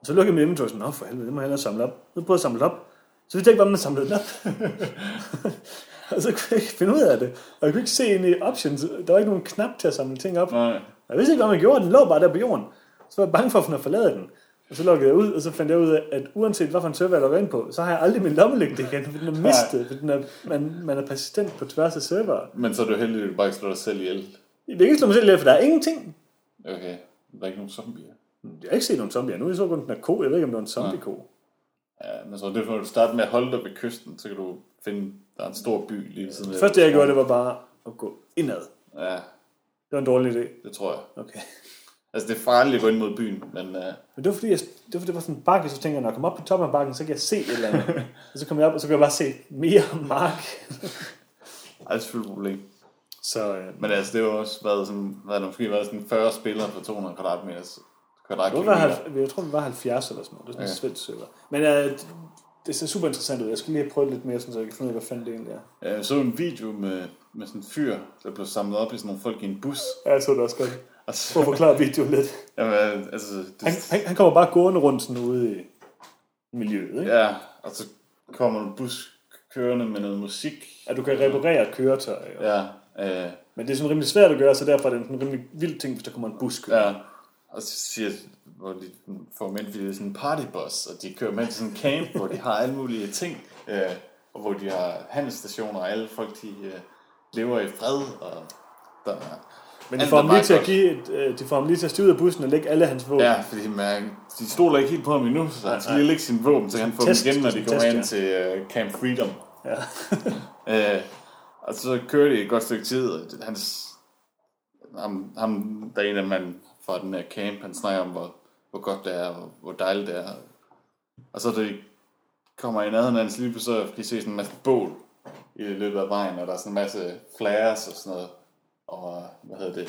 Og så lukkede mit inventory, sådan, nå for helvede, det må jeg hellere samle op. Så prøvede jeg at samle op. Så vidste jeg ikke, hvordan man samlede den op. og så kunne jeg ikke finde ud af det. Og jeg kunne ikke se ind i options. Der var ikke nogen knap til at samle ting op. Nej. Og jeg vidste ikke, hvad man gjorde. Den lå bare der på jorden. Så var jeg bange for at forlade den. Og så lukkede jeg ud, og så fandt jeg ud af, at uanset hvad for en server jeg logger ind på, så har jeg aldrig min lommelygte igen, for den er mistet, for den er, man, man er persistent på tværs af server. Men så er du heldig, at du bare ikke slår dig selv ihjel. Jeg vil ikke slå mig selv ihjel, for der er ingenting. Okay. Der er ikke nogen zombier. Jeg har ikke set nogen zombier. Nu er så kun den her ko. Jeg ved ikke, om det var en zombie-ko. Ja, men så det får du starte med at holde dig ved kysten, så kan du finde, der er en stor by lige ved siden af. Det første, jeg gjorde, det var bare at gå indad. Ja, Det var en dårlig idé. det tror jeg. Okay. Altså, det er farligt at gå ind mod byen, men uh, Men det var fordi, jeg, det var, fordi det var sådan en bakke, så tænkte jeg, når jeg kommer op på toppen af bakken, så kan jeg se et eller andet. og så kommer jeg op, og så kan jeg bare se mere mark. det er selvfølgelig et problem. Så øh, Men altså, det har jo også været sådan, hvad der måske været sådan 40 spillere på 200 kvadratmeter. var, kvadratkilometer. halv- jeg tror, det var 70 eller sådan noget. Det er sådan en svensk server. Men øh, det, ser super interessant ud. Jeg skal lige have prøvet lidt mere, sådan, så jeg kan finde ud af, hvad fanden det egentlig er. Jeg så en video med, med sådan en fyr, der blev samlet op i sådan nogle folk i en bus. Ja, jeg så det også godt. Og så, Prøv at forklare videoen lidt. jamen, altså, det, Han, han, han kommer bare gående rundt sådan ude i miljøet, ikke? ja, og så kommer en bus kørende med noget musik. At du kan reparere et køretøj. Og, Ja, øh, Men det er sådan rimelig svært at gøre, så derfor er det en rimelig vild ting, hvis der kommer en bus kørende. ja. Og så siger hvor de får med, fordi det er sådan en partybus, og de kører med til sådan en camp, hvor de har alle mulige ting, øh, og hvor de har handelsstationer, og alle folk, de øh, lever i fred, og der er Men de alt får, er ham lige til at godt. give et, øh, de får ham lige til at stige ud af bussen og lægge alle hans våben. Ja, fordi man, de stoler ikke helt på ham endnu, så han skal lige lægge sin våben, så han får Test, dem igen, når de er kommer ind test, til uh, Camp Freedom. Ja. Uh, og så kører de et godt stykke tid, og det- hans, ham, ham, der er en af manden fra den her camp, han snakker om, hvor, hvor godt det er, og hvor dejligt det er. Og så det kommer i nærheden af hans liv, så kan I se sådan en masse bål i løbet af vejen, og der er sådan en masse flares og sådan noget. Og hvad hedder det?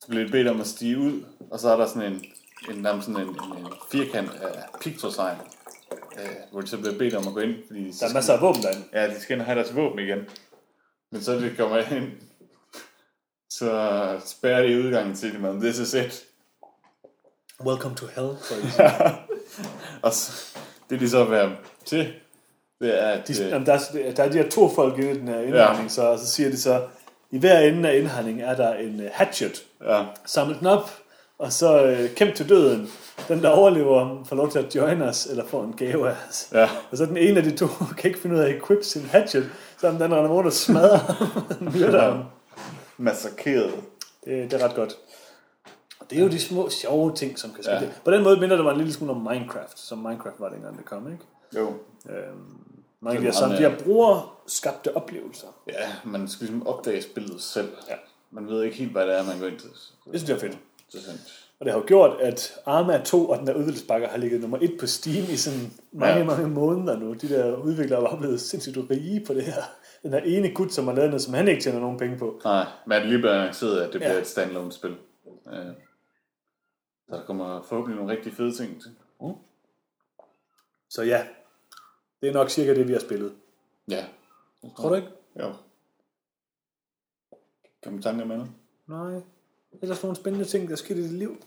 Så bliver det bedt om at stige ud, og så er der sådan en, en, nærmest sådan en, en, en firkant af pictosign, øh, hvor de så bliver bedt om at gå ind, fordi de Der er masser af våben derinde. Ja, de skal ind og have deres våben igen. Men så de kommer ind, så spærrer de udgangen til dem, this is it. Welcome to hell, for eksempel. Og så, det de så have til, det er, at... De, øh, jamen, der, er, der er de her to folk i den her indhegning, ja. så, og så siger de så, i hver ende af indhegningen er der en uh, hatchet. ja, Samle den op, og så uh, kæmp til døden. Den, der overlever, får lov til at join os, eller får en gave af os. ja, Og så den ene af de to kan ikke finde ud af at equip sin hatchet, så den render rundt og smadrer ham, myrder ham. massakreret. Det, det er ret godt. Og det er jo de små, sjove ting, som kan ske. Ja. Ja. På den måde minder det mig en lille smule om Minecraft, som Minecraft var dengang det kom, ikke? Jo. Øhm, mange af de Det her, er sådan, de her brugerskabte oplevelser. Ja, man skal ligesom opdage spillet selv. Ja. Man ved ikke helt, hvad det er, man går ind til. Det synes jeg er fedt. Det er sandt. Og det har jo gjort, at Arma 2 og den der udviklingspakke har ligget nummer 1 på Steam i sådan mange, Ja. mange måneder nu. De der udviklere var blevet sindssygt rige på det her. Den her ene gut, som har lavet noget, som han ikke tjener nogen penge på. Nej, men det lige blevet annonceret, at det bliver Ja. et standalone spil. Øh, Så der kommer forhåbentlig nogle rigtig fede ting til. Så ja, det er nok cirka det, vi har spillet. Ja. Tror du ikke? Jo. Kom i tanke med noget? Nej. Ellers nogle spændende ting, der skete i dit liv. Nej.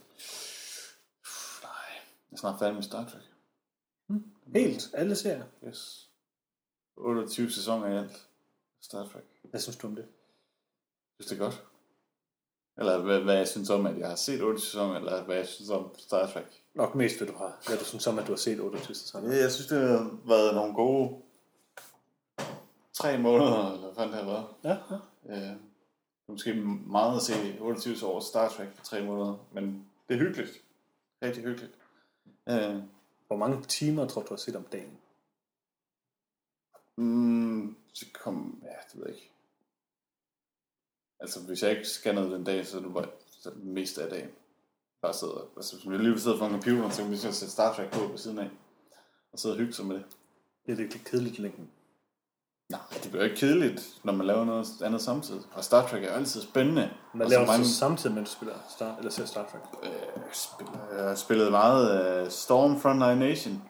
Jeg er snart færdig med Star Trek. Helt. Alle serier. Yes. 28 sæsoner i alt. Star Trek. Hvad synes du om det? Synes det er godt? Eller hvad, hvad jeg synes om, at jeg har set 8 sæsoner, eller hvad jeg synes om Star Trek. Nok mest, hvad du har. Hvad du synes om, at du har set 28 sæsoner. Ja, jeg synes, det har været nogle gode tre måneder, eller hvad det har været. Ja, ja. Øh, måske meget at se 28 år Star Trek på tre måneder, men det er hyggeligt. Rigtig hyggeligt. Øh, Hvor mange timer tror du, du har set om dagen? mm, så kom, ja, det ved jeg ikke. Altså, hvis jeg ikke noget den dag, så er det bare så det meste af dagen. Bare sidde, altså, hvis jeg lige vil sidde foran computeren, så kan vi så sætte Star Trek på ved siden af. Og sidde og hygge sig med det. Det er lidt kedeligt længden. Nej, det bliver ikke kedeligt, når man laver noget andet samtidig. Og Star Trek er altid spændende. Man laver så mange... samtidig, mens du spiller Star, eller ser Star Trek. øh, spiller, jeg har spillet meget uh, Stormfront Nine Nation.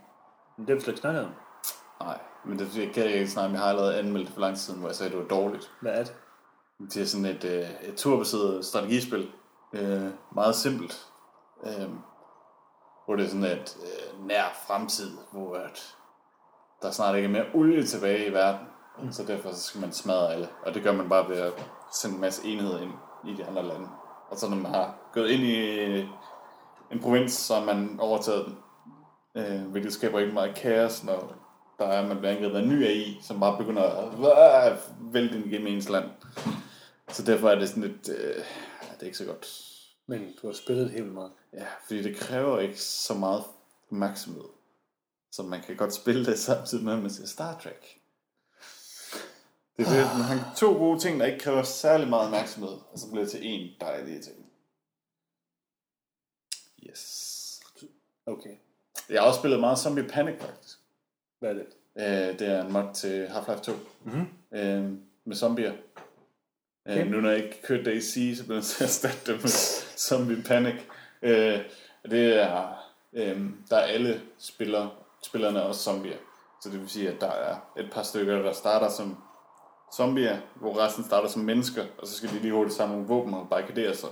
Men det har vi slet ikke snakket om. Nej, men det jeg kan jeg ikke snakke om. Jeg har allerede anmeldt det for lang tid siden, hvor jeg sagde, at det var dårligt. Hvad er det? Det er sådan et, øh, et turbaseret strategispil. Øh, meget simpelt. Øh, hvor det er sådan et øh, nær fremtid, hvor at der snart ikke er mere olie tilbage i verden. Mm. Så derfor så skal man smadre alle. Og det gør man bare ved at sende en masse enheder ind i de andre lande. Og så når man har gået ind i en provins, så har man overtaget den. Øh, hvilket skaber ikke meget kaos, når der er, man bliver angrebet af en ny AI, som bare begynder at øh, vælte ind igennem ens land. Så derfor er det sådan lidt, øh, det er ikke så godt. Men du har spillet helt meget. Ja, fordi det kræver ikke så meget opmærksomhed. Så man kan godt spille det samtidig med, at man ser Star Trek. Det er det, man har to gode ting, der ikke kræver særlig meget opmærksomhed, og så bliver det til én dejlig ting. Yes. Okay. Jeg har også spillet meget Zombie Panic, faktisk. Hvad er det? Øh, det er en mod til Half-Life 2. Mhm. Øh, med zombier. Okay. Øh, nu når jeg ikke kører DayZ, så bliver jeg til at erstatte det med Zombie Panic. Øh, det er, øh, der er alle spiller, spillerne er også zombier. Så det vil sige, at der er et par stykker, der starter som zombier, hvor resten starter som mennesker, og så skal de lige hurtigt samle nogle våben og barrikadere sig.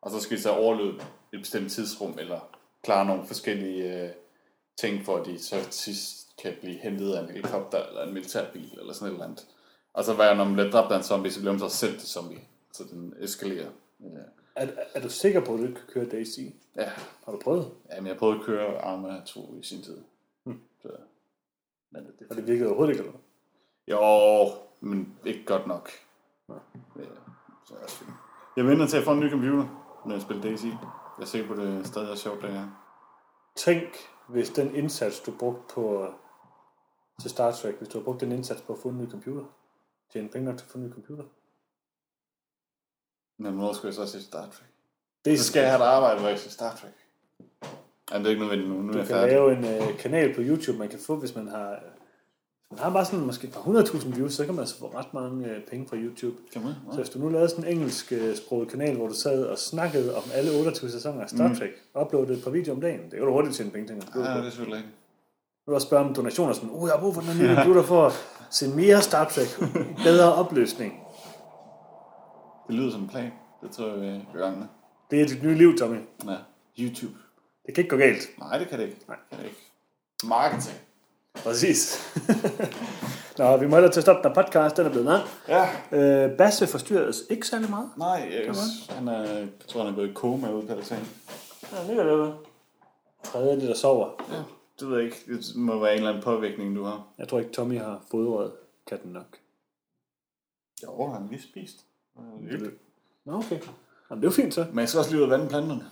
Og så skal de så overleve et bestemt tidsrum, eller klare nogle forskellige øh, ting, for at de så sidst kan blive hentet af en helikopter, eller en militærbil, eller sådan et eller andet. Og så hver når man bliver dræbt af en zombie, så bliver man så selv til zombie. Så den eskalerer. Ja. Er, er du sikker på, at du ikke kan køre Daisy? ja. Har du prøvet? Jamen, jeg prøvede at køre Arma 2 i sin tid. Hmm. Så, men det, Og det, det virkede overhovedet ikke, eller jo, men ikke godt nok. Ja, så er det. Jeg venter til at få en ny computer, når jeg spiller Daisy. Jeg er sikker på, at det stadig er sjovt, det her. Tænk, hvis den indsats, du brugte på til Star Trek, hvis du har brugt den indsats på at få en ny computer, tjene penge nok til at få en ny computer. Men hvornår skal jeg så se Star Trek? Det Så skal jeg have et arbejde, hvor jeg ser Star Trek. Jamen, det er ikke nødvendigt nu. Nu er Du jeg kan færdig. lave en øh, kanal på YouTube, man kan få, hvis man har... Man har bare sådan måske et par 100.000 views, så kan man altså få ret mange øh, penge fra YouTube. Kan man? Så hvis du nu lavede sådan en engelsk øh, sproget kanal, hvor du sad og snakkede om alle 28 sæsoner af Star Trek, mm. uploadede et par videoer om dagen, det kan du hurtigt tjene penge til. Ja, det er selvfølgelig ikke. Du kan også spørge om donationer, sådan, uh, jeg har brug for den her nye computer for at se mere Star Trek, bedre opløsning. Det lyder som en plan. Det tror jeg, vi er gang med. Det er dit nye liv, Tommy. Ja. YouTube. Det kan ikke gå galt. Nej, det kan det ikke. Nej. Det kan det ikke. Marketing. Præcis. Nå, vi må hellere til at stoppe den her podcast, den er blevet lang. Ja. Øh, Basse forstyrres ikke særlig meget. Nej, jeg, han er, jeg tror, han er gået i koma ude på altanen. Ja, ligger derude. Tredje lidt der sover. Ja. Det ved jeg ikke. Det må være en eller anden påvirkning, du har. Jeg tror ikke, Tommy har fodret katten nok. Jo, han har lige spist. Det er. Nå, okay. Jamen, det er jo fint så. Men jeg skal også lige ud og vande planterne.